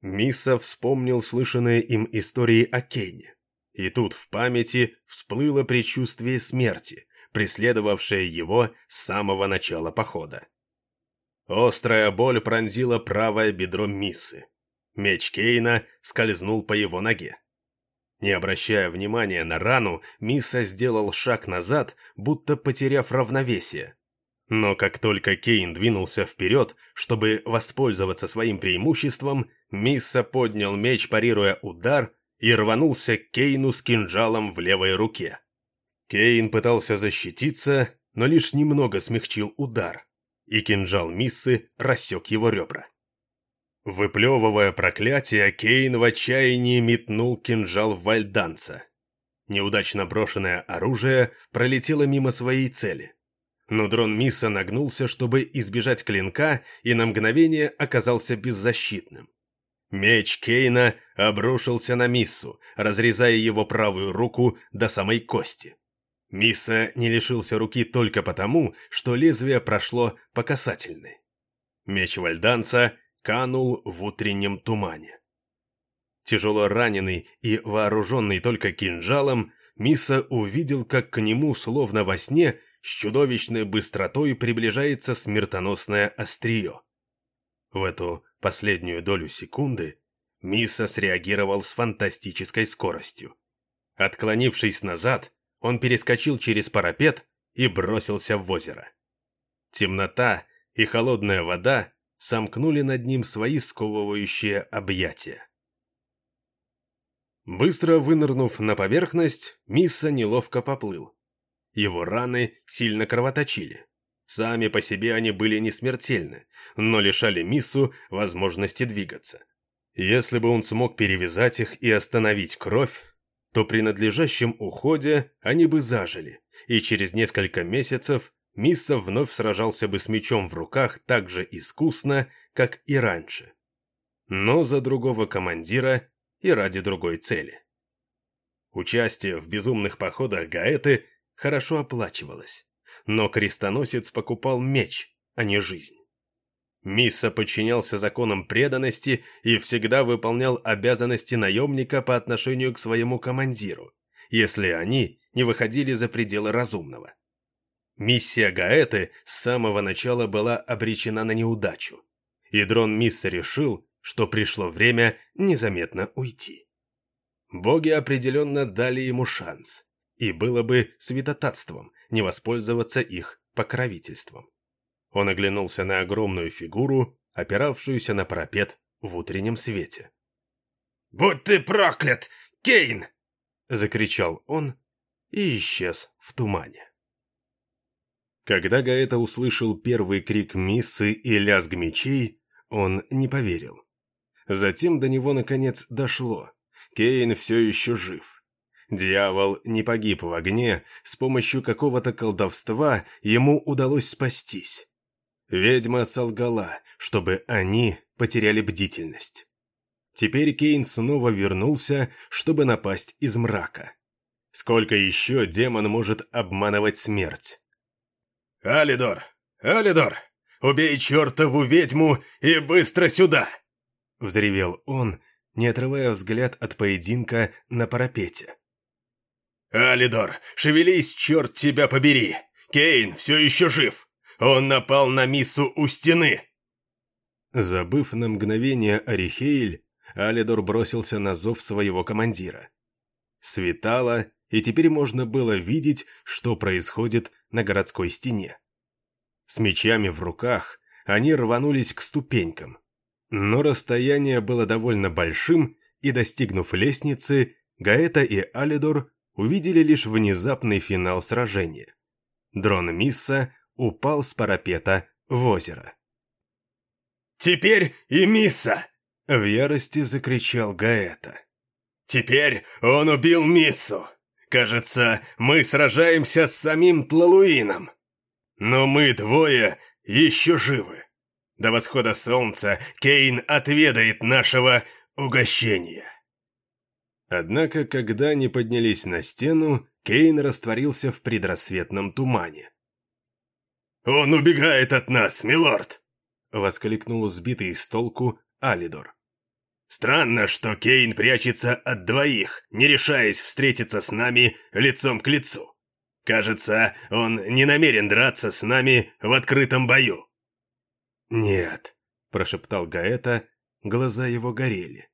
Мисса вспомнил слышанные им истории о Кейне. И тут в памяти всплыло предчувствие смерти, преследовавшее его с самого начала похода. Острая боль пронзила правое бедро Миссы. Меч Кейна скользнул по его ноге. Не обращая внимания на рану, Миса сделал шаг назад, будто потеряв равновесие. Но как только Кейн двинулся вперед, чтобы воспользоваться своим преимуществом, Мисса поднял меч, парируя удар, и рванулся к Кейну с кинжалом в левой руке. Кейн пытался защититься, но лишь немного смягчил удар, и кинжал Миссы рассек его ребра. Выплевывая проклятие, Кейн в отчаянии метнул кинжал в вальданца. Неудачно брошенное оружие пролетело мимо своей цели. Но дрон Мисса нагнулся, чтобы избежать клинка, и на мгновение оказался беззащитным. Меч Кейна обрушился на Миссу, разрезая его правую руку до самой кости. Мисса не лишился руки только потому, что лезвие прошло по касательной. Меч вальданца канул в утреннем тумане. Тяжело раненый и вооруженный только кинжалом, Миса увидел, как к нему, словно во сне, с чудовищной быстротой приближается смертоносное острие. В эту последнюю долю секунды Миса среагировал с фантастической скоростью. Отклонившись назад, он перескочил через парапет и бросился в озеро. Темнота и холодная вода сомкнули над ним свои сковывающие объятия. Быстро вынырнув на поверхность, Мисса неловко поплыл. Его раны сильно кровоточили. Сами по себе они были не смертельны, но лишали Миссу возможности двигаться. Если бы он смог перевязать их и остановить кровь, то при надлежащем уходе они бы зажили, и через несколько месяцев Мисса вновь сражался бы с мечом в руках так же искусно, как и раньше. Но за другого командира и ради другой цели. Участие в безумных походах Гаэты хорошо оплачивалось, но крестоносец покупал меч, а не жизнь. Мисса подчинялся законам преданности и всегда выполнял обязанности наемника по отношению к своему командиру, если они не выходили за пределы разумного. Миссия Гаэты с самого начала была обречена на неудачу, и дрон Мисса решил, что пришло время незаметно уйти. Боги определенно дали ему шанс, и было бы святотатством не воспользоваться их покровительством. Он оглянулся на огромную фигуру, опиравшуюся на парапет в утреннем свете. «Будь ты проклят, Кейн!» — закричал он и исчез в тумане. Когда Гаэта услышал первый крик Миссы и лязг мечей, он не поверил. Затем до него наконец дошло. Кейн все еще жив. Дьявол не погиб в огне, с помощью какого-то колдовства ему удалось спастись. Ведьма солгала, чтобы они потеряли бдительность. Теперь Кейн снова вернулся, чтобы напасть из мрака. Сколько еще демон может обманывать смерть? «Алидор! Алидор! Убей чертову ведьму и быстро сюда!» Взревел он, не отрывая взгляд от поединка на парапете. «Алидор, шевелись, черт тебя побери! Кейн все еще жив! Он напал на миссу у стены!» Забыв на мгновение Арихейль, Алидор бросился на зов своего командира. Светало, и теперь можно было видеть, что происходит на городской стене. С мечами в руках они рванулись к ступенькам. Но расстояние было довольно большим, и, достигнув лестницы, Гаэта и Алидор увидели лишь внезапный финал сражения. Дрон Мисса упал с парапета в озеро. «Теперь и Мисса!» — в ярости закричал Гаэта. «Теперь он убил Миссу! Кажется, мы сражаемся с самим Тлалуином! Но мы двое еще живы! До восхода солнца Кейн отведает нашего угощения!» Однако, когда они поднялись на стену, Кейн растворился в предрассветном тумане. «Он убегает от нас, милорд!» — воскликнул сбитый с толку Алидор. «Странно, что Кейн прячется от двоих, не решаясь встретиться с нами лицом к лицу. Кажется, он не намерен драться с нами в открытом бою». «Нет», — прошептал Гаэта, глаза его горели.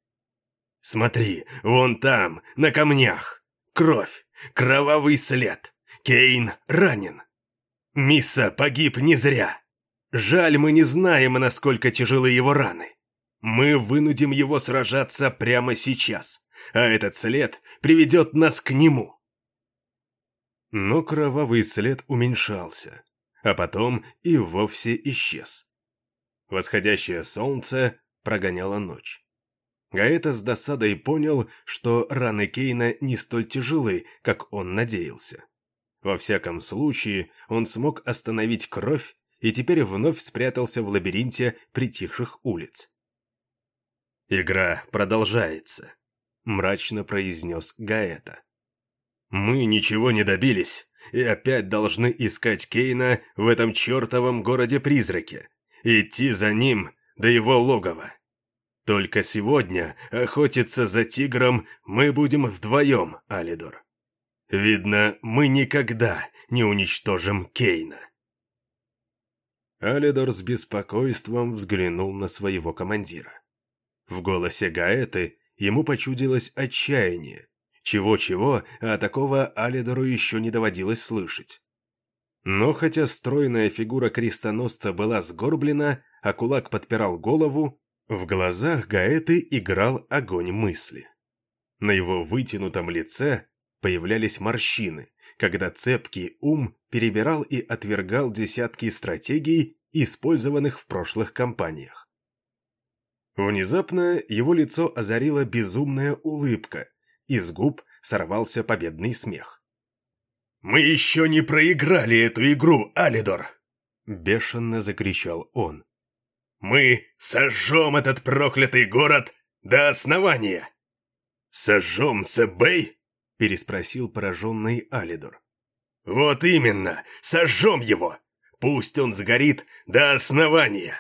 Смотри, вон там, на камнях. Кровь, кровавый след. Кейн ранен. Мисса погиб не зря. Жаль, мы не знаем, насколько тяжелы его раны. Мы вынудим его сражаться прямо сейчас, а этот след приведет нас к нему. Но кровавый след уменьшался, а потом и вовсе исчез. Восходящее солнце прогоняло ночь. Гаэта с досадой понял, что раны Кейна не столь тяжелы, как он надеялся. Во всяком случае, он смог остановить кровь и теперь вновь спрятался в лабиринте притихших улиц. «Игра продолжается», — мрачно произнес Гаэта. «Мы ничего не добились и опять должны искать Кейна в этом чертовом городе-призраке, идти за ним до его логова. Только сегодня охотиться за тигром мы будем вдвоем, Алидор. Видно, мы никогда не уничтожим Кейна. Алидор с беспокойством взглянул на своего командира. В голосе Гаэты ему почудилось отчаяние. Чего-чего, а такого Алидору еще не доводилось слышать. Но хотя стройная фигура крестоносца была сгорблена, а кулак подпирал голову, в глазах Гаэты играл огонь мысли. На его вытянутом лице появлялись морщины, когда цепкий ум перебирал и отвергал десятки стратегий, использованных в прошлых кампаниях. Внезапно его лицо озарила безумная улыбка, из губ сорвался победный смех. «Мы еще не проиграли эту игру, Алидор!» Бешено закричал он. Мы сожжем этот проклятый город до основания!» «Сожжем Себей?» — переспросил пораженный Алидор. «Вот именно! Сожжем его! Пусть он сгорит до основания!»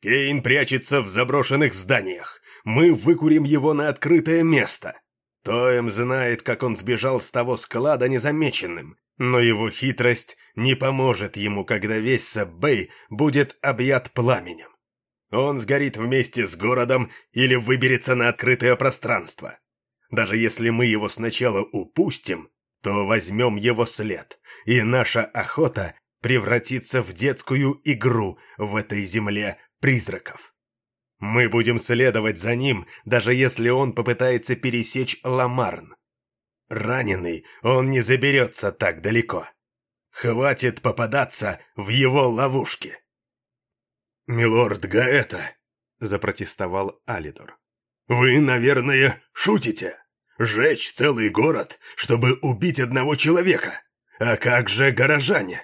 Кейн прячется в заброшенных зданиях. Мы выкурим его на открытое место. Тоем знает, как он сбежал с того склада незамеченным, но его хитрость не поможет ему, когда весь Саббей будет объят пламенем. Он сгорит вместе с городом или выберется на открытое пространство. Даже если мы его сначала упустим, то возьмем его след, и наша охота превратится в детскую игру в этой земле призраков. Мы будем следовать за ним, даже если он попытается пересечь Ламарн. Раненый он не заберется так далеко. Хватит попадаться в его ловушки. «Милорд Гаэта», — запротестовал Алидор. «Вы, наверное, шутите? Жечь целый город, чтобы убить одного человека? А как же горожане?»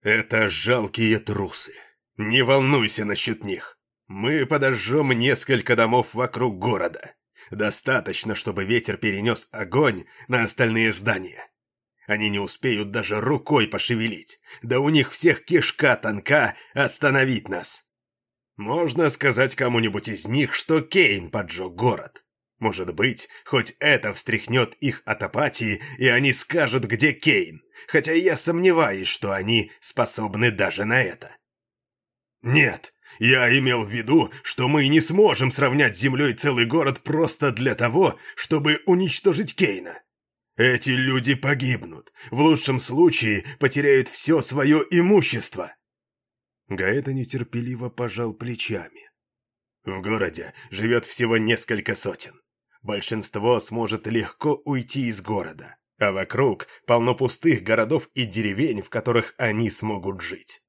«Это жалкие трусы. Не волнуйся насчет них. Мы подожжем несколько домов вокруг города. Достаточно, чтобы ветер перенес огонь на остальные здания. Они не успеют даже рукой пошевелить. Да у них всех кишка тонка остановить нас. Можно сказать кому-нибудь из них, что Кейн поджег город. Может быть, хоть это встряхнет их от апатии, и они скажут, где Кейн, хотя я сомневаюсь, что они способны даже на это. Нет, я имел в виду, что мы не сможем сравнять с землей целый город просто для того, чтобы уничтожить Кейна. Эти люди погибнут, в лучшем случае потеряют все свое имущество. Гаэта нетерпеливо пожал плечами. В городе живет всего несколько сотен. Большинство сможет легко уйти из города, а вокруг полно пустых городов и деревень, в которых они смогут жить.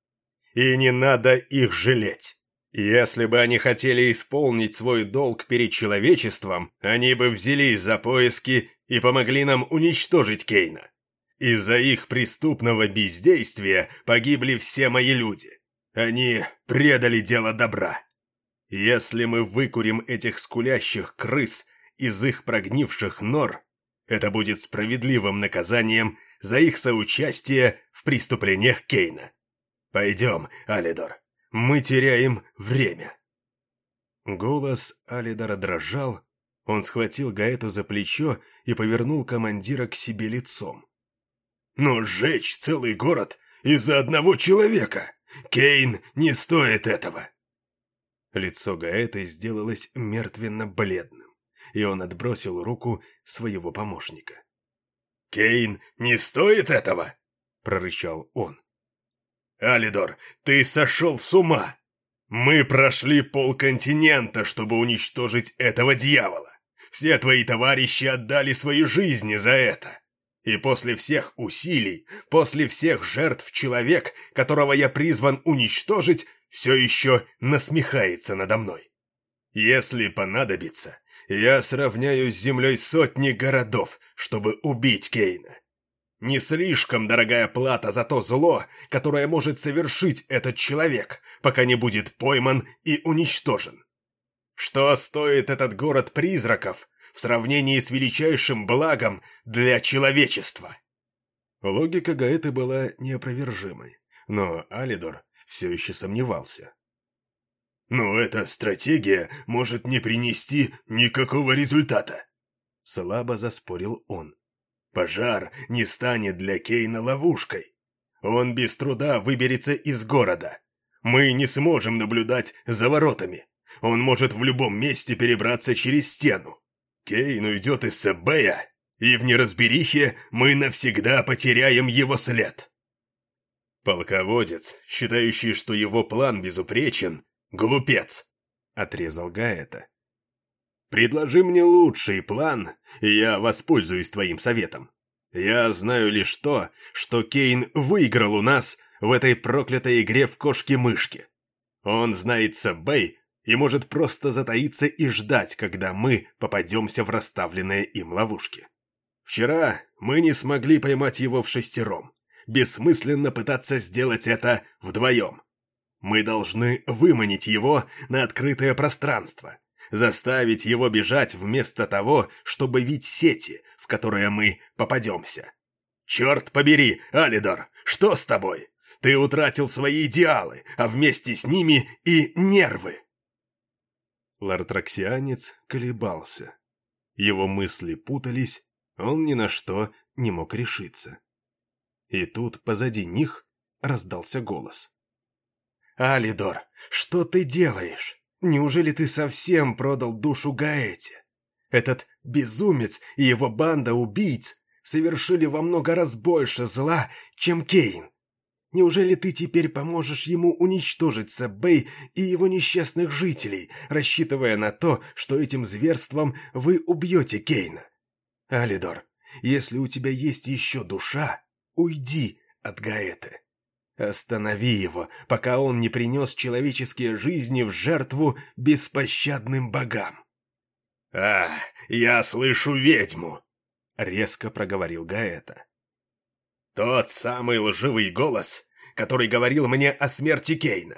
И не надо их жалеть. Если бы они хотели исполнить свой долг перед человечеством, они бы взялись за поиски и помогли нам уничтожить Кейна. Из-за их преступного бездействия погибли все мои люди. Они предали дело добра. Если мы выкурим этих скулящих крыс из их прогнивших нор, это будет справедливым наказанием за их соучастие в преступлениях Кейна. Пойдем, Алидор, мы теряем время. Голос Алидора дрожал, он схватил Гаэту за плечо и повернул командира к себе лицом. «Но сжечь целый город из-за одного человека! Кейн не стоит этого!» Лицо Гаэты сделалось мертвенно-бледным, и он отбросил руку своего помощника. «Кейн не стоит этого!» — прорычал он. «Алидор, ты сошел с ума! Мы прошли полконтинента, чтобы уничтожить этого дьявола! Все твои товарищи отдали свои жизни за это! И после всех усилий, после всех жертв человек, которого я призван уничтожить, все еще насмехается надо мной. Если понадобится, я сравняю с землей сотни городов, чтобы убить Кейна. Не слишком дорогая плата за то зло, которое может совершить этот человек, пока не будет пойман и уничтожен. Что стоит этот город призраков в сравнении с величайшим благом для человечества? Логика Гаэты была неопровержимой, но Алидор все еще сомневался. «Но эта стратегия может не принести никакого результата», — слабо заспорил он. Пожар не станет для Кейна ловушкой. Он без труда выберется из города. Мы не сможем наблюдать за воротами. Он может в любом месте перебраться через стену. Кейн уйдет из Себея, и в неразберихе мы навсегда потеряем его след. Полководец, считающий, что его план безупречен, глупец, отрезал Гаэта. Предложи мне лучший план, и я воспользуюсь твоим советом. Я знаю лишь то, что Кейн выиграл у нас в этой проклятой игре в кошки-мышки. Он знает Сэббэй и может просто затаиться и ждать, когда мы попадемся в расставленные им ловушки. Вчера мы не смогли поймать его в шестером. Бессмысленно пытаться сделать это вдвоем. Мы должны выманить его на открытое пространство, заставить его бежать вместо того, чтобы вить сети, в которые мы попадемся. Черт побери, Алидор, что с тобой? Ты утратил свои идеалы, а вместе с ними и нервы. Лартраксианец колебался. Его мысли путались, он ни на что не мог решиться. И тут позади них раздался голос. «Алидор, что ты делаешь?» Неужели ты совсем продал душу Гаэте? Этот безумец и его банда убийц совершили во много раз больше зла, чем Кейн. Неужели ты теперь поможешь ему уничтожить Сэбэй и его несчастных жителей, рассчитывая на то, что этим зверством вы убьете Кейна? Алидор, если у тебя есть еще душа, уйди от Гаэты. Останови его, пока он не принес человеческие жизни в жертву беспощадным богам. «А, я слышу ведьму!» — резко проговорил Гаэта. «Тот самый лживый голос, который говорил мне о смерти Кейна.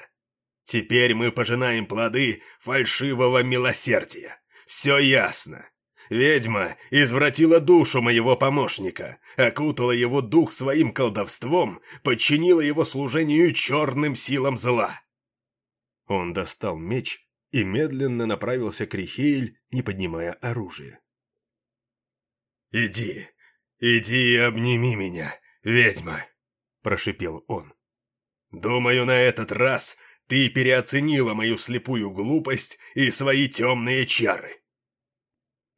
Теперь мы пожинаем плоды фальшивого милосердия. Все ясно. Ведьма извратила душу моего помощника, окутала его дух своим колдовством, подчинила его служению черным силам зла. Он достал меч и медленно направился к Рихейль, не поднимая оружие. «Иди, иди и обними меня, ведьма!» – прошипел он. «Думаю, на этот раз ты переоценила мою слепую глупость и свои темные чары».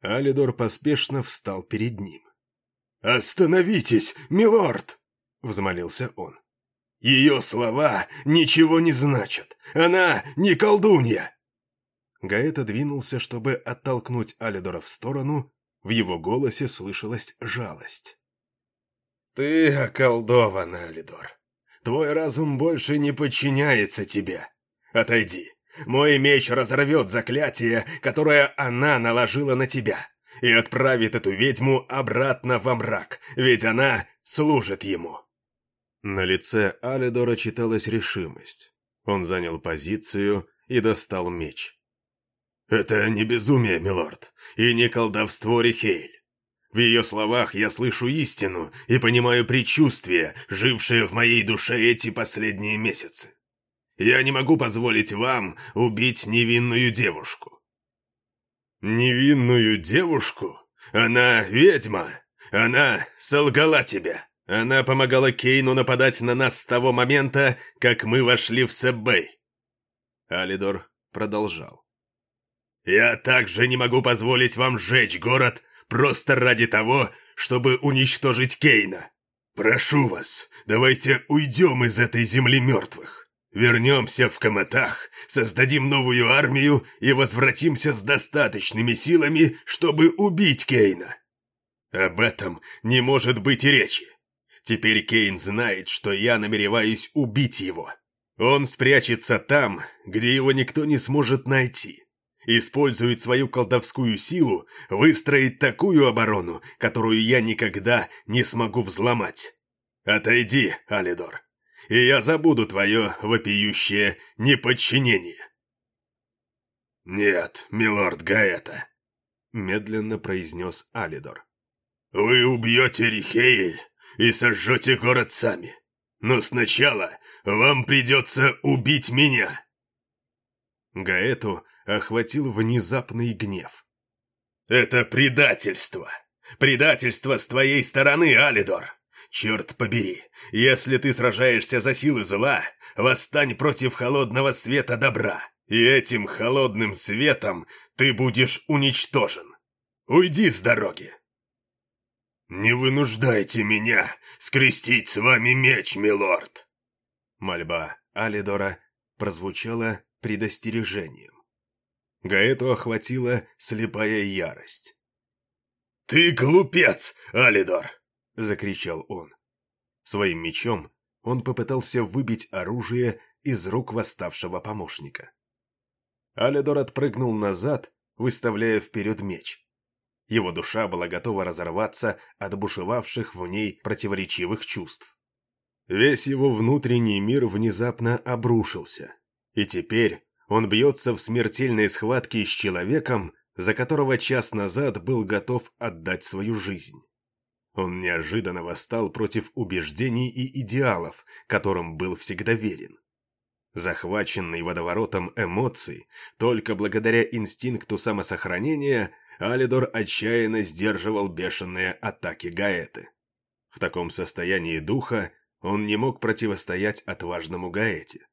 Алидор поспешно встал перед ним. «Остановитесь, милорд!» — взмолился он. «Ее слова ничего не значат. Она не колдунья!» Гаэта двинулся, чтобы оттолкнуть Алидора в сторону. В его голосе слышалась жалость. «Ты околдован, Алидор. Твой разум больше не подчиняется тебе. Отойди. Мой меч разорвет заклятие, которое она наложила на тебя, и отправит эту ведьму обратно во мрак, ведь она служит ему». На лице Алидора читалась решимость. Он занял позицию и достал меч. «Это не безумие, милорд, и не колдовство Рихейль. В ее словах я слышу истину и понимаю предчувствие, жившее в моей душе эти последние месяцы. Я не могу позволить вам убить невинную девушку». «Невинную девушку? Она ведьма. Она солгала тебя. Она помогала Кейну нападать на нас с того момента, как мы вошли в Сэббэй». Алидор продолжал. «Я также не могу позволить вам сжечь город просто ради того, чтобы уничтожить Кейна. Прошу вас, давайте уйдем из этой земли мертвых. Вернемся в Каматах, создадим новую армию и возвратимся с достаточными силами, чтобы убить Кейна. Об этом не может быть и речи. Теперь Кейн знает, что я намереваюсь убить его. Он спрячется там, где его никто не сможет найти использует свою колдовскую силу, выстроить такую оборону, которую я никогда не смогу взломать. Отойди, Алидор, и я забуду твое вопиющее неподчинение. «Нет, милорд Гаэта», — медленно произнес Алидор. «Вы убьете Рихейль и сожжете город сами. Но сначала вам придется убить меня». Гаэту охватил внезапный гнев. «Это предательство! Предательство с твоей стороны, Алидор! Черт побери, если ты сражаешься за силы зла, восстань против холодного света добра, и этим холодным светом ты будешь уничтожен. Уйди с дороги!» «Не вынуждайте меня скрестить с вами меч, милорд!» Мольба Алидора прозвучала предостережением. Гаэту охватила слепая ярость. «Ты глупец, Алидор!» — закричал он. Своим мечом он попытался выбить оружие из рук восставшего помощника. Алидор отпрыгнул назад, выставляя вперед меч. Его душа была готова разорваться от бушевавших в ней противоречивых чувств. Весь его внутренний мир внезапно обрушился, и теперь он бьется в смертельной схватке с человеком, за которого час назад был готов отдать свою жизнь. Он неожиданно восстал против убеждений и идеалов, которым был всегда верен. Захваченный водоворотом эмоций, только благодаря инстинкту самосохранения, Алидор отчаянно сдерживал бешеные атаки Гаэты. В таком состоянии духа он не мог противостоять отважному Гаэте.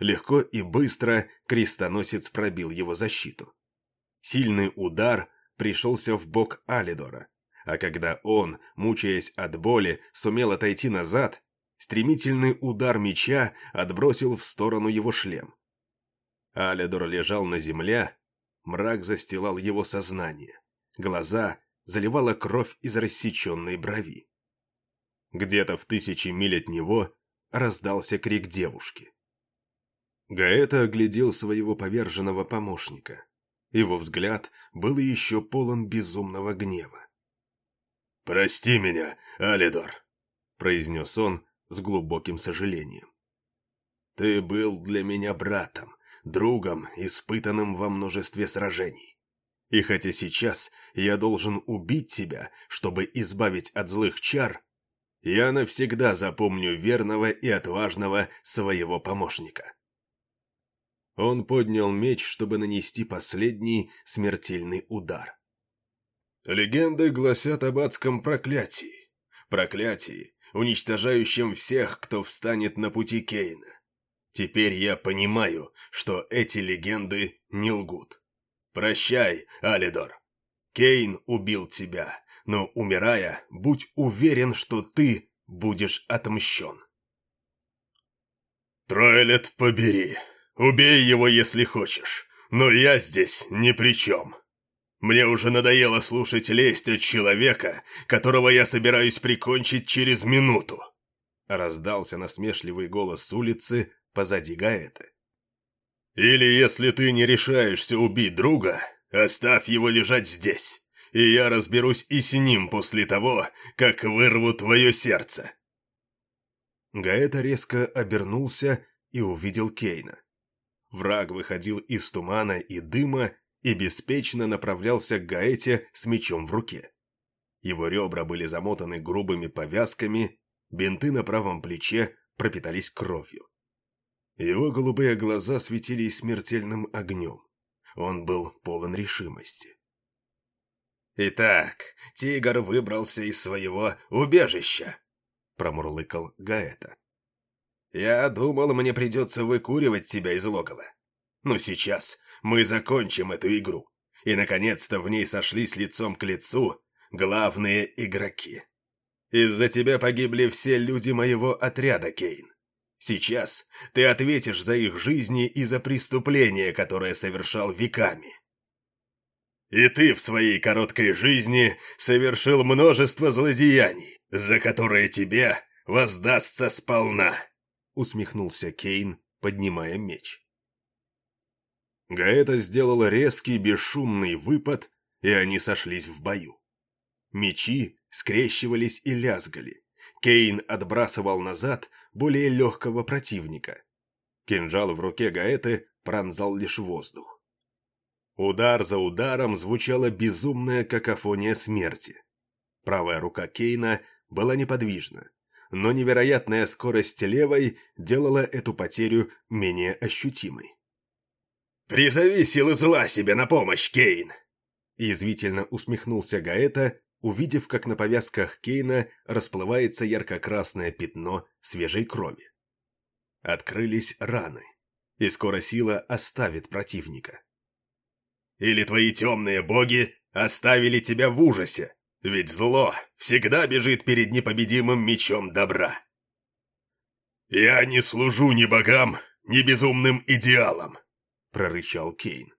Легко и быстро крестоносец пробил его защиту. Сильный удар пришелся в бок Алидора, а когда он, мучаясь от боли, сумел отойти назад, стремительный удар меча отбросил в сторону его шлем. Алидор лежал на земле, мрак застилал его сознание, глаза заливала кровь из рассеченной брови. Где-то в тысячи миль от него раздался крик девушки. Гаэта оглядел своего поверженного помощника. Его взгляд был еще полон безумного гнева. «Прости меня, Алидор», — произнес он с глубоким сожалением. Ты был для меня братом, другом, испытанным во множестве сражений. И хотя сейчас я должен убить тебя, чтобы избавить от злых чар, я навсегда запомню верного и отважного своего помощника. Он поднял меч, чтобы нанести последний смертельный удар. Легенды гласят об адском проклятии. Проклятии, уничтожающем всех, кто встанет на пути Кейна. Теперь я понимаю, что эти легенды не лгут. Прощай, Алидор. Кейн убил тебя, но, умирая, будь уверен, что ты будешь отмщен. Тройлет побери. Убей его, если хочешь. Но я здесь ни при чем. Мне уже надоело слушать лесть от человека, которого я собираюсь прикончить через минуту. Раздался насмешливый голос с улицы позади Гаэта. Или если ты не решаешься убить друга, оставь его лежать здесь, и я разберусь и с ним после того, как вырву твое сердце. Гаэта резко обернулся и увидел Кейна. Враг выходил из тумана и дыма и беспечно направлялся к Гаэте с мечом в руке. Его ребра были замотаны грубыми повязками, бинты на правом плече пропитались кровью. Его голубые глаза светились смертельным огнем. Он был полон решимости. «Итак, тигр выбрался из своего убежища», — промурлыкал Гаэта. «Я думал, мне придется выкуривать тебя из логова. Но сейчас мы закончим эту игру, и, наконец-то, в ней сошлись лицом к лицу главные игроки. Из-за тебя погибли все люди моего отряда, Кейн. Сейчас ты ответишь за их жизни и за преступление, которое совершал веками. И ты в своей короткой жизни совершил множество злодеяний, за которые тебе воздастся сполна», — усмехнулся Кейн, поднимая меч. Гаэта сделала резкий бесшумный выпад, и они сошлись в бою. Мечи скрещивались и лязгали. Кейн отбрасывал назад более легкого противника. Кинжал в руке Гаэты пронзал лишь воздух. Удар за ударом звучала безумная какофония смерти. Правая рука Кейна была неподвижна, но невероятная скорость левой делала эту потерю менее ощутимой. «Призови силы зла себе на помощь, Кейн!» Язвительно усмехнулся Гаэта, увидев, как на повязках Кейна расплывается ярко-красное пятно свежей крови. Открылись раны, и скоро сила оставит противника. «Или твои темные боги оставили тебя в ужасе, ведь зло всегда бежит перед непобедимым мечом добра!» «Я не служу ни богам, ни безумным идеалам!» — прорычал Кейн.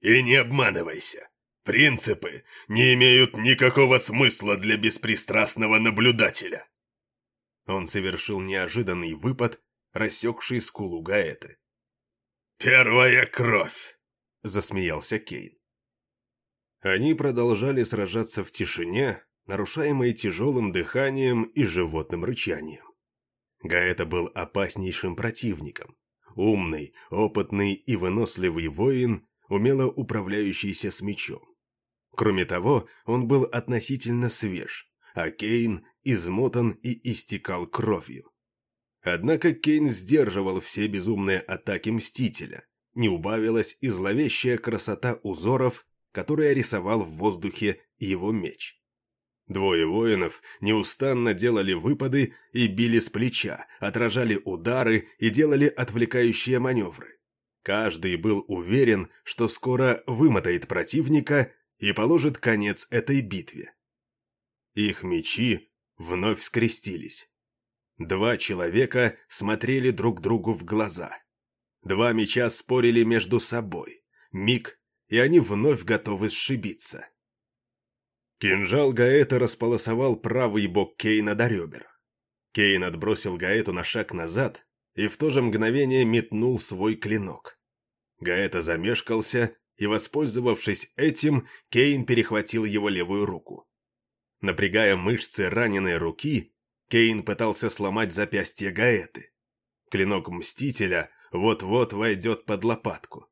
«И не обманывайся. Принципы не имеют никакого смысла для беспристрастного наблюдателя». Он совершил неожиданный выпад, рассекший скулу Гаэты. «Первая кровь!» — засмеялся Кейн. Они продолжали сражаться в тишине, нарушаемой тяжелым дыханием и животным рычанием. Гаэта был опаснейшим противником, Умный, опытный и выносливый воин, умело управляющийся с мечом. Кроме того, он был относительно свеж, а Кейн измотан и истекал кровью. Однако Кейн сдерживал все безумные атаки Мстителя, не убавилась и зловещая красота узоров, которые рисовал в воздухе его меч. Двое воинов неустанно делали выпады и били с плеча, отражали удары и делали отвлекающие маневры. Каждый был уверен, что скоро вымотает противника и положит конец этой битве. Их мечи вновь скрестились. Два человека смотрели друг другу в глаза. Два меча спорили между собой. Миг, и они вновь готовы сшибиться. Кинжал Гаэта располосовал правый бок Кейна до ребер. Кейн отбросил Гаэту на шаг назад и в то же мгновение метнул свой клинок. Гаэта замешкался, и, воспользовавшись этим, Кейн перехватил его левую руку. Напрягая мышцы раненой руки, Кейн пытался сломать запястье Гаэты. Клинок Мстителя вот-вот войдет под лопатку.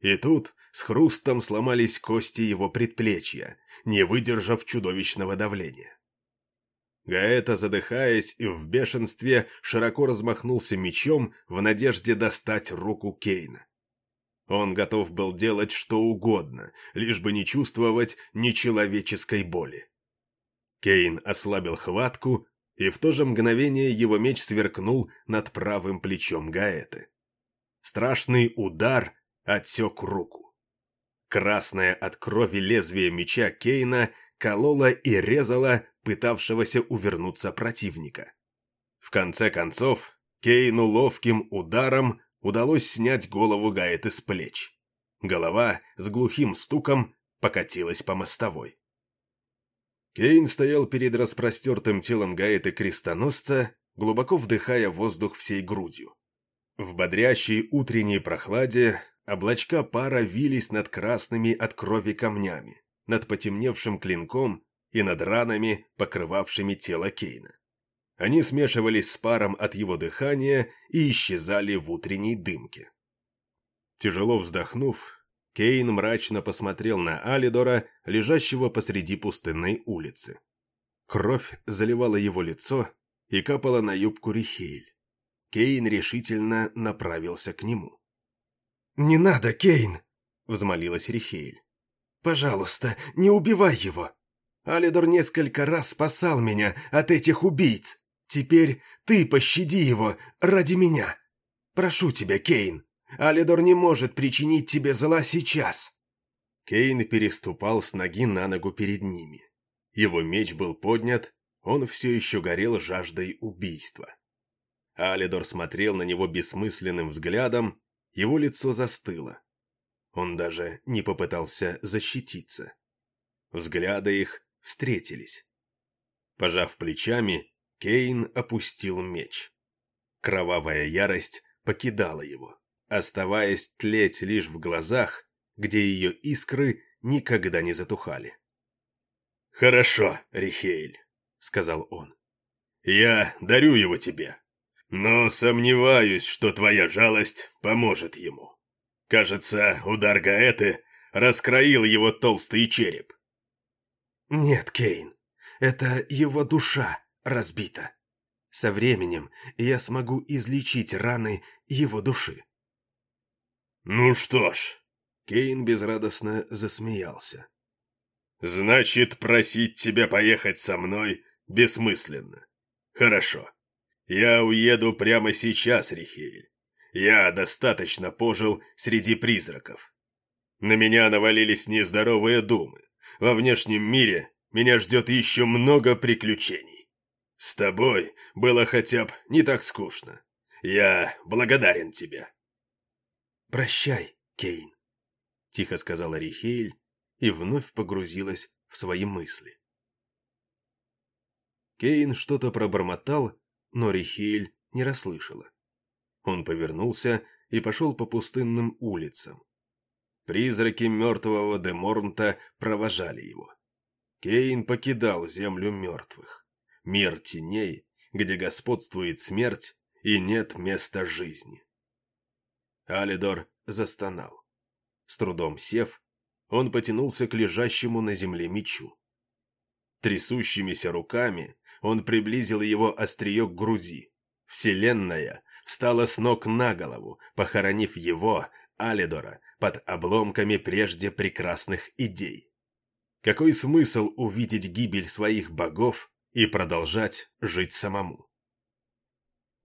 И тут с хрустом сломались кости его предплечья, не выдержав чудовищного давления. Гаэта, задыхаясь и в бешенстве, широко размахнулся мечом в надежде достать руку Кейна. Он готов был делать что угодно, лишь бы не чувствовать нечеловеческой боли. Кейн ослабил хватку, и в то же мгновение его меч сверкнул над правым плечом Гаэты. Страшный удар отсек руку. Красное от крови лезвие меча Кейна кололо и резало пытавшегося увернуться противника. В конце концов, Кейну ловким ударом удалось снять голову Гаэты с плеч. Голова с глухим стуком покатилась по мостовой. Кейн стоял перед распростертым телом Гаэты крестоносца, глубоко вдыхая воздух всей грудью. В бодрящей утренней прохладе облачка пара вились над красными от крови камнями, над потемневшим клинком и над ранами, покрывавшими тело Кейна. Они смешивались с паром от его дыхания и исчезали в утренней дымке. Тяжело вздохнув, Кейн мрачно посмотрел на Алидора, лежащего посреди пустынной улицы. Кровь заливала его лицо и капала на юбку Рихейль. Кейн решительно направился к нему. «Не надо, Кейн!» — взмолилась Рихейль. «Пожалуйста, не убивай его! Алидор несколько раз спасал меня от этих убийц. Теперь ты пощади его ради меня. Прошу тебя, Кейн. Алидор не может причинить тебе зла сейчас. Кейн переступал с ноги на ногу перед ними. Его меч был поднят, он все еще горел жаждой убийства. Алидор смотрел на него бессмысленным взглядом, его лицо застыло. Он даже не попытался защититься. Взгляды их встретились. Пожав плечами, Кейн опустил меч. Кровавая ярость покидала его, оставаясь тлеть лишь в глазах, где ее искры никогда не затухали. «Хорошо, Рихейль», — сказал он. «Я дарю его тебе, но сомневаюсь, что твоя жалость поможет ему. Кажется, удар Гаэты раскроил его толстый череп. «Нет, Кейн, это его душа разбита. Со временем я смогу излечить раны его души». «Ну что ж», — Кейн безрадостно засмеялся. «Значит, просить тебя поехать со мной бессмысленно. Хорошо. Я уеду прямо сейчас, Рихель. Я достаточно пожил среди призраков. На меня навалились нездоровые думы во внешнем мире меня ждет еще много приключений. С тобой было хотя бы не так скучно. Я благодарен тебе. «Прощай, Кейн», — тихо сказала Рихейль и вновь погрузилась в свои мысли. Кейн что-то пробормотал, но Рихейль не расслышала. Он повернулся и пошел по пустынным улицам, Призраки мертвого Деморнта провожали его. Кейн покидал землю мертвых. Мир теней, где господствует смерть и нет места жизни. Алидор застонал. С трудом сев, он потянулся к лежащему на земле мечу. Трясущимися руками он приблизил его острие к груди. Вселенная встала с ног на голову, похоронив его, Алидора, под обломками прежде прекрасных идей. Какой смысл увидеть гибель своих богов и продолжать жить самому?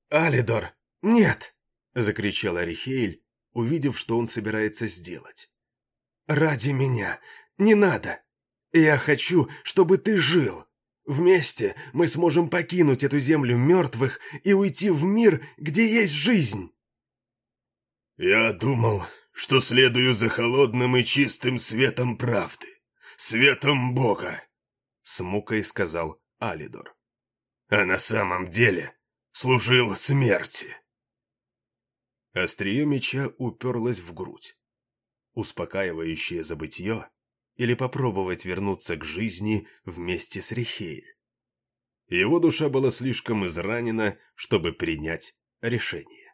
«Алидор, нет!» — закричал Арихейль, увидев, что он собирается сделать. «Ради меня! Не надо! Я хочу, чтобы ты жил! Вместе мы сможем покинуть эту землю мертвых и уйти в мир, где есть жизнь!» «Я думал, что следую за холодным и чистым светом правды, светом Бога, — с мукой сказал Алидор. А на самом деле служил смерти. Острие меча уперлось в грудь. Успокаивающее забытье или попробовать вернуться к жизни вместе с Рихеей. Его душа была слишком изранена, чтобы принять решение.